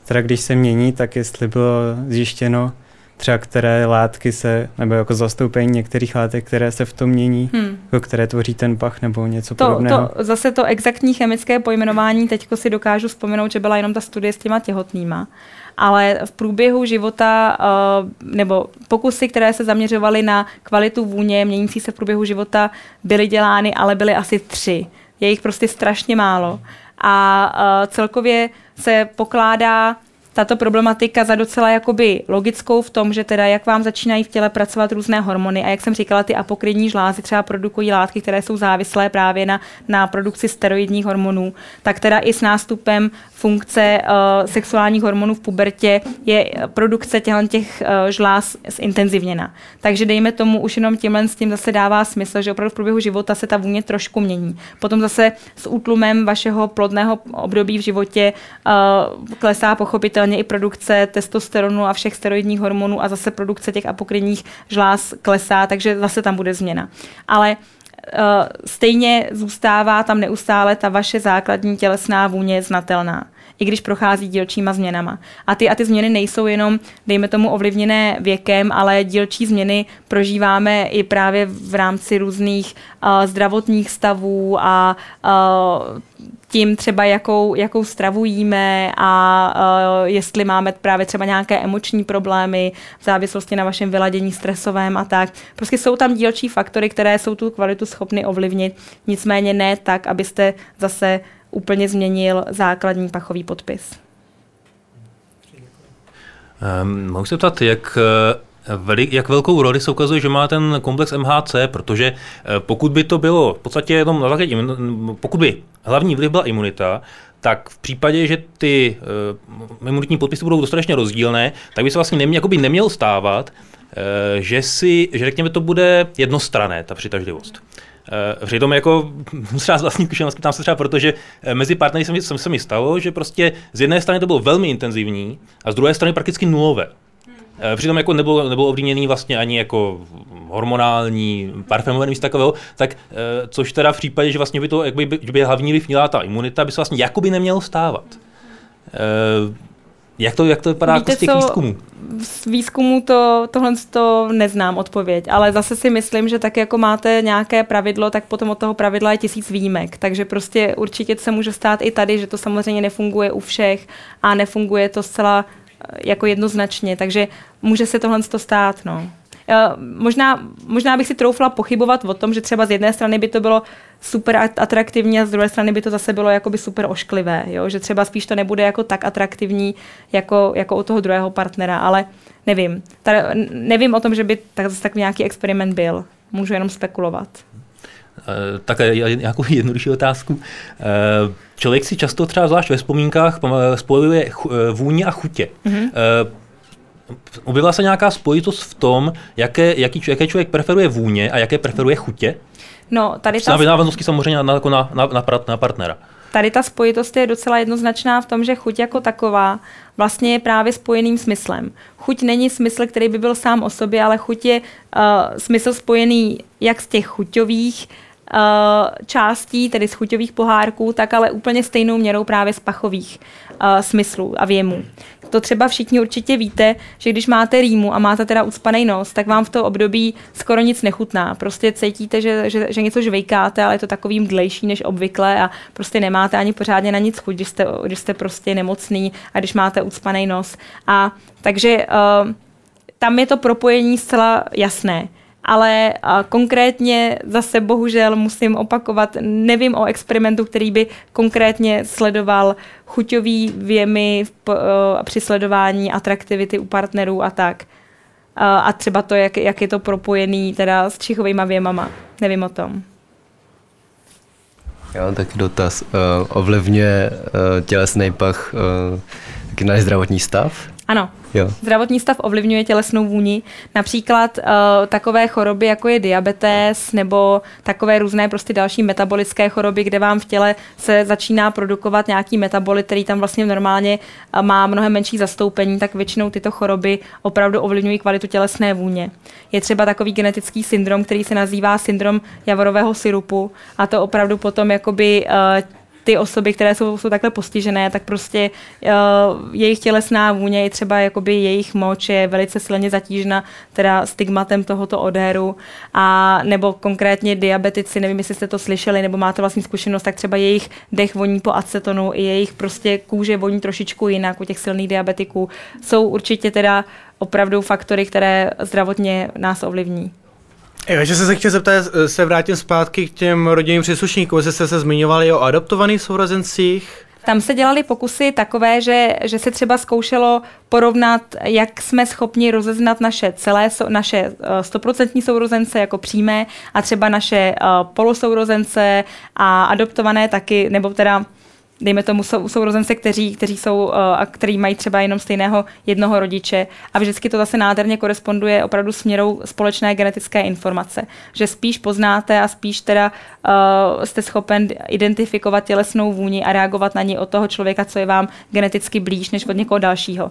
teda když se mění, tak jestli bylo zjištěno, třeba které látky se, nebo jako zastoupení některých látek, které se v tom mění, hmm. jako které tvoří ten pach nebo něco to, podobného. To, zase to exaktní chemické pojmenování, teďko si dokážu vzpomenout, že byla jenom ta studie s těma těhotnýma. Ale v průběhu života, uh, nebo pokusy, které se zaměřovaly na kvalitu vůně, měnící se v průběhu života, byly dělány, ale byly asi tři. Je jich prostě strašně málo. A uh, celkově se pokládá tato problematika za docela jakoby logickou v tom, že teda jak vám začínají v těle pracovat různé hormony a jak jsem říkala, ty apokrynní žlázy třeba produkují látky, které jsou závislé právě na, na produkci steroidních hormonů, tak teda i s nástupem funkce uh, sexuálních hormonů v pubertě je produkce těch uh, žláz zintenzivněna. Takže dejme tomu už jenom tímhle s tím zase dává smysl, že opravdu v průběhu života se ta vůně trošku mění. Potom zase s útlumem vašeho plodného období v životě uh, klesá pochopitelně i produkce testosteronu a všech steroidních hormonů a zase produkce těch apokrynních žláz klesá, takže zase tam bude změna. Ale stejně zůstává tam neustále ta vaše základní tělesná vůně znatelná i když prochází dílčíma změnama. A ty, a ty změny nejsou jenom, dejme tomu, ovlivněné věkem, ale dílčí změny prožíváme i právě v rámci různých uh, zdravotních stavů a uh, tím třeba, jakou, jakou stravu jíme a uh, jestli máme právě třeba nějaké emoční problémy v závislosti na vašem vyladění stresovém a tak. Prostě jsou tam dílčí faktory, které jsou tu kvalitu schopny ovlivnit, nicméně ne tak, abyste zase úplně změnil základní pachový podpis. Um, mohu se ptat, jak eh, Velik, jak velkou roli se ukazuje, že má ten komplex MHC, protože eh, pokud by to bylo v podstatě jenom na základě, pokud by hlavní vliv byla imunita, tak v případě, že ty uh, imunitní podpisy budou dostatečně rozdílné, tak by se vlastně nemě, jakoby neměl stávat, uh, že si, že řekněme, to bude jednostrané, ta přitažlivost. Přitom jako třeba z vlastní zkušenosti tam se třeba protože eh, mezi partnery se mi, se mi stalo, že prostě z jedné strany to bylo velmi intenzivní a z druhé strany prakticky nulové. Eh, přitom jako nebylo, nebylo ovlivněný vlastně ani jako hormonální, parfémové místo takového, tak což teda v případě, že vlastně by to, jakby, že by hlavní vliv měla ta imunita, by se vlastně jakoby nemělo stávat. Jak to, jak to vypadá jako Víte z těch co? výzkumů? Z výzkumu to, tohle to neznám odpověď, ale zase si myslím, že tak jako máte nějaké pravidlo, tak potom od toho pravidla je tisíc výjimek. Takže prostě určitě se může stát i tady, že to samozřejmě nefunguje u všech a nefunguje to zcela eh, jako jednoznačně, takže může se tohle to stát, no. Eh, Možná, možná bych si troufla pochybovat o tom, že třeba z jedné strany by to bylo super at- atraktivní a z druhé strany by to zase bylo jakoby super ošklivé, jo? že třeba spíš to nebude jako tak atraktivní jako, jako u toho druhého partnera, ale nevím. Tady, nevím o tom, že by tak, zase tak nějaký experiment byl. Můžu jenom spekulovat. Eh, Tak eh, nějakou jednodušší otázku. Eh, Člověk si často třeba zvlášť ve vzpomínkách spojuje vůně a chutě. Mhm. Eh, Objevila se nějaká spojitost v tom, jaké, jaký, jaké člověk preferuje vůně a jaké preferuje chutě? No, tady Na ta, návaznosti samozřejmě na, na, jako na, na, na, na partnera. tady ta spojitost je docela jednoznačná v tom, že chuť jako taková vlastně je právě spojeným smyslem. Chuť není smysl, který by byl sám o sobě, ale chuť je uh, smysl spojený jak z těch chuťových uh, částí, tedy z chuťových pohárků, tak ale úplně stejnou měrou právě z pachových uh, smyslů a věmů. To třeba všichni určitě víte, že když máte rýmu a máte teda ucpaný nos, tak vám v to období skoro nic nechutná. Prostě cítíte, že, že, že něco žvejkáte, ale je to takový mdlejší než obvykle a prostě nemáte ani pořádně na nic chuť, když jste, když jste prostě nemocný a když máte ucpaný nos. A takže uh, tam je to propojení zcela jasné. Ale konkrétně zase bohužel musím opakovat, nevím o experimentu, který by konkrétně sledoval chuťový věmy eh, při sledování atraktivity u partnerů a tak. A, a třeba to, jak, jak je to propojený teda s čichovými věmama. Nevím o tom. Já mám taky dotaz. Uh, ovlivňuje uh, tělesný pach uh, taky náš zdravotní stav? Ano, Jo. Zdravotní stav ovlivňuje tělesnou vůni. Například uh, takové choroby, jako je diabetes nebo takové různé prostě další metabolické choroby, kde vám v těle se začíná produkovat nějaký metabolit, který tam vlastně normálně uh, má mnohem menší zastoupení, tak většinou tyto choroby opravdu ovlivňují kvalitu tělesné vůně. Je třeba takový genetický syndrom, který se nazývá syndrom javorového syrupu a to opravdu potom jakoby uh, ty osoby, které jsou, jsou takhle postižené, tak prostě uh, jejich tělesná vůně i třeba jakoby jejich moč je velice silně zatížena teda stigmatem tohoto odéru a nebo konkrétně diabetici, nevím, jestli jste to slyšeli, nebo máte vlastní zkušenost, tak třeba jejich dech voní po acetonu i jejich prostě kůže voní trošičku jinak u těch silných diabetiků. Jsou určitě teda opravdu faktory, které zdravotně nás ovlivní. Jo, že se chtěl zeptat, se vrátím zpátky k těm rodinným příslušníkům, jestli jste se zmiňovali o adoptovaných sourozencích. Tam se dělaly pokusy takové, že, že se třeba zkoušelo porovnat, jak jsme schopni rozeznat naše celé, naše eh, stoprocentní sourozence jako přímé a třeba naše eh, polosourozence a adoptované taky, nebo teda dejme tomu sou, sourozence, kteří, kteří jsou eh, a který mají třeba jenom stejného jednoho rodiče a vždycky to zase nádherně koresponduje opravdu s měrou společné genetické informace, že spíš poznáte a spíš teda uh, jste schopen identifikovat tělesnou vůni a reagovat na ní od toho člověka, co je vám geneticky blíž, než od někoho dalšího.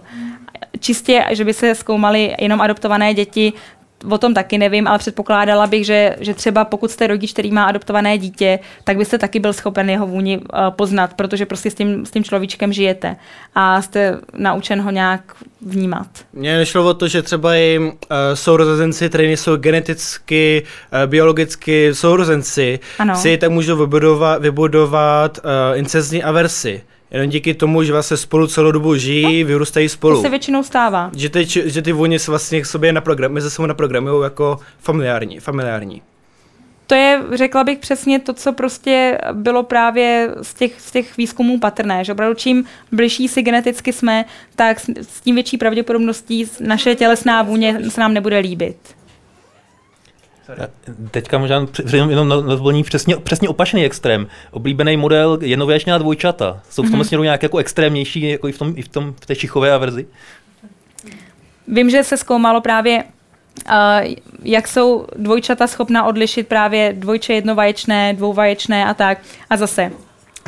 Čistě, že by se zkoumaly jenom adoptované děti, o tom taky nevím, ale předpokládala bych, že, že třeba pokud jste rodič, který má adoptované dítě, tak byste taky byl schopen jeho vůni uh, poznat, protože prostě s tím, s tím človíčkem žijete a jste naučen ho nějak vnímat. Mně nešlo o to, že třeba i uh, sourozenci, které nejsou geneticky, uh, biologicky sourozenci, Ano. si tak můžou vybudovat, vybudovat uh, incestní aversi. Jenom díky tomu, že vlastně spolu celou dobu žijí, vyrůstají spolu. To se většinou stává. Že ty, či- že ty vůně se vlastně k sobě naprogram, mezi sebou naprogramují jako familiární, familiární. To je, řekla bych přesně to, co prostě bylo právě z těch, z těch výzkumů patrné, že opravdu čím bližší si geneticky jsme, tak s, s tím větší pravděpodobností naše tělesná vůně se nám nebude líbit. Teďka možná jenom, jenom na, na doplnění přesně, přesně opačný extrém. Oblíbený model jednověčná dvojčata. Jsou v tom Mhm. mm-hmm. směru nějak jako extrémnější, jako i v, tom, i v, tom, v té čichové verzi? Vím, že se zkoumalo právě, uh, jak jsou dvojčata schopna odlišit právě dvojče jednovaječné, dvouvaječné a tak. A zase,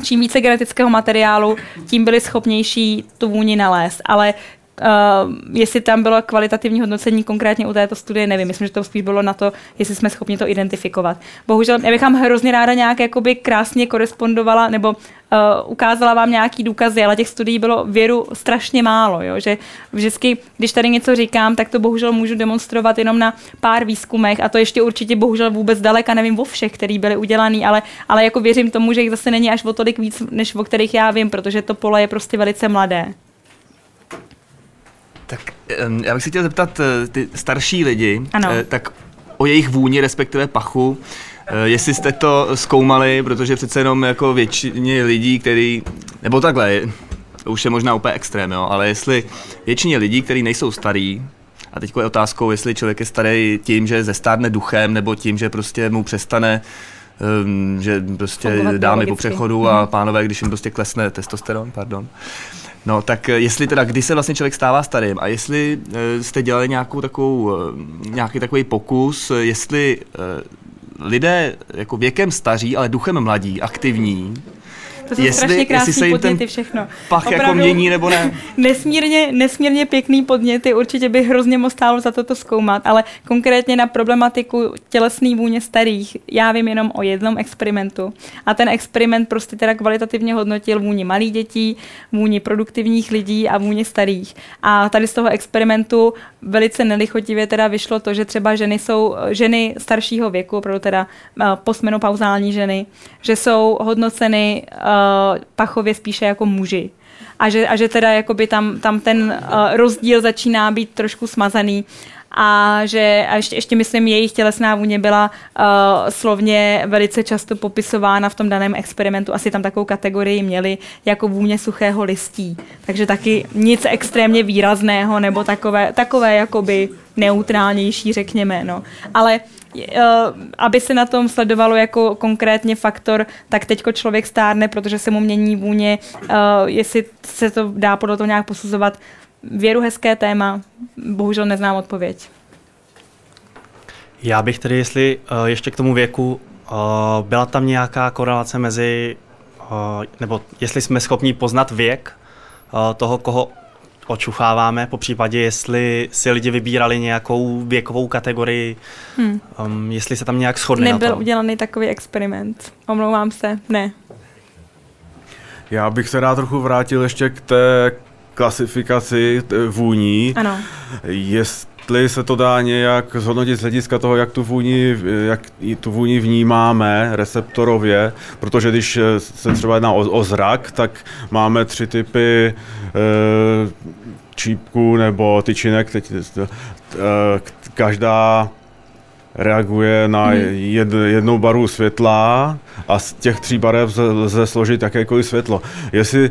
čím více genetického materiálu, tím byli schopnější tu vůni nalézt. Ale Uh, jestli tam bylo kvalitativní hodnocení konkrétně u této studie, nevím. Myslím, že to spíš bylo na to, jestli jsme schopni to identifikovat. Bohužel, já bych vám hrozně ráda nějak jakoby krásně korespondovala nebo uh, ukázala vám nějaký důkazy, ale těch studií bylo věru strašně málo. Jo? Že vždycky, když tady něco říkám, tak to bohužel můžu demonstrovat jenom na pár výzkumech a to ještě určitě bohužel vůbec daleka nevím o všech, který byly udělaný, ale, ale jako věřím tomu, že jich zase není až o tolik víc, než o kterých já vím, protože to pole je prostě velice mladé. Tak já bych se chtěl zeptat eh, ty starší lidi, Ano. eh, tak o jejich vůni, respektive pachu, eh, jestli jste to zkoumali, protože přece jenom jako většině lidí, který, nebo takhle, to už je možná úplně extrém, jo, ale jestli většině lidí, kteří nejsou starý, a teď je otázkou, jestli člověk je starý tím, že zestárne duchem, nebo tím, že prostě mu přestane um, že prostě dámy po přechodu a Mhm. pánové, když jim prostě klesne testosteron, pardon. No, tak eh, jestli teda, kdy se vlastně člověk stává starým a jestli eh, jste dělali nějakou takovou, eh, nějaký takový pokus, jestli lidé jako věkem staří, ale duchem mladí, aktivní, To jsou strašně krásné podněty všechno. pach jako mění nebo ne? Nesmírně, nesmírně pěkný podněty, určitě by hrozně moc stálo za to to zkoumat, ale konkrétně na problematiku tělesný vůně starých, já vím jenom o jednom experimentu. A ten experiment prostě teda kvalitativně hodnotil vůni malých dětí, vůni produktivních lidí a vůni starých. A tady z toho experimentu velice nelichotivě teda vyšlo to, že třeba ženy jsou ženy staršího věku, opravdu teda eh, postmenopauzální ženy, že jsou hodnoceny uh, pachově spíše jako muži. A že, a že teda jakoby tam, tam ten uh, rozdíl začíná být trošku smazaný a že a ještě, ještě myslím, jejich tělesná vůně byla uh, slovně velice často popisována v tom daném experimentu. Asi tam takovou kategorii měli jako vůně suchého listí. Takže taky nic extrémně výrazného nebo takové, takové jakoby neutrálnější, řekněme. No. Ale aby se na tom sledovalo jako konkrétně faktor, tak teďko člověk stárne, protože se mu mění vůně, uh, jestli se to dá podle toho nějak posuzovat. Věru hezké téma, bohužel neznám odpověď. Já bych tedy, jestli uh, ještě k tomu věku, byla tam nějaká korelace mezi, nebo jestli jsme schopni poznat věk toho, koho očucháváme, po případě jestli si lidi vybírali nějakou věkovou kategorii, Hmm. um, jestli se tam nějak shodli na Nebyl tom. udělaný takový experiment. Omlouvám se, ne. Já bych se rád trochu vrátil ještě k té klasifikaci vůní. Ano. Jestli se to dá nějak zhodnotit z hlediska toho, jak tu vůni, jak tu vůni vnímáme receptorově, protože když eh, se třeba jedná o, o zrak, tak máme tři typy e, čípků nebo tyčinek, teď, e, každá reaguje na Hmm. jed, jednou barvu světla a z těch tří barev lze, lze složit jakékoliv světlo. Jestli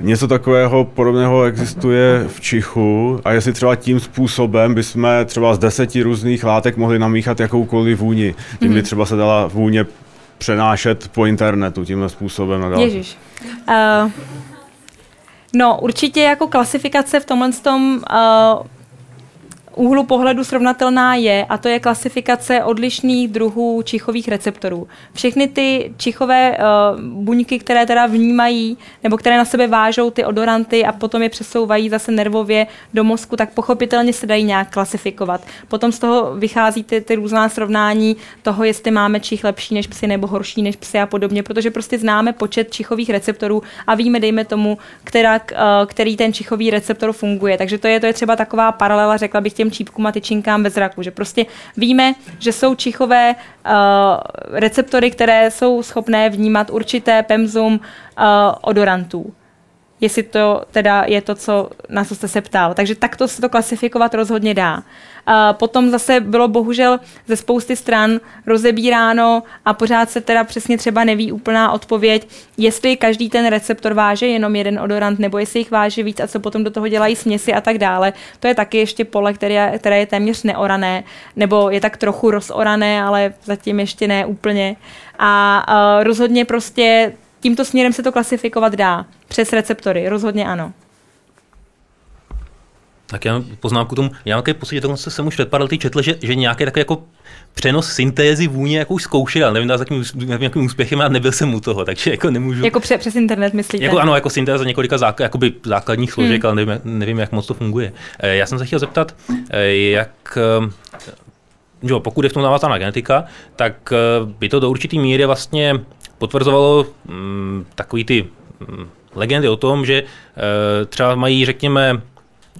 něco takového podobného existuje v čichu a jestli třeba tím způsobem bychom třeba z deseti různých látek mohli namíchat jakoukoliv vůni. Tím by Mhm. třeba se dala vůně přenášet po internetu tímhle způsobem. na dálku. Ježíš. Uh, no, určitě jako klasifikace v tomhle tom uh, úhlu pohledu srovnatelná je, a to je klasifikace odlišných druhů čichových receptorů. Všechny ty čichové uh, buňky, které teda vnímají, nebo které na sebe vážou ty odoranty a potom je přesouvají zase nervově do mozku, tak pochopitelně se dají nějak klasifikovat. Potom z toho vychází ty, ty různá srovnání toho, jestli máme čich lepší než psy nebo horší než psy a podobně, protože prostě známe počet čichových receptorů a víme, dejme tomu, která, uh, který ten čichový receptor funguje. Takže to je, to je třeba taková paralela, řekla bych těm čípkům a tyčinkám ve zraku, že prostě víme, že jsou čichové uh, receptory, které jsou schopné vnímat určité pemzum uh, odorantů. Jestli to teda je to, co, na co jste se ptal. Takže takto se to klasifikovat rozhodně dá. A potom zase bylo bohužel ze spousty stran rozebíráno a pořád se teda přesně třeba neví úplná odpověď, jestli každý ten receptor váže jenom jeden odorant, nebo jestli jich váže víc a co potom do toho dělají směsi a tak dále. To je taky ještě pole, které, které je téměř neorané, nebo je tak trochu rozorané, ale zatím ještě ne úplně. A uh, rozhodně prostě tímto směrem se to klasifikovat dá. Přes receptory, rozhodně ano. Tak já poznámku tomu, já mám takový pocit, že jsem už před pár lety četl, že, že nějaký takový jako přenos syntézy vůně jako už zkoušel, nevím, za jakým, jakým úspěchem a nebyl jsem u toho, takže jako nemůžu. Jako pře- přes internet myslíte? Jako, ano, jako syntéza několika zák- jakoby základních složek, hmm. ale nevím, jak- nevím, jak moc to funguje. Eh, Já jsem se chtěl zeptat, eh, jak eh, jo, pokud je v tom navázaná genetika, tak by to do určitý míry vlastně potvrzovalo mm, takový ty mm, legendy o tom, že eh, třeba mají, řekněme,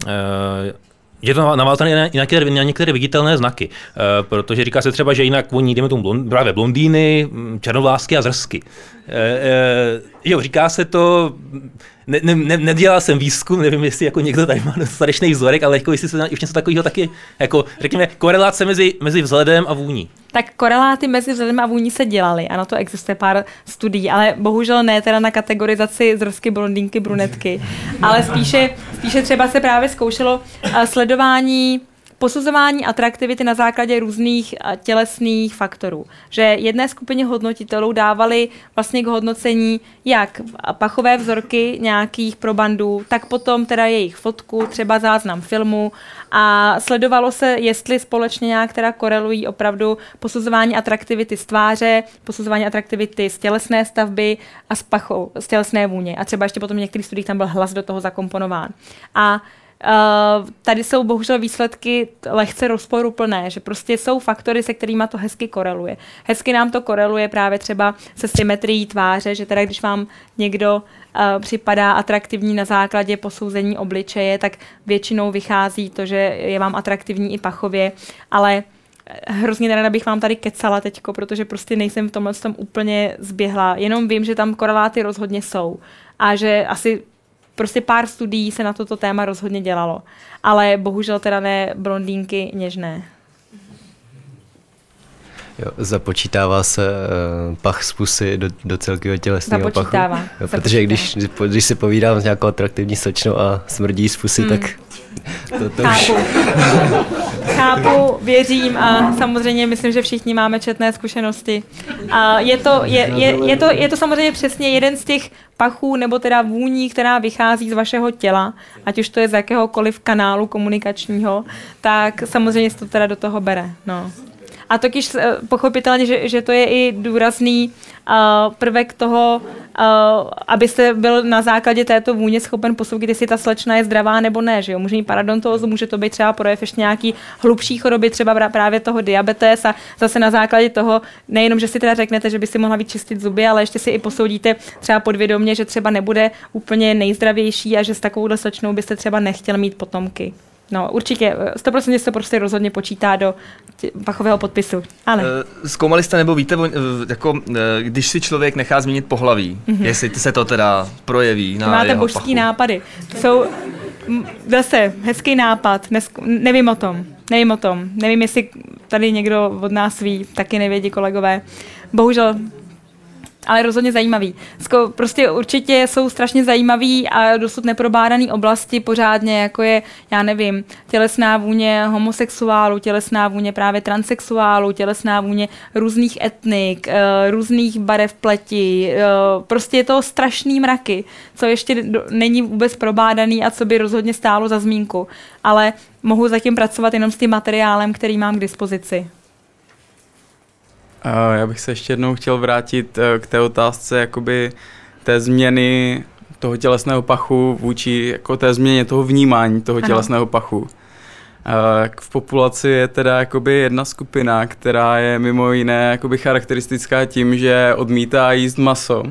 eh, že je to navázané na, na, některé, na některé viditelné znaky, e, protože říká se třeba, že jinak oni, jdeme tomu blond, právě blondýny, mm, černovlásky a zrsky. E, e, jo, říká se to, ne, ne, ne, nedělal jsem výzkum, nevím, jestli jako někdo tady má dostatečný vzorek, ale jako jestli se už něco takového taky, jako řekněme, korelace mezi, mezi vzhledem a vůní. Tak koreláty mezi vzhledem a vůní se dělaly a na to existuje pár studií, ale bohužel ne teda na kategorizaci zrsky, blondýnky, brunetky, ale spíše, spíše třeba se právě zkoušelo eh, sledování posuzování atraktivity na základě různých eh, tělesných faktorů. Že jedné skupině hodnotitelů dávali vlastně k hodnocení jak pachové vzorky nějakých probandů, tak potom teda jejich fotku, třeba záznam filmu a sledovalo se, jestli společně nějak teda korelují opravdu posuzování atraktivity z tváře, posuzování atraktivity z tělesné stavby a z pachou, z tělesné vůně. A třeba ještě potom v některých studiích tam byl hlas do toho zakomponován. A tady jsou bohužel výsledky lehce rozporuplné, že prostě jsou faktory, se kterými to hezky koreluje. Hezky nám to koreluje právě třeba se symetrií tváře, že teda když vám někdo uh, připadá atraktivní na základě posouzení obličeje, tak většinou vychází to, že je vám atraktivní i pachově, ale hrozně nerada bych vám tady kecala teďko, protože prostě nejsem v tomhle tom úplně zběhla. Jenom vím, že tam koreláty rozhodně jsou a že asi prostě pár studií se na toto téma rozhodně dělalo. Ale bohužel teda ne blondýnky něžné. Jo, započítává se uh, pach z pusy do, do celkového tělesného pachu. Započítává, Jo, protože když, když si povídám s nějakou atraktivní slečnou a smrdí z pusy, Hmm. tak to, to už... Chápu. Chápu, věřím a samozřejmě myslím, že všichni máme četné zkušenosti. A je to, je, je, je, to, je to samozřejmě přesně jeden z těch pachů nebo teda vůní, která vychází z vašeho těla, ať už to je z jakéhokoliv kanálu komunikačního, tak samozřejmě se to teda do toho bere. No. A totiž eh, pochopitelně, že, že to je i důrazný uh, prvek toho, uh, abyste byl na základě této vůně schopen posoudit, jestli ta slečna je zdravá nebo ne. Že jo? Může mít paradontózu, může to být třeba projev ještě nějaký hlubší choroby, třeba právě toho diabetes a zase na základě toho, nejenom, že si teda řeknete, že by si mohla vyčistit zuby, ale ještě si i posoudíte třeba podvědomě, že třeba nebude úplně nejzdravější a že s takovouhle slečnou byste třeba nechtěl mít potomky. No, určitě, 100% se to prostě rozhodně počítá do pachového podpisu. Ale Eh, Zkoumali jste nebo víte, eh, jako, eh, když si člověk nechá změnit pohlaví, Mhm. jestli se to teda projeví na máte jeho božský pachu. nápady. To jsou zase hezký nápad, Nesk- nevím o tom, nevím o tom, nevím, jestli tady někdo od nás ví, taky nevědí kolegové. Bohužel ale rozhodně zajímavý. Sko, prostě určitě jsou strašně zajímavý a dosud neprobádaný oblasti pořádně, jako je, já nevím, tělesná vůně homosexuálů, tělesná vůně právě transexuálů, tělesná vůně různých etnik, eh, různých barev pleti, eh, prostě je to strašný mraky, co ještě není vůbec probádaný a co by rozhodně stálo za zmínku. Ale mohu zatím pracovat jenom s tím materiálem, který mám k dispozici. Já bych se ještě jednou chtěl vrátit eh, k té otázce jakoby té změny toho tělesného pachu vůči jako té změně toho vnímání toho Ano. tělesného pachu. Jak v populaci je teda jakoby jedna skupina, která je mimo jiné jakoby charakteristická tím, že odmítá jíst maso,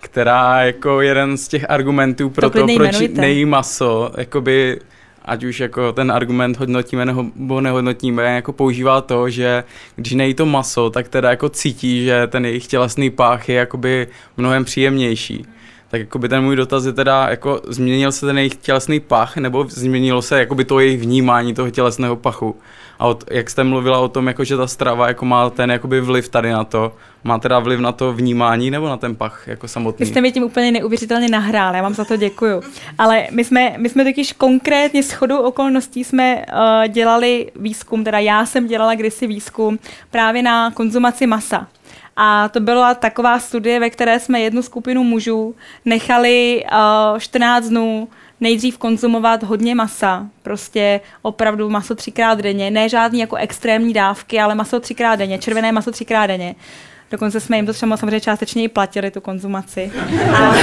která jako jeden z těch argumentů pro to, klidně proč nejí maso, jakoby ať už jako ten argument hodnotíme nebo nehodnotíme, jako používá to, že když nejí to maso, tak teda jako cítí, že ten jejich tělesný pách je jakoby mnohem příjemnější. Tak jakoby ten můj dotaz je teda, jako změnil se ten jejich tělesný pach, nebo změnilo se jakoby to jejich vnímání toho tělesného pachu? A od, jak jste mluvila o tom, jako že ta strava jako má ten jakoby vliv tady na to, má teda vliv na to vnímání nebo na ten pach jako samotný? Vy jste mi tím úplně neuvěřitelně nahrál, já vám za to děkuju. Ale my jsme, my jsme totiž konkrétně s chodou okolností jsme uh, dělali výzkum, teda já jsem dělala kdysi výzkum právě na konzumaci masa. A to byla taková studie, ve které jsme jednu skupinu mužů nechali uh, 14 dnů nejdřív konzumovat hodně masa, prostě opravdu maso třikrát denně, ne žádný jako extrémní dávky, ale maso třikrát denně, červené maso třikrát denně. Dokonce jsme jim to třeba samozřejmě částečně i platili, tu konzumaci. A,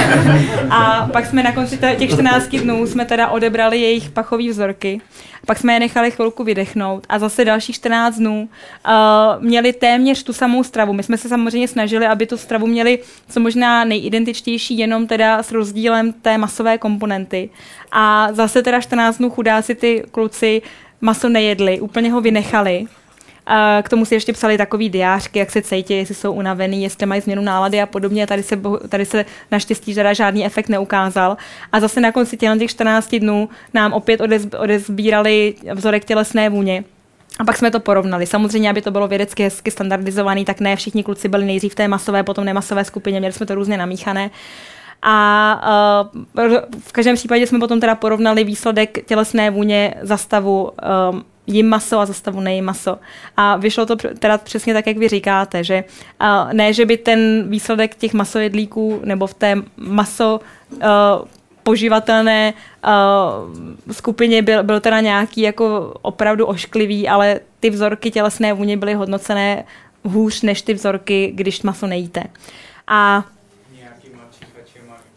a pak jsme na konci těch 14 dnů jsme teda odebrali jejich pachové vzorky. Pak jsme je nechali chvilku vydechnout a zase dalších 14 dnů uh, měli téměř tu samou stravu. My jsme se samozřejmě snažili, aby tu stravu měli co možná nejidentičtější, jenom teda s rozdílem té masové komponenty. A zase teda 14 dnů chudáci ty kluci maso nejedli, úplně ho vynechali k tomu si ještě psali takový diářky, jak se cítí, jestli jsou unavený, jestli mají změnu nálady a podobně. Tady se, tady se naštěstí teda žádný efekt neukázal. A zase na konci těch 14 dnů nám opět odez, odezbírali vzorek tělesné vůně. A pak jsme to porovnali. Samozřejmě, aby to bylo vědecky hezky standardizovaný, tak ne všichni kluci byli nejdřív v té masové, potom nemasové skupině, měli jsme to různě namíchané. A uh, v každém případě jsme potom teda porovnali výsledek tělesné vůně za stavu um, jim maso a zastavu nejím maso. A vyšlo to teda přesně tak, jak vy říkáte, že uh, ne, že by ten výsledek těch masojedlíků nebo v té maso uh, poživatelné uh, skupině byl, byl teda nějaký jako opravdu ošklivý, ale ty vzorky tělesné vůně byly hodnocené hůř než ty vzorky, když maso nejíte. A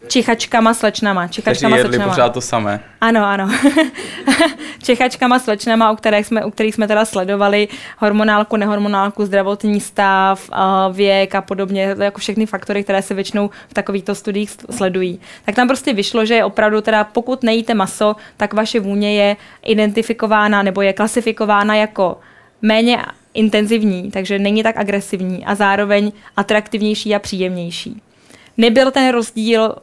Čichačkama, slečnama. Čichačkama, jedli slečnama. pořád to samé. Ano, ano. Čichačkama, slečnama, u kterých, jsme, u kterých jsme teda sledovali hormonálku, nehormonálku, zdravotní stav, věk a podobně, jako všechny faktory, které se většinou v takovýchto studiích sledují. Tak tam prostě vyšlo, že opravdu teda pokud nejíte maso, tak vaše vůně je identifikována nebo je klasifikována jako méně intenzivní, takže není tak agresivní a zároveň atraktivnější a příjemnější. Nebyl ten rozdíl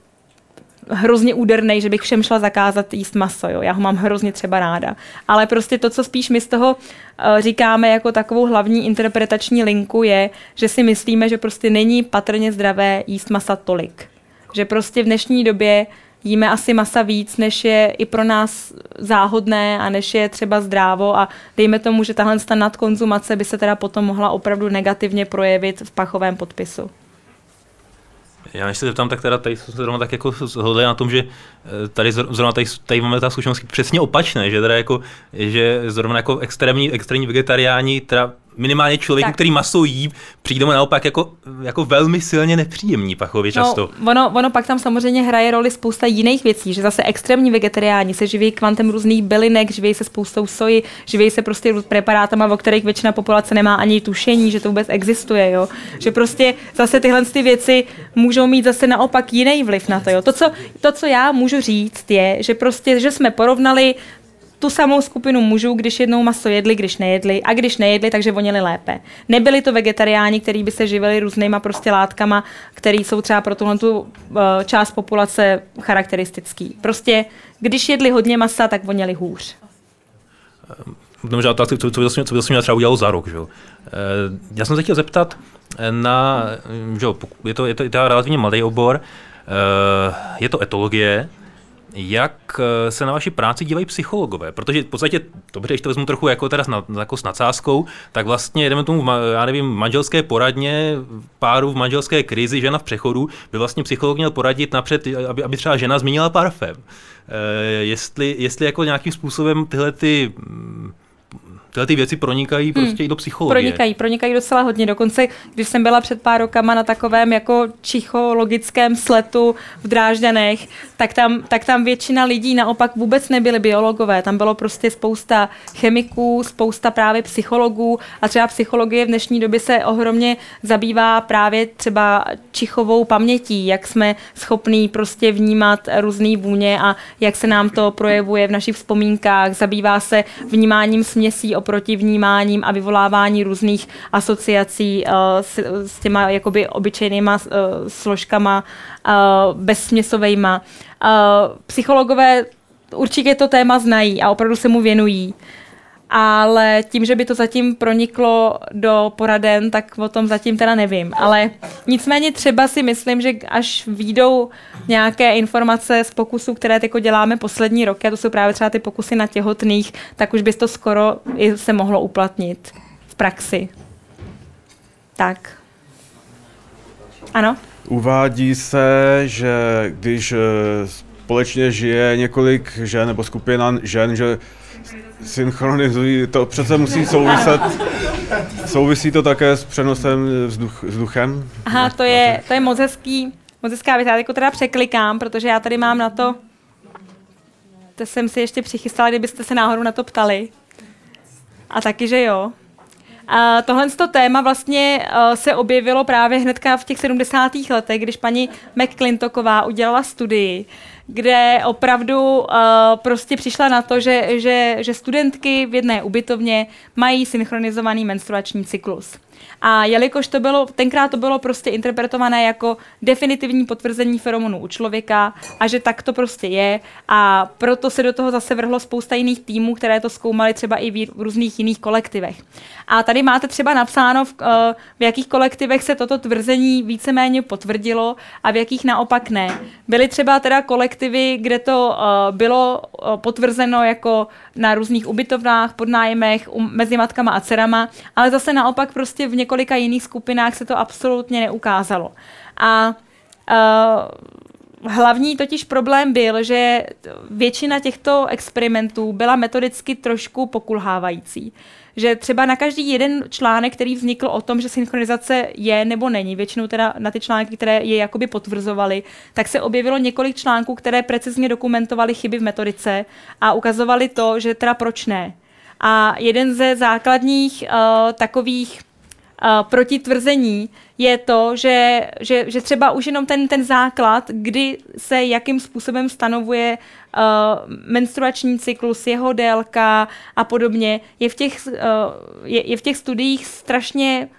hrozně úderný, že bych všem šla zakázat jíst maso. Jo. Já ho mám hrozně třeba ráda. Ale prostě to, co spíš my z toho uh, říkáme jako takovou hlavní interpretační linku, je, že si myslíme, že prostě není patrně zdravé jíst masa tolik. Že prostě v dnešní době jíme asi masa víc, než je i pro nás záhodné a než je třeba zdrávo a dejme tomu, že tahle nadkonzumace by se teda potom mohla opravdu negativně projevit v pachovém podpisu. Já než se zeptám, tak teda tady jsme se zrovna tak jako shodli na tom, že eh, tady zrovna tady, tady máme ta zkušenost přesně opačné, že teda jako, že zrovna jako extrémní, extrémní vegetariáni teda minimálně člověku, tak. který maso jí, přijde mu naopak jako, jako velmi silně nepříjemný pachově no, často. No, ono, ono pak tam samozřejmě hraje roli spousta jiných věcí, že zase extrémní vegetariáni se živí kvantem různých bylinek, živí se spoustou soji, živí se prostě preparátama, o kterých většina populace nemá ani tušení, že to vůbec existuje, jo. Že prostě zase tyhle ty věci můžou mít zase naopak jiný vliv na to, jo. To, co, to, co já můžu říct, je, že prostě, že jsme porovnali tu samou skupinu mužů, když jednou maso jedli, když nejedli a když nejedli, takže vonili lépe. Nebyli to vegetariáni, kteří by se živili různýma prostě látkama, které jsou třeba pro tuhle tu uh, část populace charakteristický. Prostě když jedli hodně masa, tak vonili hůř. Dobře, otázka, co, co, co, co by to třeba udělalo za rok. Že? Eh, já jsem se chtěl zeptat na, že je to, je to, je to relativně malý obor, eh, je to etologie, jak eh, se na vaši práci dívají psychologové, protože v podstatě, dobře, když to vezmu trochu jako teda s, jako s nadsázkou, tak vlastně jdeme tomu, já nevím, manželské poradně, páru v manželské krizi, žena v přechodu, by vlastně psycholog měl poradit napřed, aby, aby třeba žena zmínila parfém. E, jestli, jestli jako nějakým způsobem tyhle ty mm, tyhle ty věci pronikají hmm. prostě i do psychologie. Pronikají, pronikají docela hodně. Dokonce, když jsem byla před pár rokama na takovém jako psychologickém sletu v Drážďanech, tak tam, tak tam většina lidí naopak vůbec nebyly biologové. Tam bylo prostě spousta chemiků, spousta právě psychologů a třeba psychologie v dnešní době se ohromně zabývá právě třeba čichovou pamětí, jak jsme schopní prostě vnímat různé vůně a jak se nám to projevuje v našich vzpomínkách. Zabývá se vnímáním směsí oproti vnímáním a vyvolávání různých asociací uh, s, s těma jakoby obyčejnýma uh, složkama uh, bezsměsovejma. Uh, psychologové určitě to téma znají a opravdu se mu věnují ale tím, že by to zatím proniklo do poraden, tak o tom zatím teda nevím. Ale nicméně třeba si myslím, že až výjdou nějaké informace z pokusů, které teď děláme poslední roky, a to jsou právě třeba ty pokusy na těhotných, tak už by to skoro i se mohlo uplatnit v praxi. Tak. Ano? Uvádí se, že když eh, společně žije několik žen nebo skupina žen, že synchronizují, to přece musí souviset, souvisí to také s přenosem vzduch, vzduchem? Aha, to je, to je moc hezký, moc hezká věc. Já jako teda překlikám, protože já tady mám na to, to jsem si ještě přichystala, kdybyste se náhodou na to ptali. A taky, že jo. A tohle to téma vlastně uh, se objevilo právě hnedka v těch 70. letech, když paní McClintoková udělala studii, kde opravdu uh, prostě přišla na to, že, že, že studentky v jedné ubytovně mají synchronizovaný menstruační cyklus. A jelikož to bylo, tenkrát to bylo prostě interpretované jako definitivní potvrzení feromonů u člověka a že tak to prostě je a proto se do toho zase vrhlo spousta jiných týmů, které to zkoumaly třeba i v různých jiných kolektivech. A tady máte třeba napsáno, v, eh, v jakých kolektivech se toto tvrzení víceméně potvrdilo a v jakých naopak ne. Byly třeba teda kolektivy, kde to uh, bylo uh, potvrzeno jako na různých ubytovnách, podnájmech, mezi matkama a dcerama, ale zase naopak prostě v několika jiných skupinách se to absolutně neukázalo. A uh, hlavní totiž problém byl, že většina těchto experimentů byla metodicky trošku pokulhávající že třeba na každý jeden článek, který vznikl o tom, že synchronizace je nebo není, většinou teda na ty články, které je jakoby potvrzovaly, tak se objevilo několik článků, které precizně dokumentovaly chyby v metodice a ukazovali to, že teda proč ne. A jeden ze základních uh, takových uh, protitvrzení je to, že, že, že třeba už jenom ten, ten základ, kdy se jakým způsobem stanovuje uh, menstruační cyklus, jeho délka a podobně, je v těch, uh, je, je v těch studiích strašně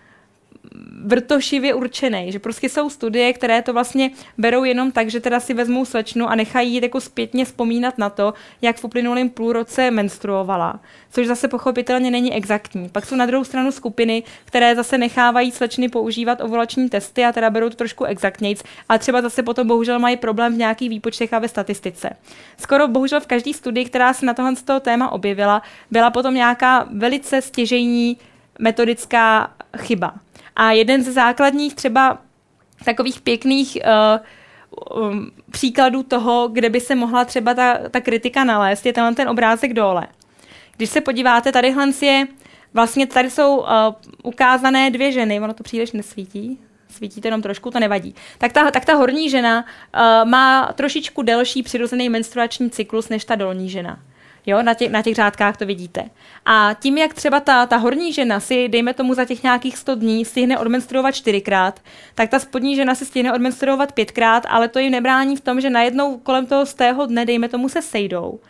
vrtošivě určený, že prostě jsou studie, které to vlastně berou jenom tak, že teda si vezmou slečnu a nechají jít jako zpětně vzpomínat na to, jak v uplynulém půlroce menstruovala, což zase pochopitelně není exaktní. Pak jsou na druhou stranu skupiny, které zase nechávají slečny používat ovulační testy a teda berou to trošku exaktnějc, a třeba zase potom bohužel mají problém v nějakých výpočtech a ve statistice. Skoro bohužel v každé studii, která se na tohle z toho téma objevila, byla potom nějaká velice stěžejní metodická chyba. A jeden ze základních třeba takových pěkných uh, um, příkladů toho, kde by se mohla třeba ta, ta kritika nalézt, je tenhle ten obrázek dole. Když se podíváte, tadyhle je, vlastně tady jsou uh, ukázané dvě ženy, ono to příliš nesvítí, svítí to jenom trošku, to nevadí. Tak ta, tak ta horní žena uh, má trošičku delší přirozený menstruační cyklus než ta dolní žena. Jo, na, těch, na těch řádkách to vidíte. A tím, jak třeba ta, ta horní žena si, dejme tomu za těch nějakých 100 dní, stihne odmenstruovat čtyřikrát, tak ta spodní žena si stihne odmenstruovat pětkrát, ale to jim nebrání v tom, že najednou kolem toho z tého dne, dejme tomu, se sejdou.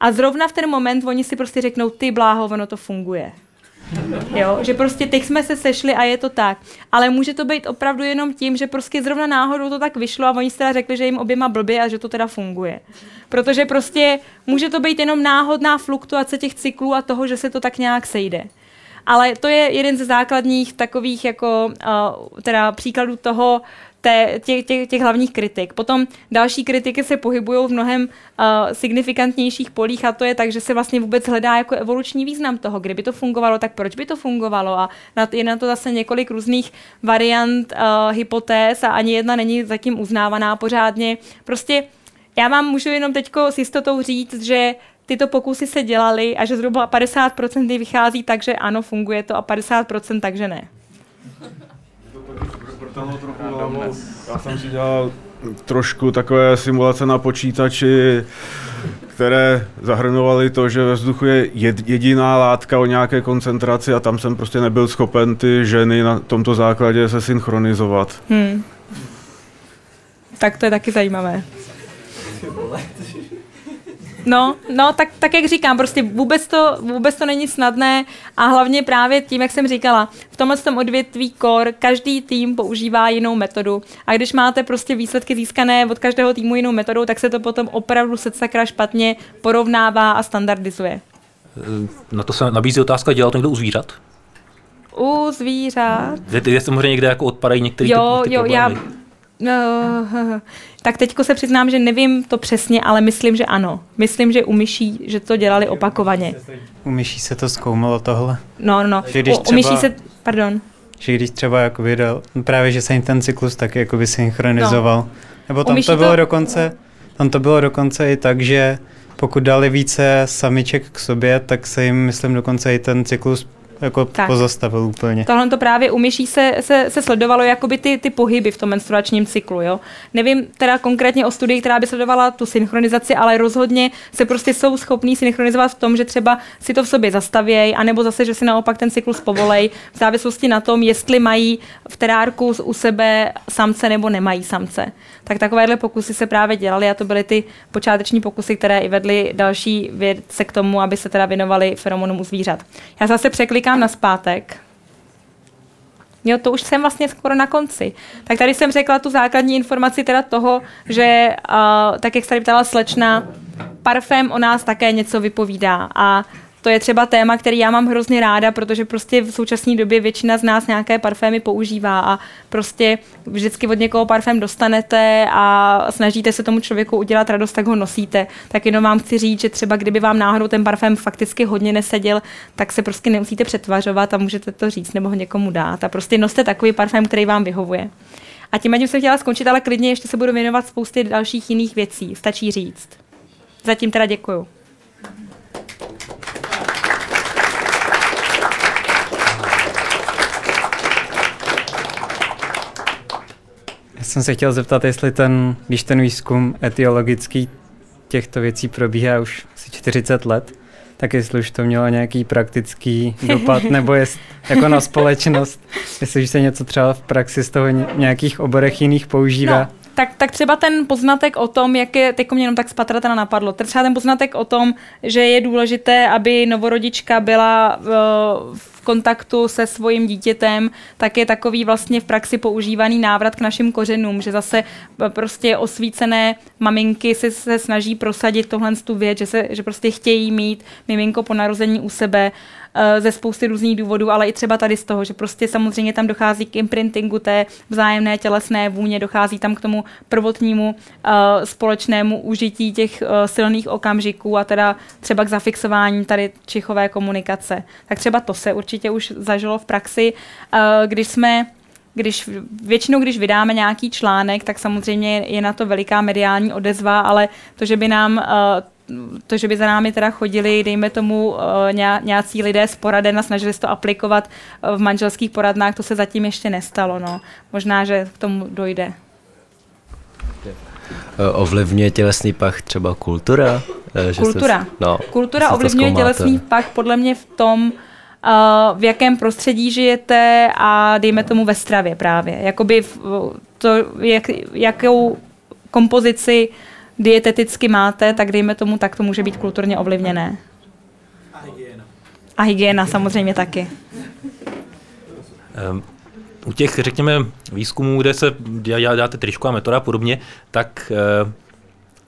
A zrovna v ten moment oni si prostě řeknou, ty bláho, ono to funguje. Jo, že prostě teď jsme se sešli a je to tak. Ale může to být opravdu jenom tím, že prostě zrovna náhodou to tak vyšlo a oni teda řekli, že jim oběma blbě a že to teda funguje. Protože prostě může to být jenom náhodná fluktuace těch cyklů a toho, že se to tak nějak sejde. Ale to je jeden ze základních takových jako uh, teda příkladů toho, té, těch, těch, těch hlavních kritik. Potom další kritiky se pohybují v mnohem uh, signifikantnějších polích a to je tak, že se vlastně vůbec hledá jako evoluční význam toho, kdyby to fungovalo, tak proč by to fungovalo a na, je na to zase několik různých variant, uh, hypotéz a ani jedna není zatím uznávaná pořádně. Prostě já vám můžu jenom teď s jistotou říct, že tyto pokusy se dělaly a že zhruba 50% vychází tak, že ano, funguje to a 50% takže ne trochu Já jsem si dělal trošku takové simulace na počítači, které zahrnovaly to, že ve vzduchu je jediná látka o nějaké koncentraci a tam jsem prostě nebyl schopen ty ženy na tomto základě se synchronizovat. Hmm. Tak to je taky zajímavé. No, no tak, tak jak říkám, prostě vůbec to, vůbec to není snadné a hlavně právě tím, jak jsem říkala, v tomhle tom odvětví core každý tým používá jinou metodu a když máte prostě výsledky získané od každého týmu jinou metodou, tak se to potom opravdu se sakra špatně porovnává a standardizuje. Na to se nabízí otázka, dělal to někdo u zvířat? U zvířat? Je, je samozřejmě někde jako odpadají některé jo, ty, ty jo, problémy. já No, tak teďko se přiznám, že nevím to přesně, ale myslím, že ano. Myslím, že u myší, že to dělali opakovaně. U myší se to zkoumalo tohle. No, no, no. Že když u, třeba, u myší se, pardon. Že když třeba jako vydal, no právě, že se jim ten cyklus taky jako by synchronizoval. No. Nebo tam to bylo to... dokonce, Tam to bylo dokonce i tak, že pokud dali více samiček k sobě, tak se jim, myslím, dokonce i ten cyklus jako Tak. pozastavil úplně. Tohle to právě u myší se, se, se sledovalo jakoby ty, ty pohyby v tom menstruačním cyklu. Jo? Nevím teda konkrétně o studii, která by sledovala tu synchronizaci, ale rozhodně se prostě jsou schopní synchronizovat v tom, že třeba si to v sobě zastavějí, anebo zase, že si naopak ten cyklus povolej, v závislosti na tom, jestli mají v terárku u sebe samce nebo nemají samce. Tak takovéhle pokusy se právě dělaly a to byly ty počáteční pokusy, které i vedly další vědce k tomu, aby se teda věnovali feromonům u zvířat. Já zase překlikám na zpátek. Jo, to už jsem vlastně skoro na konci. Tak tady jsem řekla tu základní informaci teda toho, že uh, tak jak se tady ptala slečna, parfém o nás také něco vypovídá a to je třeba téma, který já mám hrozně ráda, protože prostě v současné době většina z nás nějaké parfémy používá a prostě vždycky od někoho parfém dostanete a snažíte se tomu člověku udělat radost, tak ho nosíte. Tak jenom vám chci říct, že třeba kdyby vám náhodou ten parfém fakticky hodně neseděl, tak se prostě nemusíte přetvařovat a můžete to říct nebo ho někomu dát. A prostě noste takový parfém, který vám vyhovuje. A tím tím jsem chtěla skončit, ale klidně ještě se budu věnovat spoustě dalších jiných věcí. Stačí říct. Zatím teda děkuju. Já jsem se chtěl zeptat, jestli ten, když ten výzkum etiologický těchto věcí probíhá už asi 40 let, tak jestli už to mělo nějaký praktický dopad, nebo jest, jako na společnost, jestli už se něco třeba v praxi z toho ně- nějakých oborech jiných používá. No, tak, tak třeba ten poznatek o tom, jak je, teď mě jenom tak z teda napadlo, třeba ten poznatek o tom, že je důležité, aby novorodička byla v, v kontaktu se svým dítětem, tak je takový vlastně v praxi používaný návrat k našim kořenům, že zase eh, prostě osvícené maminky se, se snaží prosadit tohle tu věc, že, se, že prostě chtějí mít miminko po narození u sebe. eh, ze spousty různých důvodů, ale i třeba tady z toho, že prostě samozřejmě tam dochází k imprintingu té vzájemné tělesné vůně, dochází tam k tomu prvotnímu uh, společnému užití těch uh, silných okamžiků a teda třeba k zafixování tady čichové komunikace. Tak třeba to se určitě už zažilo v praxi, když jsme když většinou, když vydáme nějaký článek, tak samozřejmě je na to veliká mediální odezva, ale to, že by nám uh, to, že by za námi teda chodili, dejme tomu, uh, ně, nějací lidé z poraden a snažili se to aplikovat uh, v manželských poradnách, to se zatím ještě nestalo. No. Možná, že k tomu dojde. Eh, Ovlivňuje tělesný pach třeba kultura? Eh, že Kultura. no, Kultura ovlivňuje tělesný pach podle mě v tom, uh, v jakém prostředí žijete a dejme tomu ve stravě právě. Jakoby to, jak, jakou kompozici dieteticky máte, tak dejme tomu, tak to může být kulturně ovlivněné. A hygiena samozřejmě taky. Ehm, U těch, řekněme, výzkumů, kde se dělá, děláte tričková metoda a podobně, tak eh,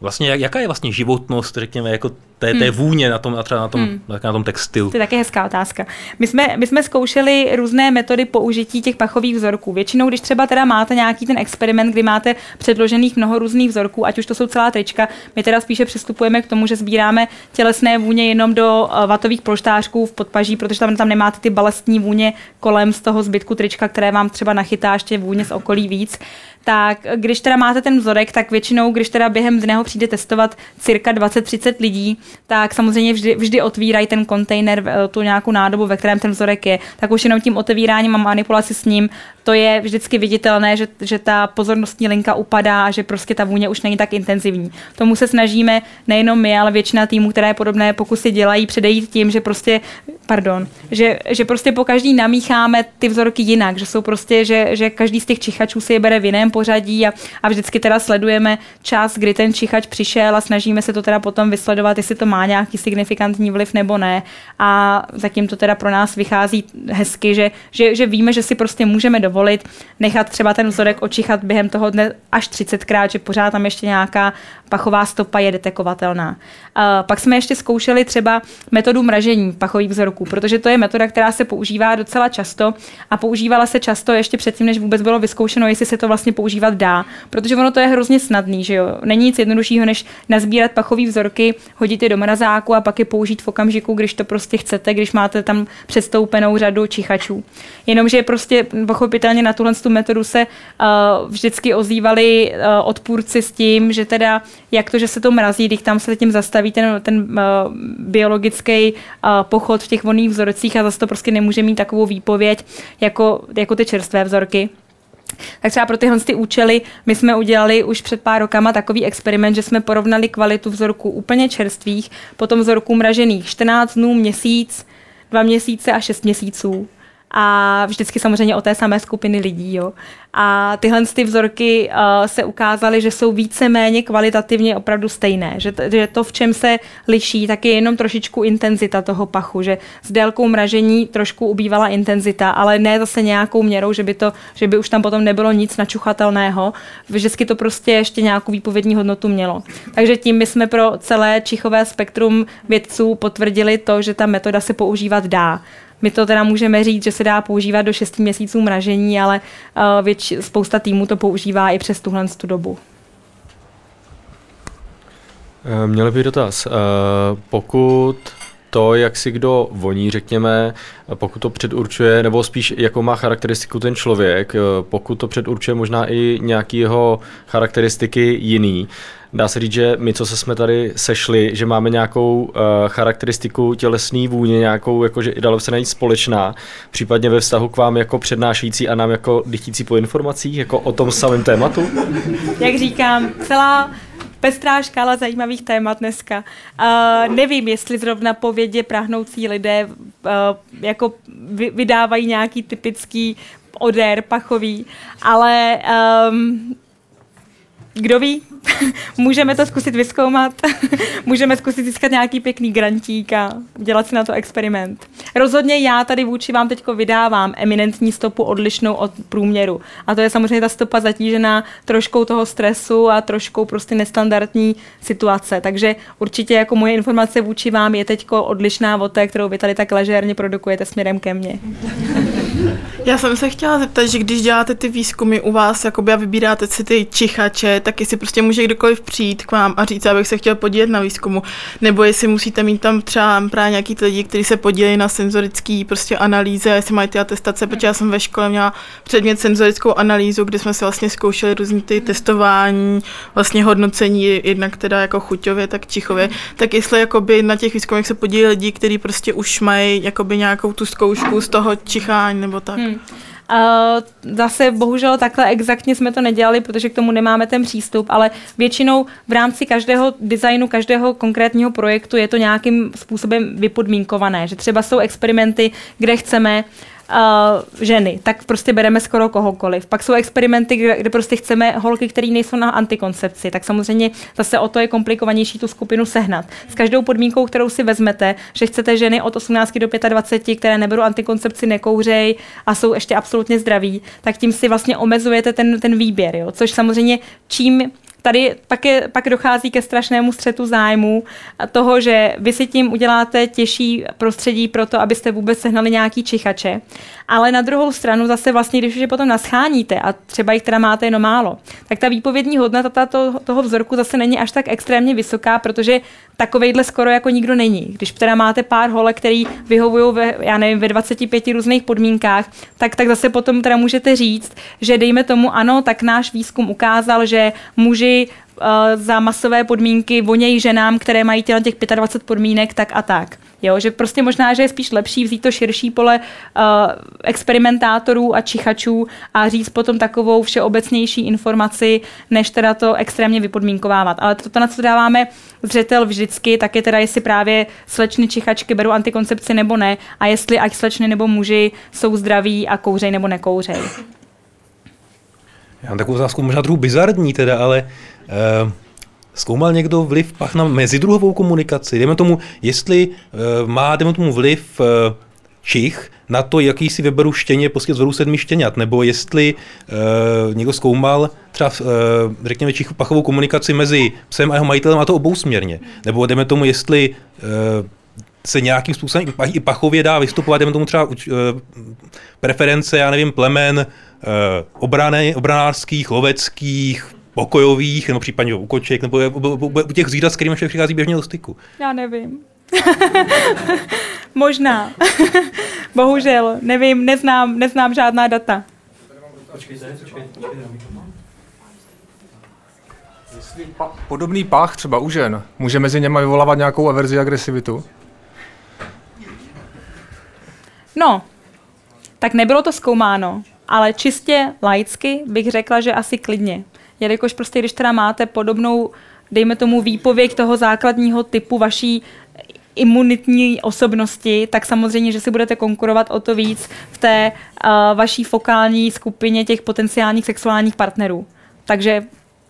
vlastně jak, jaká je vlastně životnost, řekněme, jako té, té Hmm. vůně na tom, na třeba na tom, Hmm. na tom textilu? To je také hezká otázka. My jsme, my jsme zkoušeli různé metody použití těch pachových vzorků. Většinou, když třeba teda máte nějaký ten experiment, kdy máte předložených mnoho různých vzorků, ať už to jsou celá trička, my teda spíše přistupujeme k tomu, že sbíráme tělesné vůně jenom do eh, vatových polštářků v podpaží, protože tam, tam nemáte ty balestní vůně kolem z toho zbytku trička, které vám třeba nachytá ještě vůně z okolí víc. Tak když teda máte ten vzorek, tak většinou, když teda během dne ho přijde testovat cirka 20-30 lidí, tak samozřejmě vždy, vždy otvírají ten kontejner, eh, tu nějakou nádobu, ve kterém ten vzorek je. Tak už jenom tím otevíráním a manipulaci s ním, to je vždycky viditelné, že, že ta pozornostní linka upadá a že prostě ta vůně už není tak intenzivní. Tomu se snažíme nejenom my, ale většina týmů, které podobné pokusy dělají, předejít tím, že prostě, pardon, že, že prostě po každý namícháme ty vzorky jinak, že jsou prostě, že, že každý z těch čichačů si je bere v jiném pořadí a, a vždycky teda sledujeme čas, kdy ten čichač přišel a snažíme se to teda potom vysledovat, jestli to má nějaký signifikantní vliv nebo ne. A zatím to teda pro nás vychází hezky, že, že, že víme, že si prostě můžeme dovolit nechat třeba ten vzorek očichat během toho dne až 30krát, že pořád tam ještě nějaká pachová stopa je detekovatelná. Pak jsme ještě zkoušeli třeba metodu mražení pachových vzorků, protože to je metoda, která se používá docela často a používala se často ještě předtím, než vůbec bylo vyzkoušeno, jestli se to vlastně používat dá, protože ono to je hrozně snadný, že jo. Není nic jednoduššího, než nazbírat pachové vzorky, hodit je do mrazáku a pak je použít v okamžiku, když to prostě chcete, když máte tam předstoupenou řadu čichačů. Jenomže prostě pochopitelně na tuhle tu metodu se uh, vždycky ozývali uh, odpůrci s tím, že teda jak to, že se to mrazí, když tam se tím zastaví ten, ten uh, biologický uh, pochod v těch vonných vzorcích a zase to prostě nemůže mít takovou výpověď jako, jako ty čerstvé vzorky. Tak třeba pro tyhle ty účely my jsme udělali už před pár rokama takový experiment, že jsme porovnali kvalitu vzorků úplně čerstvých, potom vzorků mražených 14 dnů, měsíc, dva měsíce a šest měsíců a vždycky samozřejmě o té samé skupiny lidí. Jo. A tyhle ty vzorky uh, se ukázaly, že jsou více-méně kvalitativně opravdu stejné. Že, t- že to, v čem se liší, tak je jenom trošičku intenzita toho pachu, že s délkou mražení trošku ubývala intenzita, ale ne zase nějakou měrou, že by, to, že by už tam potom nebylo nic načuchatelného. Vždycky to prostě ještě nějakou výpovědní hodnotu mělo. Takže tím my jsme pro celé čichové spektrum vědců potvrdili to, že ta metoda se používat dá. My to teda můžeme říct, že se dá používat do 6 měsíců mražení, ale uh, věč, spousta týmů to používá i přes tuhle tu dobu. Eh, Měl bych dotaz. Eh, Pokud to, jak si kdo voní, řekněme, pokud to předurčuje, nebo spíš jakou má charakteristiku ten člověk, eh, pokud to předurčuje možná i nějaký jeho charakteristiky jiný, dá se říct, že my, co se jsme tady sešli, že máme nějakou uh, charakteristiku tělesný vůně, nějakou, jakože i dalo se najít společná, případně ve vztahu k vám jako přednášející a nám jako dychtící po informacích, jako o tom samém tématu? Jak říkám, celá pestrá škála zajímavých témat dneska. Uh, nevím, jestli zrovna po vědě prahnoucí lidé uh, jako vy, vydávají nějaký typický odér pachový, ale um, kdo ví, můžeme to zkusit vyskoumat, můžeme zkusit získat nějaký pěkný grantík a dělat si na to experiment. Rozhodně já tady vůči vám teď vydávám eminentní stopu odlišnou od průměru. A to je samozřejmě ta stopa zatížená troškou toho stresu a troškou prostě nestandardní situace. Takže určitě jako moje informace vůči vám je teď odlišná od té, kterou vy tady tak ležérně produkujete směrem ke mně. Já jsem se chtěla zeptat, že když děláte ty výzkumy u vás jakoby a vybíráte si ty čichače, tak jestli prostě může kdokoliv přijít k vám a říct, abych se chtěl podílet na výzkumu, nebo jestli musíte mít tam třeba právě nějaký ty lidi, kteří se podílejí na senzorické prostě analýze, jestli mají ty atestace, protože já jsem ve škole měla předmět senzorickou analýzu, kde jsme si vlastně zkoušeli různý ty testování, vlastně hodnocení jednak teda jako chuťově, tak čichově, tak jestli jakoby na těch výzkumech se podílí lidi, kteří prostě už mají jakoby nějakou tu zkoušku z toho čichání nebo tak. Hmm. Zase bohužel takhle exaktně jsme to nedělali, protože k tomu nemáme ten přístup, ale většinou v rámci každého designu, každého konkrétního projektu je to nějakým způsobem vypodmínkované, že třeba jsou experimenty, kde chceme uh, ženy, tak prostě bereme skoro kohokoliv. Pak jsou experimenty, kde, kde prostě chceme holky, které nejsou na antikoncepci, tak samozřejmě zase o to je komplikovanější tu skupinu sehnat. S každou podmínkou, kterou si vezmete, že chcete ženy od 18 do 25, které neberou antikoncepci, nekouřej a jsou ještě absolutně zdraví, tak tím si vlastně omezujete ten, ten výběr, jo? což samozřejmě čím tady pak, je, pak dochází ke strašnému střetu zájmu toho, že vy si tím uděláte těžší prostředí pro to, abyste vůbec sehnali nějaký čichače. Ale na druhou stranu zase vlastně, když už je potom nascháníte a třeba jich teda máte jenom málo, tak ta výpovědní hodnota toho, toho vzorku zase není až tak extrémně vysoká, protože takovejhle skoro jako nikdo není. Když teda máte pár holek, který vyhovují ve, já nevím, ve 25 různých podmínkách, tak, tak zase potom teda můžete říct, že dejme tomu ano, tak náš výzkum ukázal, že muži uh, za masové podmínky vonějí ženám, které mají těla těch 25 podmínek, tak a tak. Jo, že prostě možná, že je spíš lepší vzít to širší pole uh, experimentátorů a čichačů a říct potom takovou všeobecnější informaci, než teda to extrémně vypodmínkovávat. Ale to, to na co dáváme zřetel vždycky, tak je teda, jestli právě slečny čichačky berou antikoncepci nebo ne a jestli ať slečny nebo muži jsou zdraví a kouřej nebo nekouřej. Já mám takovou otázku, možná trochu bizarní teda, ale uh, zkoumal někdo vliv pak na mezidruhovou komunikaci? Dejme tomu, jestli uh, má, dejme tomu vliv uh, čich na to, jaký si vyberu štěně prostě z sedmi štěňat, nebo jestli uh, někdo zkoumal třeba, uh, řekněme, čich pachovou komunikaci mezi psem a jeho majitelem a to obousměrně. Nebo jdeme tomu, jestli uh, se nějakým způsobem i pachově dá vystupovat, jdeme tomu třeba uh, preference, já nevím, plemen, obrany, obranářských, loveckých, pokojových, nebo případně u koček, nebo u těch zvířat, s kterými člověk přichází běžně do styku. Já nevím. Možná. Bohužel, nevím, neznám, neznám žádná data. Počkejte, počkejte, počkejte na mikrofon. Podobný pach třeba u žen může mezi něma vyvolávat nějakou averzi, agresivitu? No, tak nebylo to zkoumáno, ale čistě laicky bych řekla, že asi klidně. Jelikož prostě, když teda máte podobnou, dejme tomu, výpověď toho základního typu vaší imunitní osobnosti, tak samozřejmě, že si budete konkurovat o to víc v té uh, vaší fokální skupině těch potenciálních sexuálních partnerů. Takže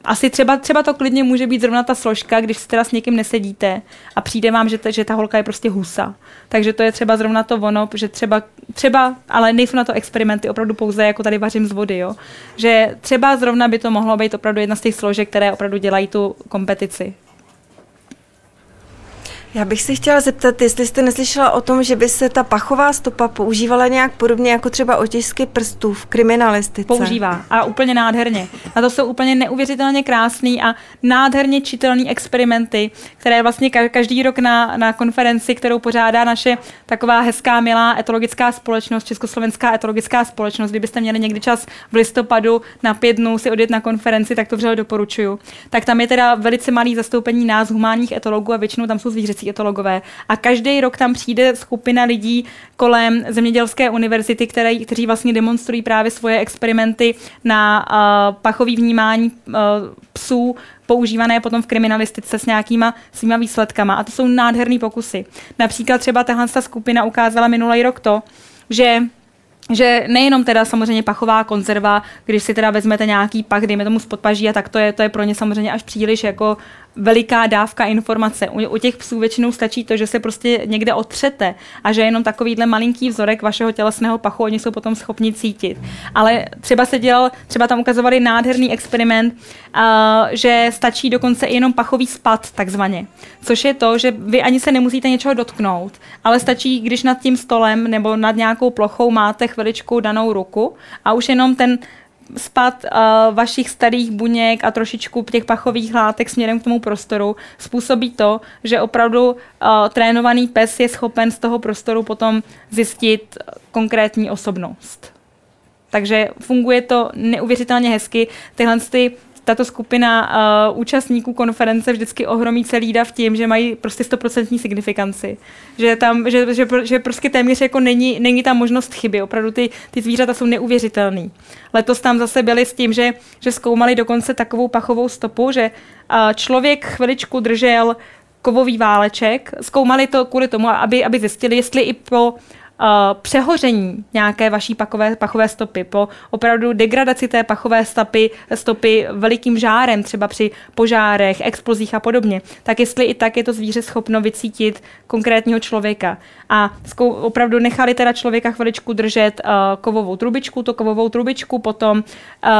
asi třeba, třeba to klidně může být zrovna ta složka, když si teda s někým nesedíte a přijde vám, že ta, že ta holka je prostě husa. Takže to je třeba zrovna to ono, že třeba, třeba, ale nejsou na to experimenty, opravdu pouze jako tady vařím z vody, jo. Že třeba zrovna by to mohlo být opravdu jedna z těch složek, které opravdu dělají tu kompetici. Já bych se chtěla zeptat, jestli jste neslyšela o tom, že by se ta pachová stopa používala nějak podobně jako třeba otisky prstů v kriminalistice. Používá a úplně nádherně. A to jsou úplně neuvěřitelně krásný a nádherně čitelný experimenty, které vlastně ka- každý rok na, na konferenci, kterou pořádá naše taková hezká, milá etologická společnost, Československá etologická společnost, kdybyste měli někdy čas v listopadu na pět dnů si odjet na konferenci, tak to vřele doporučuju. Tak tam je teda velice malý zastoupení nás, humánních etologů a většinou tam jsou zvířecí etologové. A každý rok tam přijde skupina lidí kolem Zemědělské univerzity, které, kteří vlastně demonstrují právě svoje experimenty na uh, pachový vnímání uh, psů používané potom v kriminalistice s nějakýma svýma výsledkama. A to jsou nádherné pokusy. Například třeba tahle ta skupina ukázala minulý rok to, že že nejenom teda samozřejmě pachová konzerva, když si teda vezmete nějaký pach, dejme tomu z podpaží a tak to je, to je pro ně samozřejmě až příliš jako veliká dávka informace. U, u těch psů většinou stačí to, že se prostě někde otřete a že jenom takovýhle malinký vzorek vašeho tělesného pachu oni jsou potom schopni cítit. Ale třeba se dělal, třeba tam ukazovali nádherný experiment, uh, že stačí dokonce i jenom pachový spad, takzvaně. Což je to, že vy ani se nemusíte něčeho dotknout, ale stačí, když nad tím stolem nebo nad nějakou plochou máte chviličku danou ruku a už jenom ten spad uh, vašich starých buněk a trošičku těch pachových látek směrem k tomu prostoru způsobí to, že opravdu uh, trénovaný pes je schopen z toho prostoru potom zjistit konkrétní osobnost. Takže funguje to neuvěřitelně hezky. Tyhle ty tato skupina uh, účastníků konference vždycky ohromí celý dav tím, že mají prostě stoprocentní signifikanci. Že tam, že, že, že prostě téměř jako není, není tam možnost chyby. Opravdu ty, ty zvířata jsou neuvěřitelný. Letos tam zase byli s tím, že, že zkoumali dokonce takovou pachovou stopu, že uh, člověk chviličku držel kovový váleček, zkoumali to kvůli tomu, aby, aby zjistili, jestli i po přehoření nějaké vaší pachové, pachové stopy, po opravdu degradaci té pachové stopy, stopy velikým žárem, třeba při požárech, explozích a podobně, tak jestli i tak je to zvíře schopno vycítit konkrétního člověka. A opravdu nechali teda člověka chviličku držet uh, kovovou trubičku, to kovovou trubičku potom uh,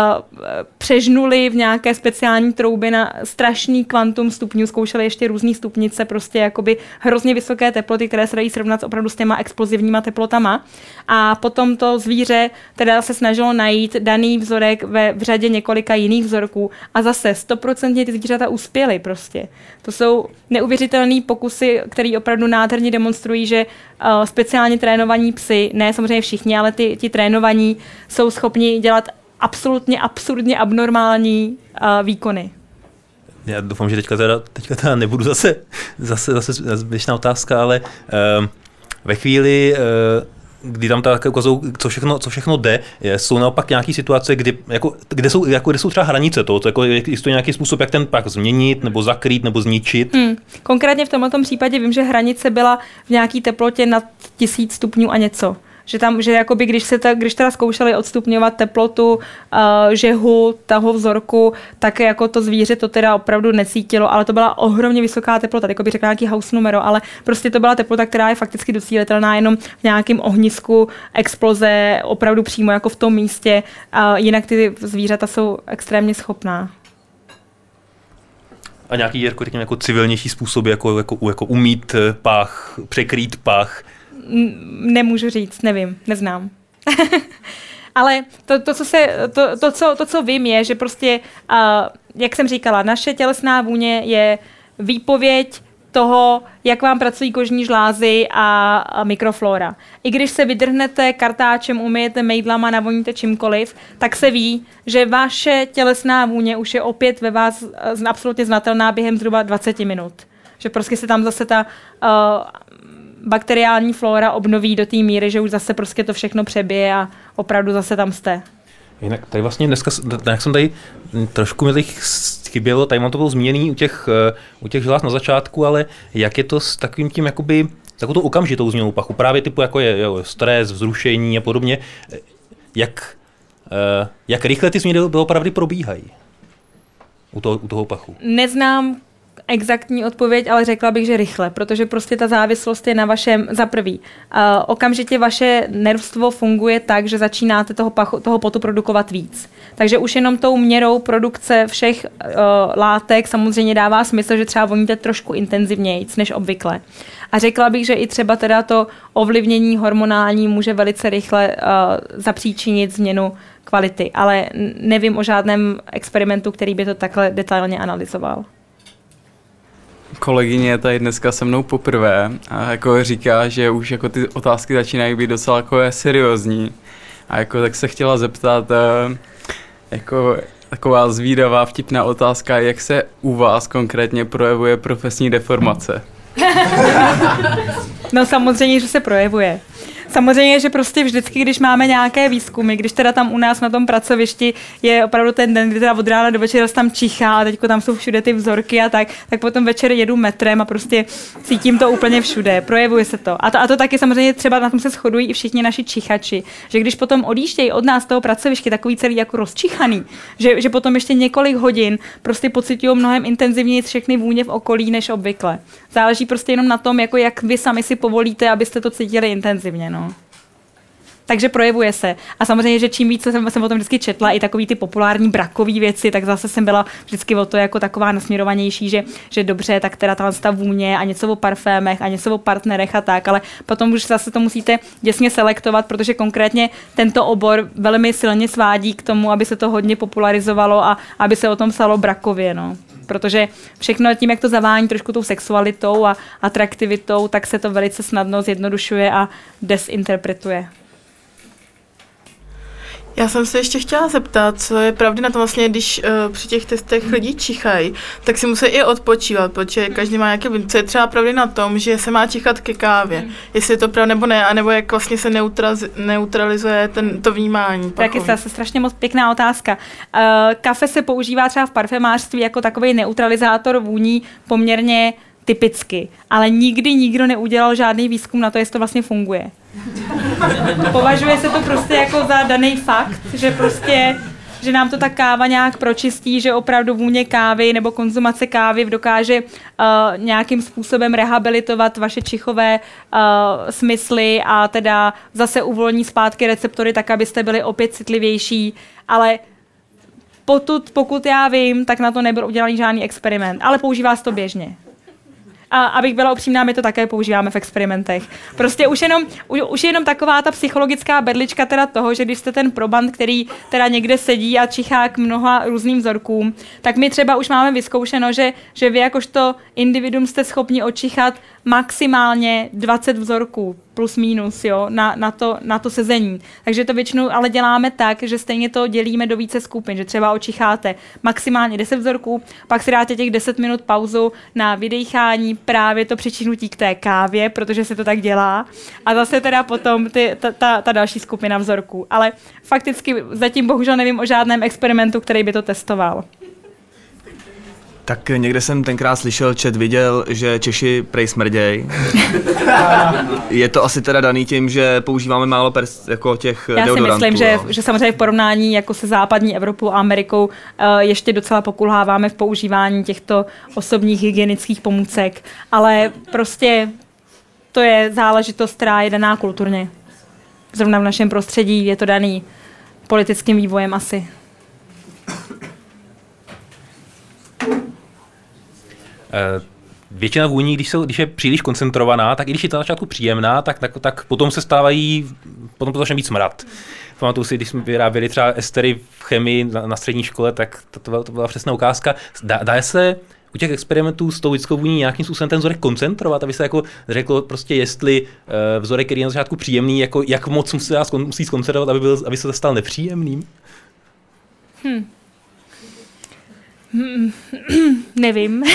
přežnuli v nějaké speciální trouby na strašný kvantum stupňů, zkoušeli ještě různé stupnice, prostě jakoby hrozně vysoké teploty, které se dají srovnat opravdu s těma explozivníma teplotama. A potom to zvíře teda se snažilo najít daný vzorek ve v řadě několika jiných vzorků a zase stoprocentně ty zvířata uspěly prostě. To jsou neuvěřitelné pokusy, které opravdu nádherně demonstrují, že uh, speciálně trénovaní psy, ne samozřejmě všichni, ale ty, ti trénovaní jsou schopni dělat absolutně absurdně abnormální uh, výkony. Já doufám, že teďka teda, teďka teda nebudu zase, zase, zase zbytečná otázka, ale uh, ve chvíli, uh, kdy tam tak ukazují, co všechno, co všechno jde, jsou naopak nějaké situace, kdy, jako, kde, jsou, jako, kde jsou třeba hranice toho, to, jako, jestli nějaký způsob, jak ten pak změnit, nebo zakrýt, nebo zničit. Hmm. Konkrétně v tomto případě vím, že hranice byla v nějaké teplotě nad tisíc stupňů a něco že tam, že jakoby, když, se ta, když teda zkoušeli odstupňovat teplotu uh, žehu toho vzorku, tak jako to zvíře to teda opravdu necítilo, ale to byla ohromně vysoká teplota, jako by řekla nějaký house numero, ale prostě to byla teplota, která je fakticky docílitelná jenom v nějakém ohnisku exploze, opravdu přímo jako v tom místě, uh, jinak ty zvířata jsou extrémně schopná. A nějaký jako, řekněme, jako civilnější způsoby, jako, jako, jako umít eh, pach, překrýt pach, nemůžu říct, nevím, neznám. Ale to, to, co se, to, to, co, to, co vím, je, že prostě, uh, jak jsem říkala, naše tělesná vůně je výpověď toho, jak vám pracují kožní žlázy a, a mikroflora. I když se vydrhnete kartáčem, umyjete mejdlama, navoníte čímkoliv, tak se ví, že vaše tělesná vůně už je opět ve vás absolutně znatelná během zhruba 20 minut. Že prostě se tam zase ta uh, bakteriální flora obnoví do té míry, že už zase prostě to všechno přebije a opravdu zase tam jste. Jinak tady vlastně dneska, jak jsem tady trošku mi tady chybělo, tady mám to bylo zmíněný u těch, eh, u těch žláz na začátku, ale jak je to s takovým tím jakoby takovou tou okamžitou změnou pachu, právě typu jako je jo, stres, vzrušení a podobně, jak, eh, jak rychle ty změny opravdu probíhají u toho, u toho pachu? Neznám exaktní odpověď, ale řekla bych, že rychle, protože prostě ta závislost je na vašem, za prvý, uh, okamžitě vaše nervstvo funguje tak, že začínáte toho, pachu, toho potu produkovat víc. Takže už jenom tou měrou produkce všech uh, látek samozřejmě dává smysl, že třeba voníte trošku intenzivněji než obvykle. A řekla bych, že i třeba teda to ovlivnění hormonální může velice rychle uh, zapříčinit změnu kvality, ale nevím o žádném experimentu, který by to takhle detailně analyzoval kolegyně tady dneska se mnou poprvé a jako říká, že už jako ty otázky začínají být docela jako seriózní. A jako tak se chtěla zeptat, eh, jako taková zvídavá vtipná otázka, jak se u vás konkrétně projevuje profesní deformace? no samozřejmě, že se projevuje. Samozřejmě, že prostě vždycky, když máme nějaké výzkumy, když teda tam u nás na tom pracovišti je opravdu ten den, kdy teda od rána do večera tam čichá a teďko tam jsou všude ty vzorky a tak, tak potom večer jedu metrem a prostě cítím to úplně všude, projevuje se to. A to, a to taky samozřejmě třeba na tom se shodují i všichni naši čichači, že když potom odjíždějí od nás toho pracoviště takový celý jako rozčichaný, že, že potom ještě několik hodin prostě pocitují mnohem intenzivněji všechny vůně v okolí než obvykle. Záleží prostě jenom na tom, jako jak vy sami si povolíte, abyste to cítili intenzivně. No. Takže projevuje se. A samozřejmě, že čím více jsem, jsem o tom vždycky četla, i takový ty populární brakové věci, tak zase jsem byla vždycky o to jako taková nasměrovanější, že, že dobře, tak teda ta, ta vůně a něco o parfémech a něco o partnerech a tak, ale potom už zase to musíte děsně selektovat, protože konkrétně tento obor velmi silně svádí k tomu, aby se to hodně popularizovalo a aby se o tom psalo brakově. No protože všechno tím, jak to zavání trošku tou sexualitou a atraktivitou, tak se to velice snadno zjednodušuje a desinterpretuje. Já jsem se ještě chtěla zeptat, co je pravdy na tom vlastně, když uh, při těch testech lidi čichají, tak si musí i odpočívat, protože každý má nějaké, co je třeba pravdy na tom, že se má čichat ke kávě, hmm. jestli je to pravda nebo ne, anebo jak vlastně se neutralizuje ten, to vnímání. Tak je zase strašně moc pěkná otázka. Uh, kafe se používá třeba v parfémářství jako takový neutralizátor vůní poměrně typicky, ale nikdy nikdo neudělal žádný výzkum na to, jestli to vlastně funguje. Považuje se to prostě jako za daný fakt, že prostě že nám to ta káva nějak pročistí, že opravdu vůně kávy nebo konzumace kávy dokáže uh, nějakým způsobem rehabilitovat vaše čichové uh, smysly a teda zase uvolní zpátky receptory tak, abyste byli opět citlivější, ale potud, pokud já vím, tak na to nebyl udělaný žádný experiment, ale používá se to běžně. A abych byla upřímná, my to také používáme v experimentech. Prostě už jenom, už, už jenom taková ta psychologická bedlička teda toho, že když jste ten proband, který teda někde sedí a čichá k mnoha různým vzorkům, tak my třeba už máme vyzkoušeno, že, že vy jakožto individuum jste schopni očichat maximálně 20 vzorků plus minus jo, na, na, to, na to sezení. Takže to většinou ale děláme tak, že stejně to dělíme do více skupin, že třeba očicháte maximálně 10 vzorků, pak si dáte těch 10 minut pauzu na vydechání, právě to přičinutí k té kávě, protože se to tak dělá, a zase teda potom ty, ta, ta, ta další skupina vzorků. Ale fakticky zatím bohužel nevím o žádném experimentu, který by to testoval. Tak někde jsem tenkrát slyšel, čet viděl, že Češi prej smrděj. je to asi teda daný tím, že používáme málo pers, jako těch Já si myslím, že, že samozřejmě v porovnání jako se západní Evropou a Amerikou uh, ještě docela pokulháváme v používání těchto osobních hygienických pomůcek, ale prostě to je záležitost, která je daná kulturně. Zrovna v našem prostředí je to daný politickým vývojem asi. Většina vůní, když, jsou, když je příliš koncentrovaná, tak i když je to na začátku příjemná, tak, tak, tak potom se stávají, potom to začne být smrad. Pamatuju si, když jsme vyráběli třeba estery v chemii na, na střední škole, tak to, to, byla, to byla přesná ukázka. Dá, dá se u těch experimentů s tou lidskou vůní nějakým způsobem ten vzorek koncentrovat, aby se jako řeklo prostě, jestli uh, vzorek, který je na začátku příjemný, jako jak moc musí, musí skoncentrovat, aby, byl, aby se stal nepříjemným? Hmm. Hmm, nevím.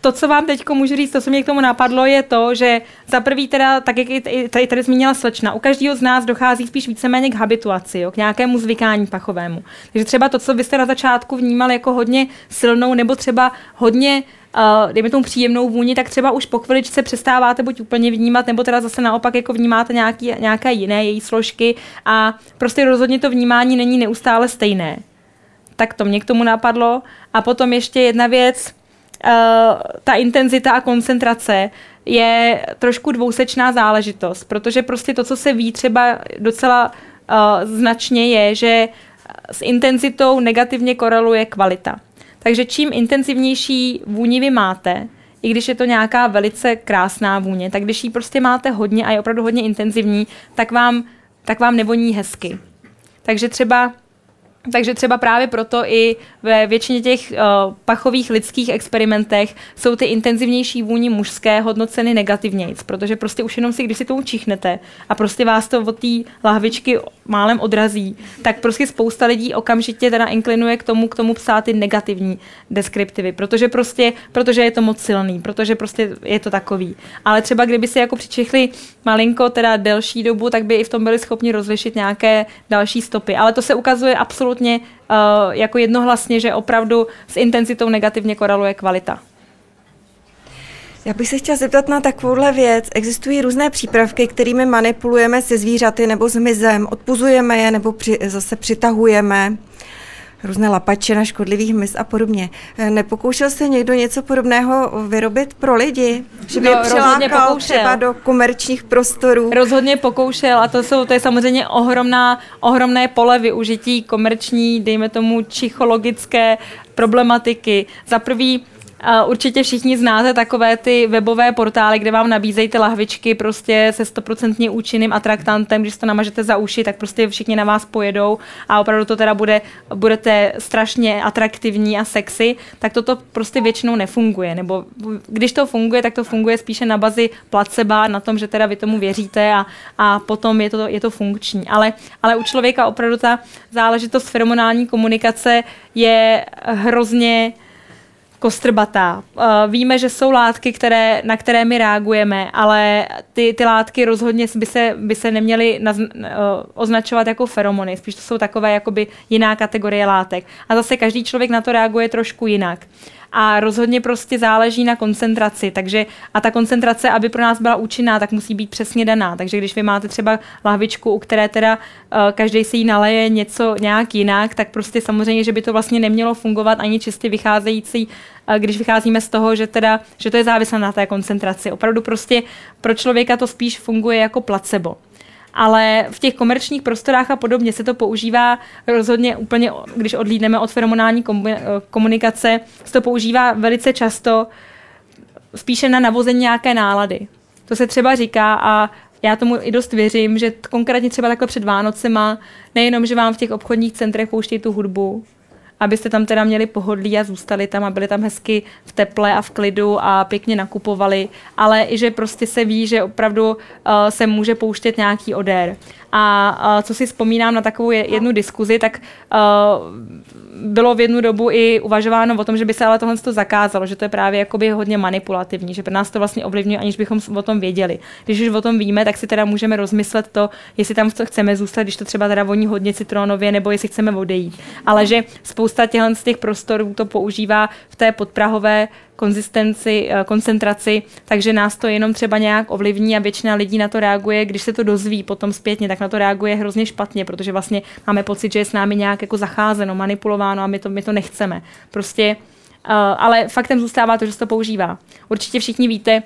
To, co vám teď můžu říct, to, co mě k tomu napadlo, je to, že za prvý teda, tak jak tady, tady zmínila slečna, u každého z nás dochází spíš víceméně k habituaci, jo, k nějakému zvykání pachovému. Takže třeba to, co byste na začátku vnímali jako hodně silnou, nebo třeba hodně uh, dejme tomu příjemnou vůni, tak třeba už po chviličce přestáváte buď úplně vnímat, nebo teda zase naopak jako vnímáte nějaký, nějaké jiné její složky a prostě rozhodně to vnímání není neustále stejné tak to mě k tomu napadlo. A potom ještě jedna věc, uh, ta intenzita a koncentrace je trošku dvousečná záležitost, protože prostě to, co se ví třeba docela uh, značně je, že s intenzitou negativně koreluje kvalita. Takže čím intenzivnější vůni vy máte, i když je to nějaká velice krásná vůně, tak když ji prostě máte hodně a je opravdu hodně intenzivní, tak vám, tak vám nevoní hezky. Takže třeba takže třeba právě proto i ve většině těch uh, pachových lidských experimentech jsou ty intenzivnější vůni mužské hodnoceny negativnějc, protože prostě už jenom si, když si to učichnete a prostě vás to od té lahvičky málem odrazí, tak prostě spousta lidí okamžitě teda inklinuje k tomu, k tomu psát ty negativní deskriptivy, protože prostě, protože je to moc silný, protože prostě je to takový. Ale třeba kdyby si jako přičichli malinko, teda delší dobu, tak by i v tom byli schopni rozlišit nějaké další stopy. Ale to se ukazuje absolutně uh, jako jednohlasně, že opravdu s intenzitou negativně koreluje kvalita. Já bych se chtěla zeptat na takovouhle věc. Existují různé přípravky, kterými manipulujeme se zvířaty nebo s mizem, odpuzujeme je nebo při, zase přitahujeme různé lapače na škodlivých mys a podobně. Eh, nepokoušel se někdo něco podobného vyrobit pro lidi? Že by no, je přilákal třeba do komerčních prostorů? Rozhodně pokoušel a to, jsou, to je samozřejmě ohromná, ohromné pole využití komerční, dejme tomu psychologické problematiky. Za prvý určitě všichni znáte takové ty webové portály, kde vám nabízejí ty lahvičky prostě se stoprocentně účinným atraktantem, když to namažete za uši, tak prostě všichni na vás pojedou a opravdu to teda bude, budete strašně atraktivní a sexy, tak toto prostě většinou nefunguje. Nebo když to funguje, tak to funguje spíše na bazi placebo, na tom, že teda vy tomu věříte a, a potom je to, je to funkční. Ale, ale u člověka opravdu ta záležitost feromonální komunikace je hrozně kostrbatá. Uh, víme, že jsou látky, které, na které my reagujeme, ale ty, ty látky rozhodně by se, by se neměly naz, uh, označovat jako feromony. Spíš to jsou takové jakoby jiná kategorie látek. A zase každý člověk na to reaguje trošku jinak a rozhodně prostě záleží na koncentraci, takže a ta koncentrace, aby pro nás byla účinná, tak musí být přesně daná, takže když vy máte třeba lahvičku, u které teda uh, každý si jí naleje něco nějak jinak, tak prostě samozřejmě, že by to vlastně nemělo fungovat ani čistě vycházející uh, když vycházíme z toho, že teda, že to je závislé na té koncentraci. Opravdu prostě pro člověka to spíš funguje jako placebo ale v těch komerčních prostorách a podobně se to používá rozhodně úplně, když odlídneme od feromonální komunikace, se to používá velice často spíše na navození nějaké nálady. To se třeba říká a já tomu i dost věřím, že konkrétně třeba takhle před Vánocema, nejenom, že vám v těch obchodních centrech pouštějí tu hudbu, abyste tam teda měli pohodlí a zůstali tam a byli tam hezky v teple a v klidu a pěkně nakupovali, ale i že prostě se ví, že opravdu uh, se může pouštět nějaký odér. A co si vzpomínám na takovou jednu diskuzi, tak bylo v jednu dobu i uvažováno o tom, že by se ale tohle to zakázalo, že to je právě jakoby hodně manipulativní, že pro nás to vlastně ovlivňuje, aniž bychom o tom věděli. Když už o tom víme, tak si teda můžeme rozmyslet to, jestli tam chceme zůstat, když to třeba teda voní hodně citronově, nebo jestli chceme odejít. Ale že spousta těch prostorů to používá v té podprahové konzistenci, eh, koncentraci, takže nás to jenom třeba nějak ovlivní a většina lidí na to reaguje, když se to dozví potom zpětně, tak na to reaguje hrozně špatně, protože vlastně máme pocit, že je s námi nějak jako zacházeno, manipulováno a my to, my to nechceme. Prostě, uh, ale faktem zůstává to, že se to používá. Určitě všichni víte,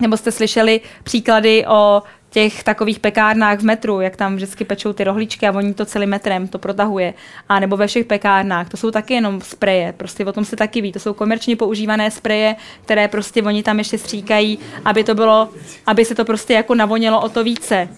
nebo jste slyšeli příklady o těch takových pekárnách v metru, jak tam vždycky pečou ty rohlíčky a oni to celým metrem to protahuje. A nebo ve všech pekárnách, to jsou taky jenom spreje, prostě o tom se taky ví. To jsou komerčně používané spreje, které prostě oni tam ještě stříkají, aby to bylo, aby se to prostě jako navonělo o to více.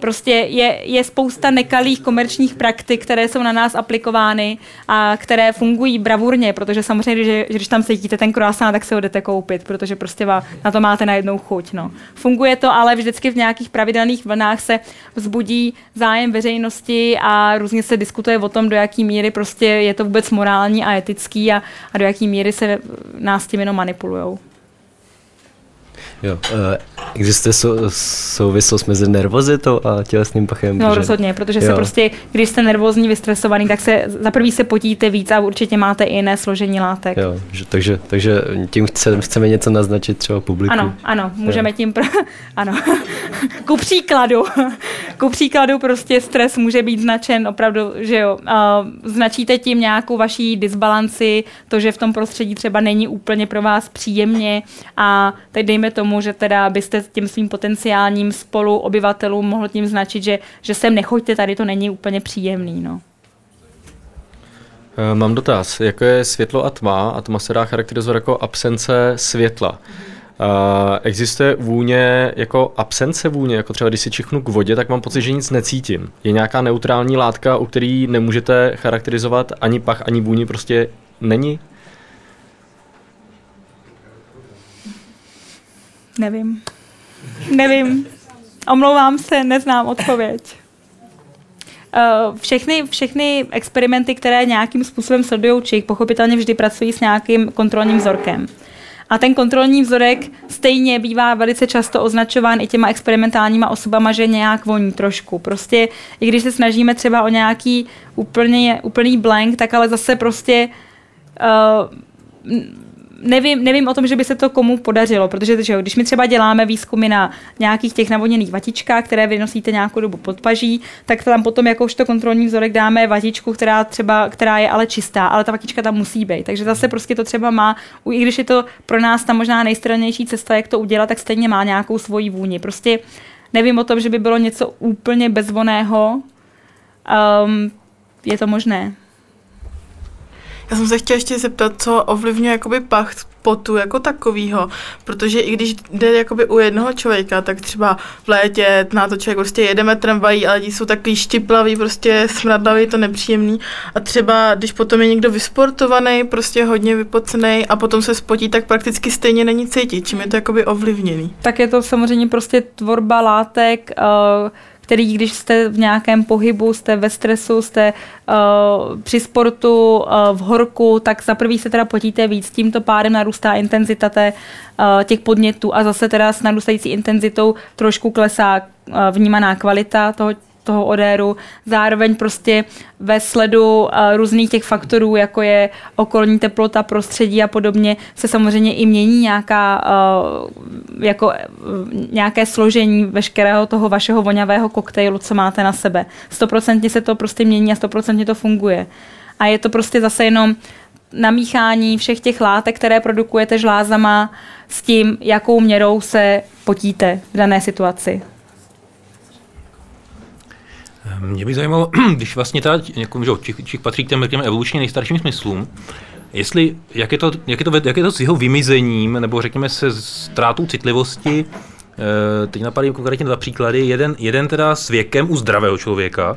Prostě je, je spousta nekalých komerčních praktik, které jsou na nás aplikovány a které fungují bravurně, protože samozřejmě, že, že když tam sedíte ten croissant, tak se ho jdete koupit, protože prostě va, na to máte najednou chuť. No. Funguje to, ale vždycky v nějakých pravidelných vlnách se vzbudí zájem veřejnosti a různě se diskutuje o tom, do jaký míry prostě je to vůbec morální a etický a, a do jaký míry se nás tím jenom manipulujou. Jo, uh, existuje sou, souvislost mezi nervozitou a tělesným pachem? No rozhodně, protože jo. se prostě, když jste nervózní, vystresovaný, tak se za prvý se potíte víc a určitě máte i jiné složení látek. Jo, že, takže, takže tím chce, chceme něco naznačit třeba publiku. Ano, ano, můžeme jo. tím, pro, ano, ku příkladu, ku příkladu prostě stres může být značen opravdu, že jo, uh, značíte tím nějakou vaší disbalanci, to, že v tom prostředí třeba není úplně pro vás příjemně a teď dejme tomu, tomu, že teda byste těm svým potenciálním spolu obyvatelům mohl tím značit, že, že sem nechoďte, tady to není úplně příjemný. No. Eh, mám dotaz. Jako je světlo a tma? A tma se dá charakterizovat jako absence světla. Uh, existuje vůně jako absence vůně, jako třeba když si čichnu k vodě, tak mám pocit, že nic necítím. Je nějaká neutrální látka, u který nemůžete charakterizovat ani pach, ani vůni, prostě není? Nevím. Nevím. Omlouvám se, neznám odpověď. Uh, všechny, všechny experimenty, které nějakým způsobem sledují čich, pochopitelně vždy pracují s nějakým kontrolním vzorkem. A ten kontrolní vzorek stejně bývá velice často označován i těma experimentálníma osobama, že nějak voní trošku. Prostě, i když se snažíme třeba o nějaký úplně, úplný blank, tak ale zase prostě uh, nevím, nevím o tom, že by se to komu podařilo, protože že jo, když my třeba děláme výzkumy na nějakých těch navoněných vatičkách, které vynosíte nějakou dobu pod paží, tak tam potom jakožto kontrolní vzorek dáme vatičku, která třeba, která je ale čistá, ale ta vatička tam musí být. Takže zase prostě to třeba má, i když je to pro nás ta možná nejstrannější cesta, jak to udělat, tak stejně má nějakou svoji vůni. Prostě nevím o tom, že by bylo něco úplně bezvoného. Um, je to možné. Já jsem se chtěla ještě zeptat, co ovlivňuje jakoby pach potu jako takovýho, protože i když jde jakoby u jednoho člověka, tak třeba v létě na to člověk prostě jedeme tramvají a lidi jsou takový štiplaví, prostě smradlavý, to nepříjemný a třeba když potom je někdo vysportovaný, prostě hodně vypocený a potom se spotí, tak prakticky stejně není cítit, čím je to jakoby ovlivněný. Tak je to samozřejmě prostě tvorba látek, uh, který když jste v nějakém pohybu, jste ve stresu, jste uh, při sportu, uh, v horku, tak za prvý se teda potíte víc, tímto pádem narůstá intenzita té, uh, těch podnětů a zase teda s narůstající intenzitou trošku klesá uh, vnímaná kvalita toho toho odéru, zároveň prostě ve sledu uh, různých těch faktorů, jako je okolní teplota, prostředí a podobně, se samozřejmě i mění nějaká, uh, jako, uh, nějaké složení veškerého toho vašeho voňavého koktejlu, co máte na sebe. Stoprocentně se to prostě mění a stoprocentně to funguje. A je to prostě zase jenom namíchání všech těch látek, které produkujete žlázama s tím, jakou měrou se potíte v dané situaci. Mě by zajímalo, když vlastně ta, jako, že čich, čich patří k těm řekněme, evolučně nejstarším smyslům, jestli, jak je, to, jak, je to, jak je to s jeho vymizením, nebo řekněme se ztrátou citlivosti, e, teď napadají konkrétně dva příklady, jeden, jeden teda s věkem u zdravého člověka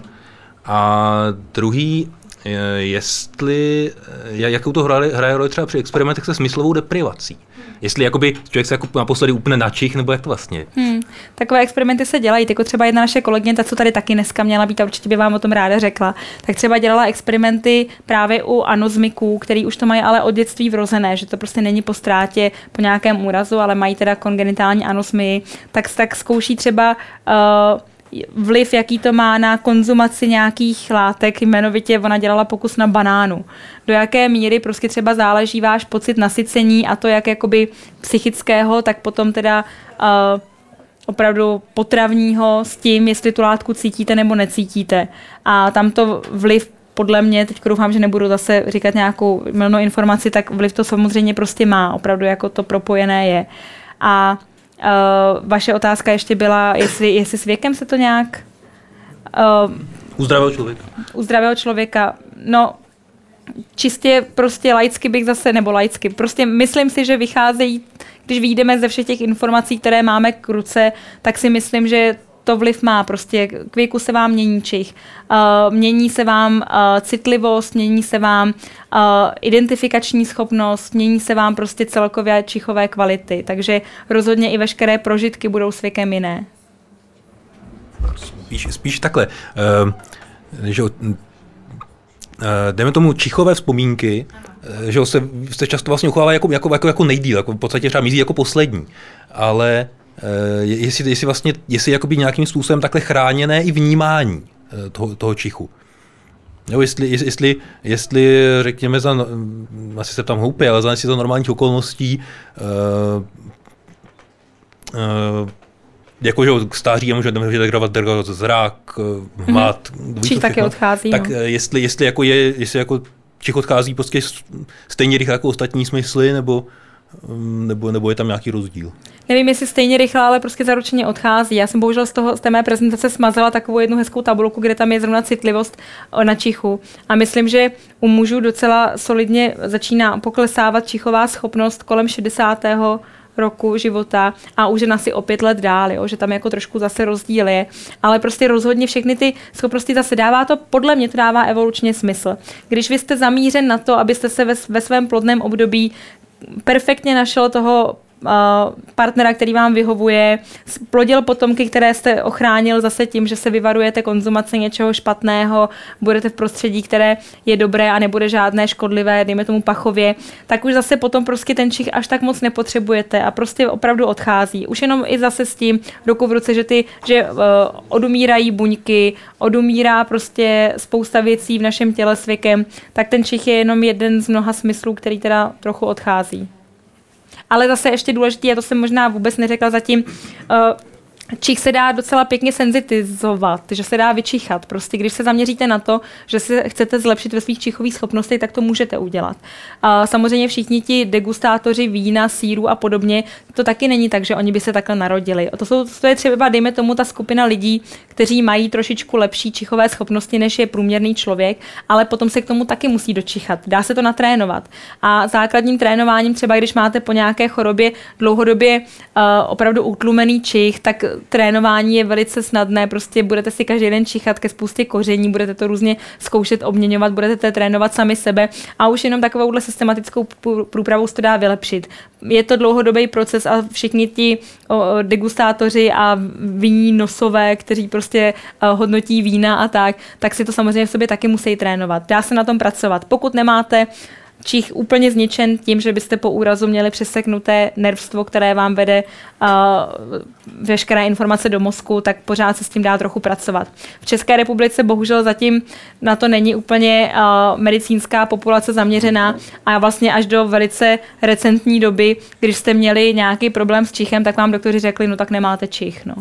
a druhý, jestli, jakou to hraje, hraje roli třeba při experimentech se smyslovou deprivací? Jestli jakoby člověk se jako naposledy úplně načich, nebo jak to vlastně hmm. Takové experimenty se dělají, jako třeba jedna naše kolegyně, ta, co tady taky dneska měla být a určitě by vám o tom ráda řekla, tak třeba dělala experimenty právě u anozmiků, který už to mají ale od dětství vrozené, že to prostě není po ztrátě, po nějakém úrazu, ale mají teda kongenitální anosmii, tak, tak zkouší třeba uh, vliv, jaký to má na konzumaci nějakých látek, jmenovitě ona dělala pokus na banánu. Do jaké míry prostě třeba záleží váš pocit nasycení a to jak jakoby psychického, tak potom teda uh, opravdu potravního s tím, jestli tu látku cítíte nebo necítíte. A tam to vliv podle mě, teď doufám, že nebudu zase říkat nějakou milnou informaci, tak vliv to samozřejmě prostě má, opravdu jako to propojené je. A Uh, vaše otázka ještě byla, jestli, jestli s věkem se to nějak... Uh, u zdravého člověka. U zdravého člověka. No, čistě prostě laicky bych zase, nebo laicky, prostě myslím si, že vycházejí, když vyjdeme ze všech těch informací, které máme k ruce, tak si myslím, že to vliv má. Prostě k věku se vám mění čich, uh, mění se vám uh, citlivost, mění se vám uh, identifikační schopnost, mění se vám prostě celkově čichové kvality. Takže rozhodně i veškeré prožitky budou s věkem jiné. Spíš, spíš takhle. Uh, že, uh, jdeme tomu čichové vzpomínky, že se, se často vlastně uchovává jako, jako, jako, jako nejdíl, jako v podstatě třeba mizí jako poslední. Ale jestli, jestli vlastně, jestli jakoby nějakým způsobem takhle chráněné i vnímání uh, toho, toho čichu. Jo, jestli, jestli, jestli, řekněme, za, asi se tam hloupě, ale za jestli za normálních okolností uh, uh, jako, že k stáří může, může degradovat, degradovat zrak, hmat. Mm-hmm. Čich taky odchází. Tak no. jestli, jestli, jako je, jestli jako čich odchází prostě stejně rychle jako ostatní smysly, nebo, nebo, nebo je tam nějaký rozdíl? Nevím, jestli stejně rychle, ale prostě zaručeně odchází. Já jsem bohužel z, toho, z té mé prezentace smazala takovou jednu hezkou tabulku, kde tam je zrovna citlivost na čichu. A myslím, že u mužů docela solidně začíná poklesávat čichová schopnost kolem 60 roku života a už žena si o pět let dál, jo, že tam jako trošku zase rozdíl je, ale prostě rozhodně všechny ty schopnosti zase dává to, podle mě to dává evolučně smysl. Když vy jste zamířen na to, abyste se ve, ve svém plodném období perfektně našel toho partnera, který vám vyhovuje, plodil potomky, které jste ochránil zase tím, že se vyvarujete konzumace něčeho špatného, budete v prostředí, které je dobré a nebude žádné škodlivé, dejme tomu pachově, tak už zase potom prostě ten čich až tak moc nepotřebujete a prostě opravdu odchází. Už jenom i zase s tím ruku v ruce, že ty, že uh, odumírají buňky, odumírá prostě spousta věcí v našem těle s věkem, tak ten čich je jenom jeden z mnoha smyslů, který teda trochu odchází. Ale zase ještě důležitý, a to jsem možná vůbec neřekla zatím, čich se dá docela pěkně senzitizovat, že se dá vyčichat. Prostě když se zaměříte na to, že se chcete zlepšit ve svých čichových schopnostech, tak to můžete udělat. A samozřejmě všichni ti degustátoři vína, síru a podobně, to taky není tak, že oni by se takhle narodili. To, jsou, to je třeba, dejme tomu, ta skupina lidí, kteří mají trošičku lepší čichové schopnosti, než je průměrný člověk, ale potom se k tomu taky musí dočichat. Dá se to natrénovat. A základním trénováním, třeba když máte po nějaké chorobě dlouhodobě uh, opravdu utlumený čich, tak trénování je velice snadné, prostě budete si každý den čichat ke spoustě koření, budete to různě zkoušet, obměňovat, budete trénovat sami sebe a už jenom takovouhle systematickou průpravou se to dá vylepšit. Je to dlouhodobý proces a všichni ti degustátoři a víní nosové, kteří prostě o, hodnotí vína a tak, tak si to samozřejmě v sobě taky musí trénovat. Dá se na tom pracovat. Pokud nemáte čich úplně zničen tím, že byste po úrazu měli přeseknuté nervstvo, které vám vede uh, veškeré informace do mozku, tak pořád se s tím dá trochu pracovat. V České republice bohužel zatím na to není úplně uh, medicínská populace zaměřená a vlastně až do velice recentní doby, když jste měli nějaký problém s čichem, tak vám doktoři řekli, no tak nemáte čich. No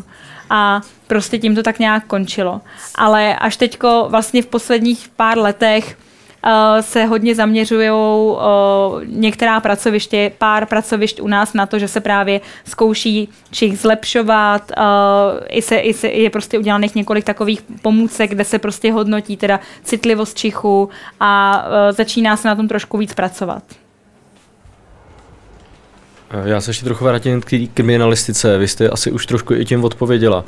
a prostě tím to tak nějak končilo. Ale až teďko vlastně v posledních pár letech se hodně zaměřují uh, některá pracoviště, pár pracovišť u nás na to, že se právě zkouší čich zlepšovat. Uh, i, se, i se, je prostě udělaných několik takových pomůcek, kde se prostě hodnotí teda citlivost čichu a začíná se na tom trošku víc pracovat. Já se ještě trochu vrátím k kriminalistice. Vy jste asi už trošku i tím odpověděla.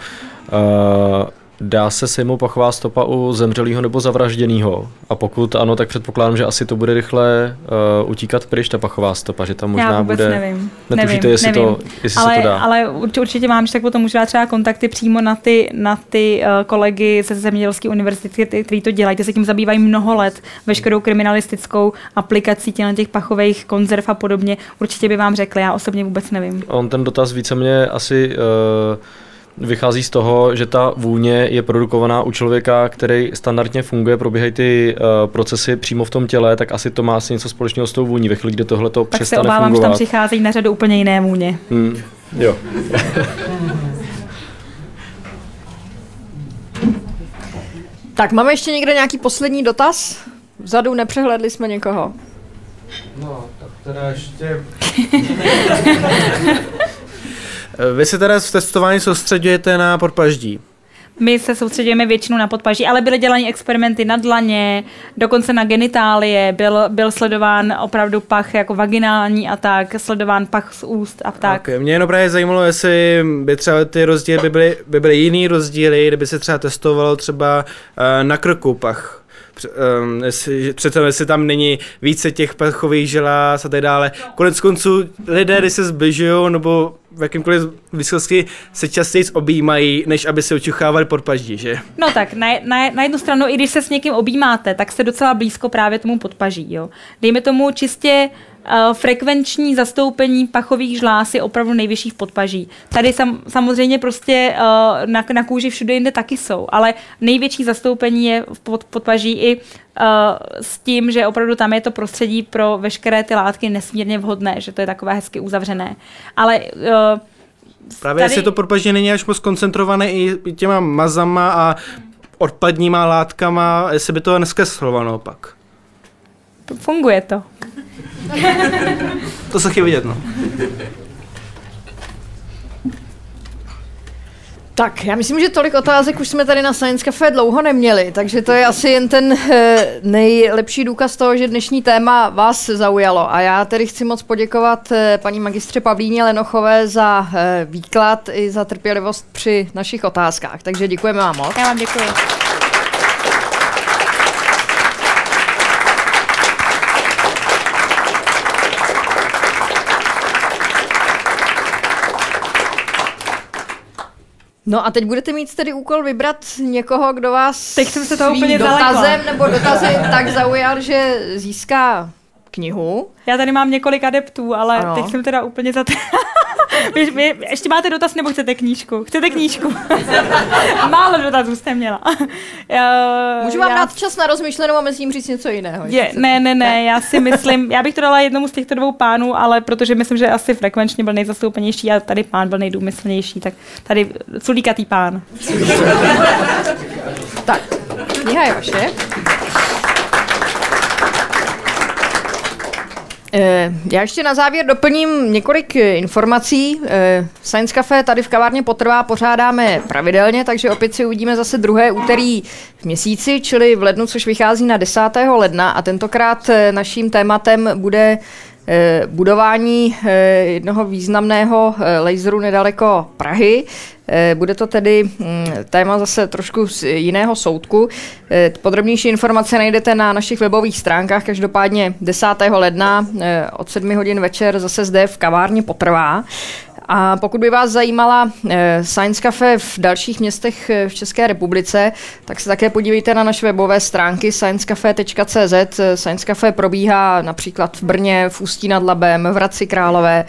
Uh, Dá se sejmout pachová stopa u zemřelého nebo zavražděného? A pokud ano, tak předpokládám, že asi to bude rychle uh, utíkat pryč, ta pachová stopa, že tam možná Já vůbec bude... nevím. Netušíte, nevím, jestli, nevím. To, jestli ale, se to dá. Ale určitě mám, že tak potom můžu dát třeba kontakty přímo na ty, na ty uh, kolegy ze Zemědělské univerzity, kteří to dělají, ty se tím zabývají mnoho let, veškerou kriminalistickou aplikací těch, těch pachových konzerv a podobně. Určitě by vám řekli, já osobně vůbec nevím. On ten dotaz víceméně asi... Uh, vychází z toho, že ta vůně je produkovaná u člověka, který standardně funguje, probíhají ty uh, procesy přímo v tom těle, tak asi to má asi něco společného s tou vůní. Ve chvíli, kdy tohle to přestane se obávám, fungovat. že tam přicházejí na řadu úplně jiné vůně. Hmm, jo. tak máme ještě někde nějaký poslední dotaz? Vzadu nepřehledli jsme někoho. No, tak teda ještě... Vy se teda v testování soustředujete na podpaždí. My se soustředíme většinou na podpaží, ale byly dělány experimenty na dlaně, dokonce na genitálie, byl, byl sledován opravdu pach jako vaginální a tak, sledován pach z úst a tak. Okay. Mě jenom právě zajímalo, jestli by třeba ty rozdíly by byly, by byly jiný rozdíly, kdyby se třeba testovalo třeba uh, na krku pach. Um, jestli, přece tam není více těch pachových želáz a tak dále. Konec konců lidé, když se zbližují nebo v jakýmkoliv blízkosti se častěji objímají, než aby se očuchávali podpaží, že? No tak, na, na, na jednu stranu, i když se s někým objímáte, tak jste docela blízko právě tomu podpaží, jo. Dejme tomu čistě uh, frekvenční zastoupení pachových žláz je opravdu nejvyšší v podpaží. Tady sam, samozřejmě prostě uh, na, na kůži všude jinde taky jsou, ale největší zastoupení je v pod, podpaží i uh, s tím, že opravdu tam je to prostředí pro veškeré ty látky nesmírně vhodné, že to je takové hezky uzavřené. Ale uh, Právě tady... jestli to podpaží není až moc koncentrované i těma mazama a odpadníma látkama, jestli by to neskreslovalo naopak. Funguje to. to se chybí vidět, no. Tak, já myslím, že tolik otázek už jsme tady na Science Cafe dlouho neměli, takže to je asi jen ten e, nejlepší důkaz toho, že dnešní téma vás zaujalo. A já tedy chci moc poděkovat e, paní magistře Pavlíně Lenochové za e, výklad i za trpělivost při našich otázkách. Takže děkujeme vám moc. Já vám děkuji. No a teď budete mít tedy úkol vybrat někoho, kdo vás teď jsem se to úplně dotazem zalekla. nebo dotazy tak zaujal, že získá knihu. Já tady mám několik adeptů, ale Ano. teď jsem teda úplně za vy, vy, ještě máte dotaz nebo chcete knížku? Chcete knížku? Málo dotazů jste měla. Já, Můžu vám já, dát čas na rozmyšlenou a mezi tím říct něco jiného. je, ne, ne, ne, já si myslím, já bych to dala jednomu z těchto dvou pánů, ale protože myslím, že asi frekvenčně byl nejzastoupenější a tady pán byl nejdůmyslnější, tak tady culíkatý pán. tak, kniha je vaše. Já ještě na závěr doplním několik eh, informací. Eh, Science Cafe tady v kavárně Potrvá pořádáme pravidelně, takže opět si uvidíme zase druhé úterý v měsíci, čili v lednu, což vychází na 10. ledna a tentokrát eh, naším tématem bude eh, budování eh, jednoho významného eh, laseru nedaleko Prahy. Eh, Bude to tedy mm, téma zase trošku z jiného soudku. Eh, Podrobnější informace najdete na našich webových stránkách, každopádně 10. ledna eh, od 7 hodin večer zase zde v kavárně potrvá. A pokud by vás zajímala eh, Science Cafe v dalších městech eh, v České republice, tak se také podívejte na naše webové stránky sciencecafe.cz. Science Cafe probíhá například v Brně, v Ústí nad Labem, v Hradci Králové,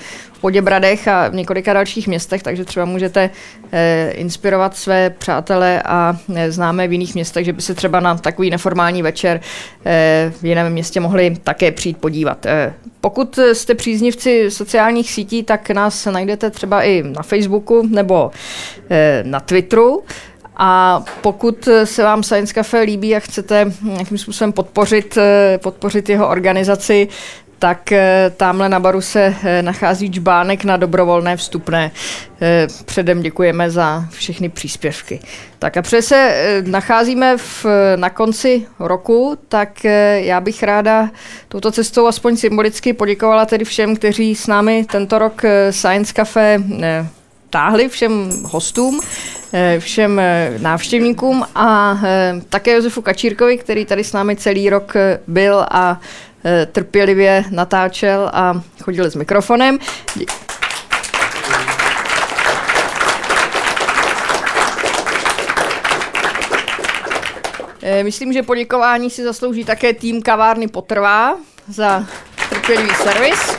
Poděbradech a v několika dalších městech, takže třeba můžete eh, inspirovat své přátele a eh, známé v jiných městech, že by se třeba na takový neformální večer eh, v jiném městě mohli také přijít podívat. Pokud jste příznivci sociálních sítí, tak nás najdete třeba i na Facebooku nebo na Twitteru. A pokud se vám Science Cafe líbí a chcete nějakým způsobem podpořit, podpořit jeho organizaci, tak eh, tamhle na baru se eh, nachází čbánek na dobrovolné vstupné. Eh, Předem děkujeme za všechny příspěvky. Tak a protože se nacházíme v, na konci roku, tak já bych ráda touto cestou aspoň symbolicky poděkovala tedy všem, kteří s námi tento rok Science Cafe eh, táhli, všem hostům, všem návštěvníkům a také Josefu Kačírkovi, který tady s námi celý rok byl a trpělivě natáčel a chodil s mikrofonem. Eh, Myslím, že poděkování si zaslouží také tým kavárny Potrvá za trpělivý servis.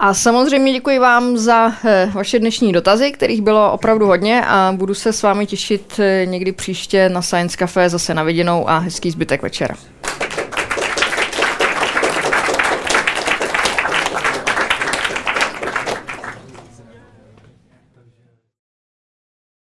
A samozřejmě děkuji vám za eh, vaše dnešní dotazy, kterých bylo opravdu hodně a budu se s vámi těšit eh, někdy příště na Science Cafe zase na viděnou a hezký zbytek večera.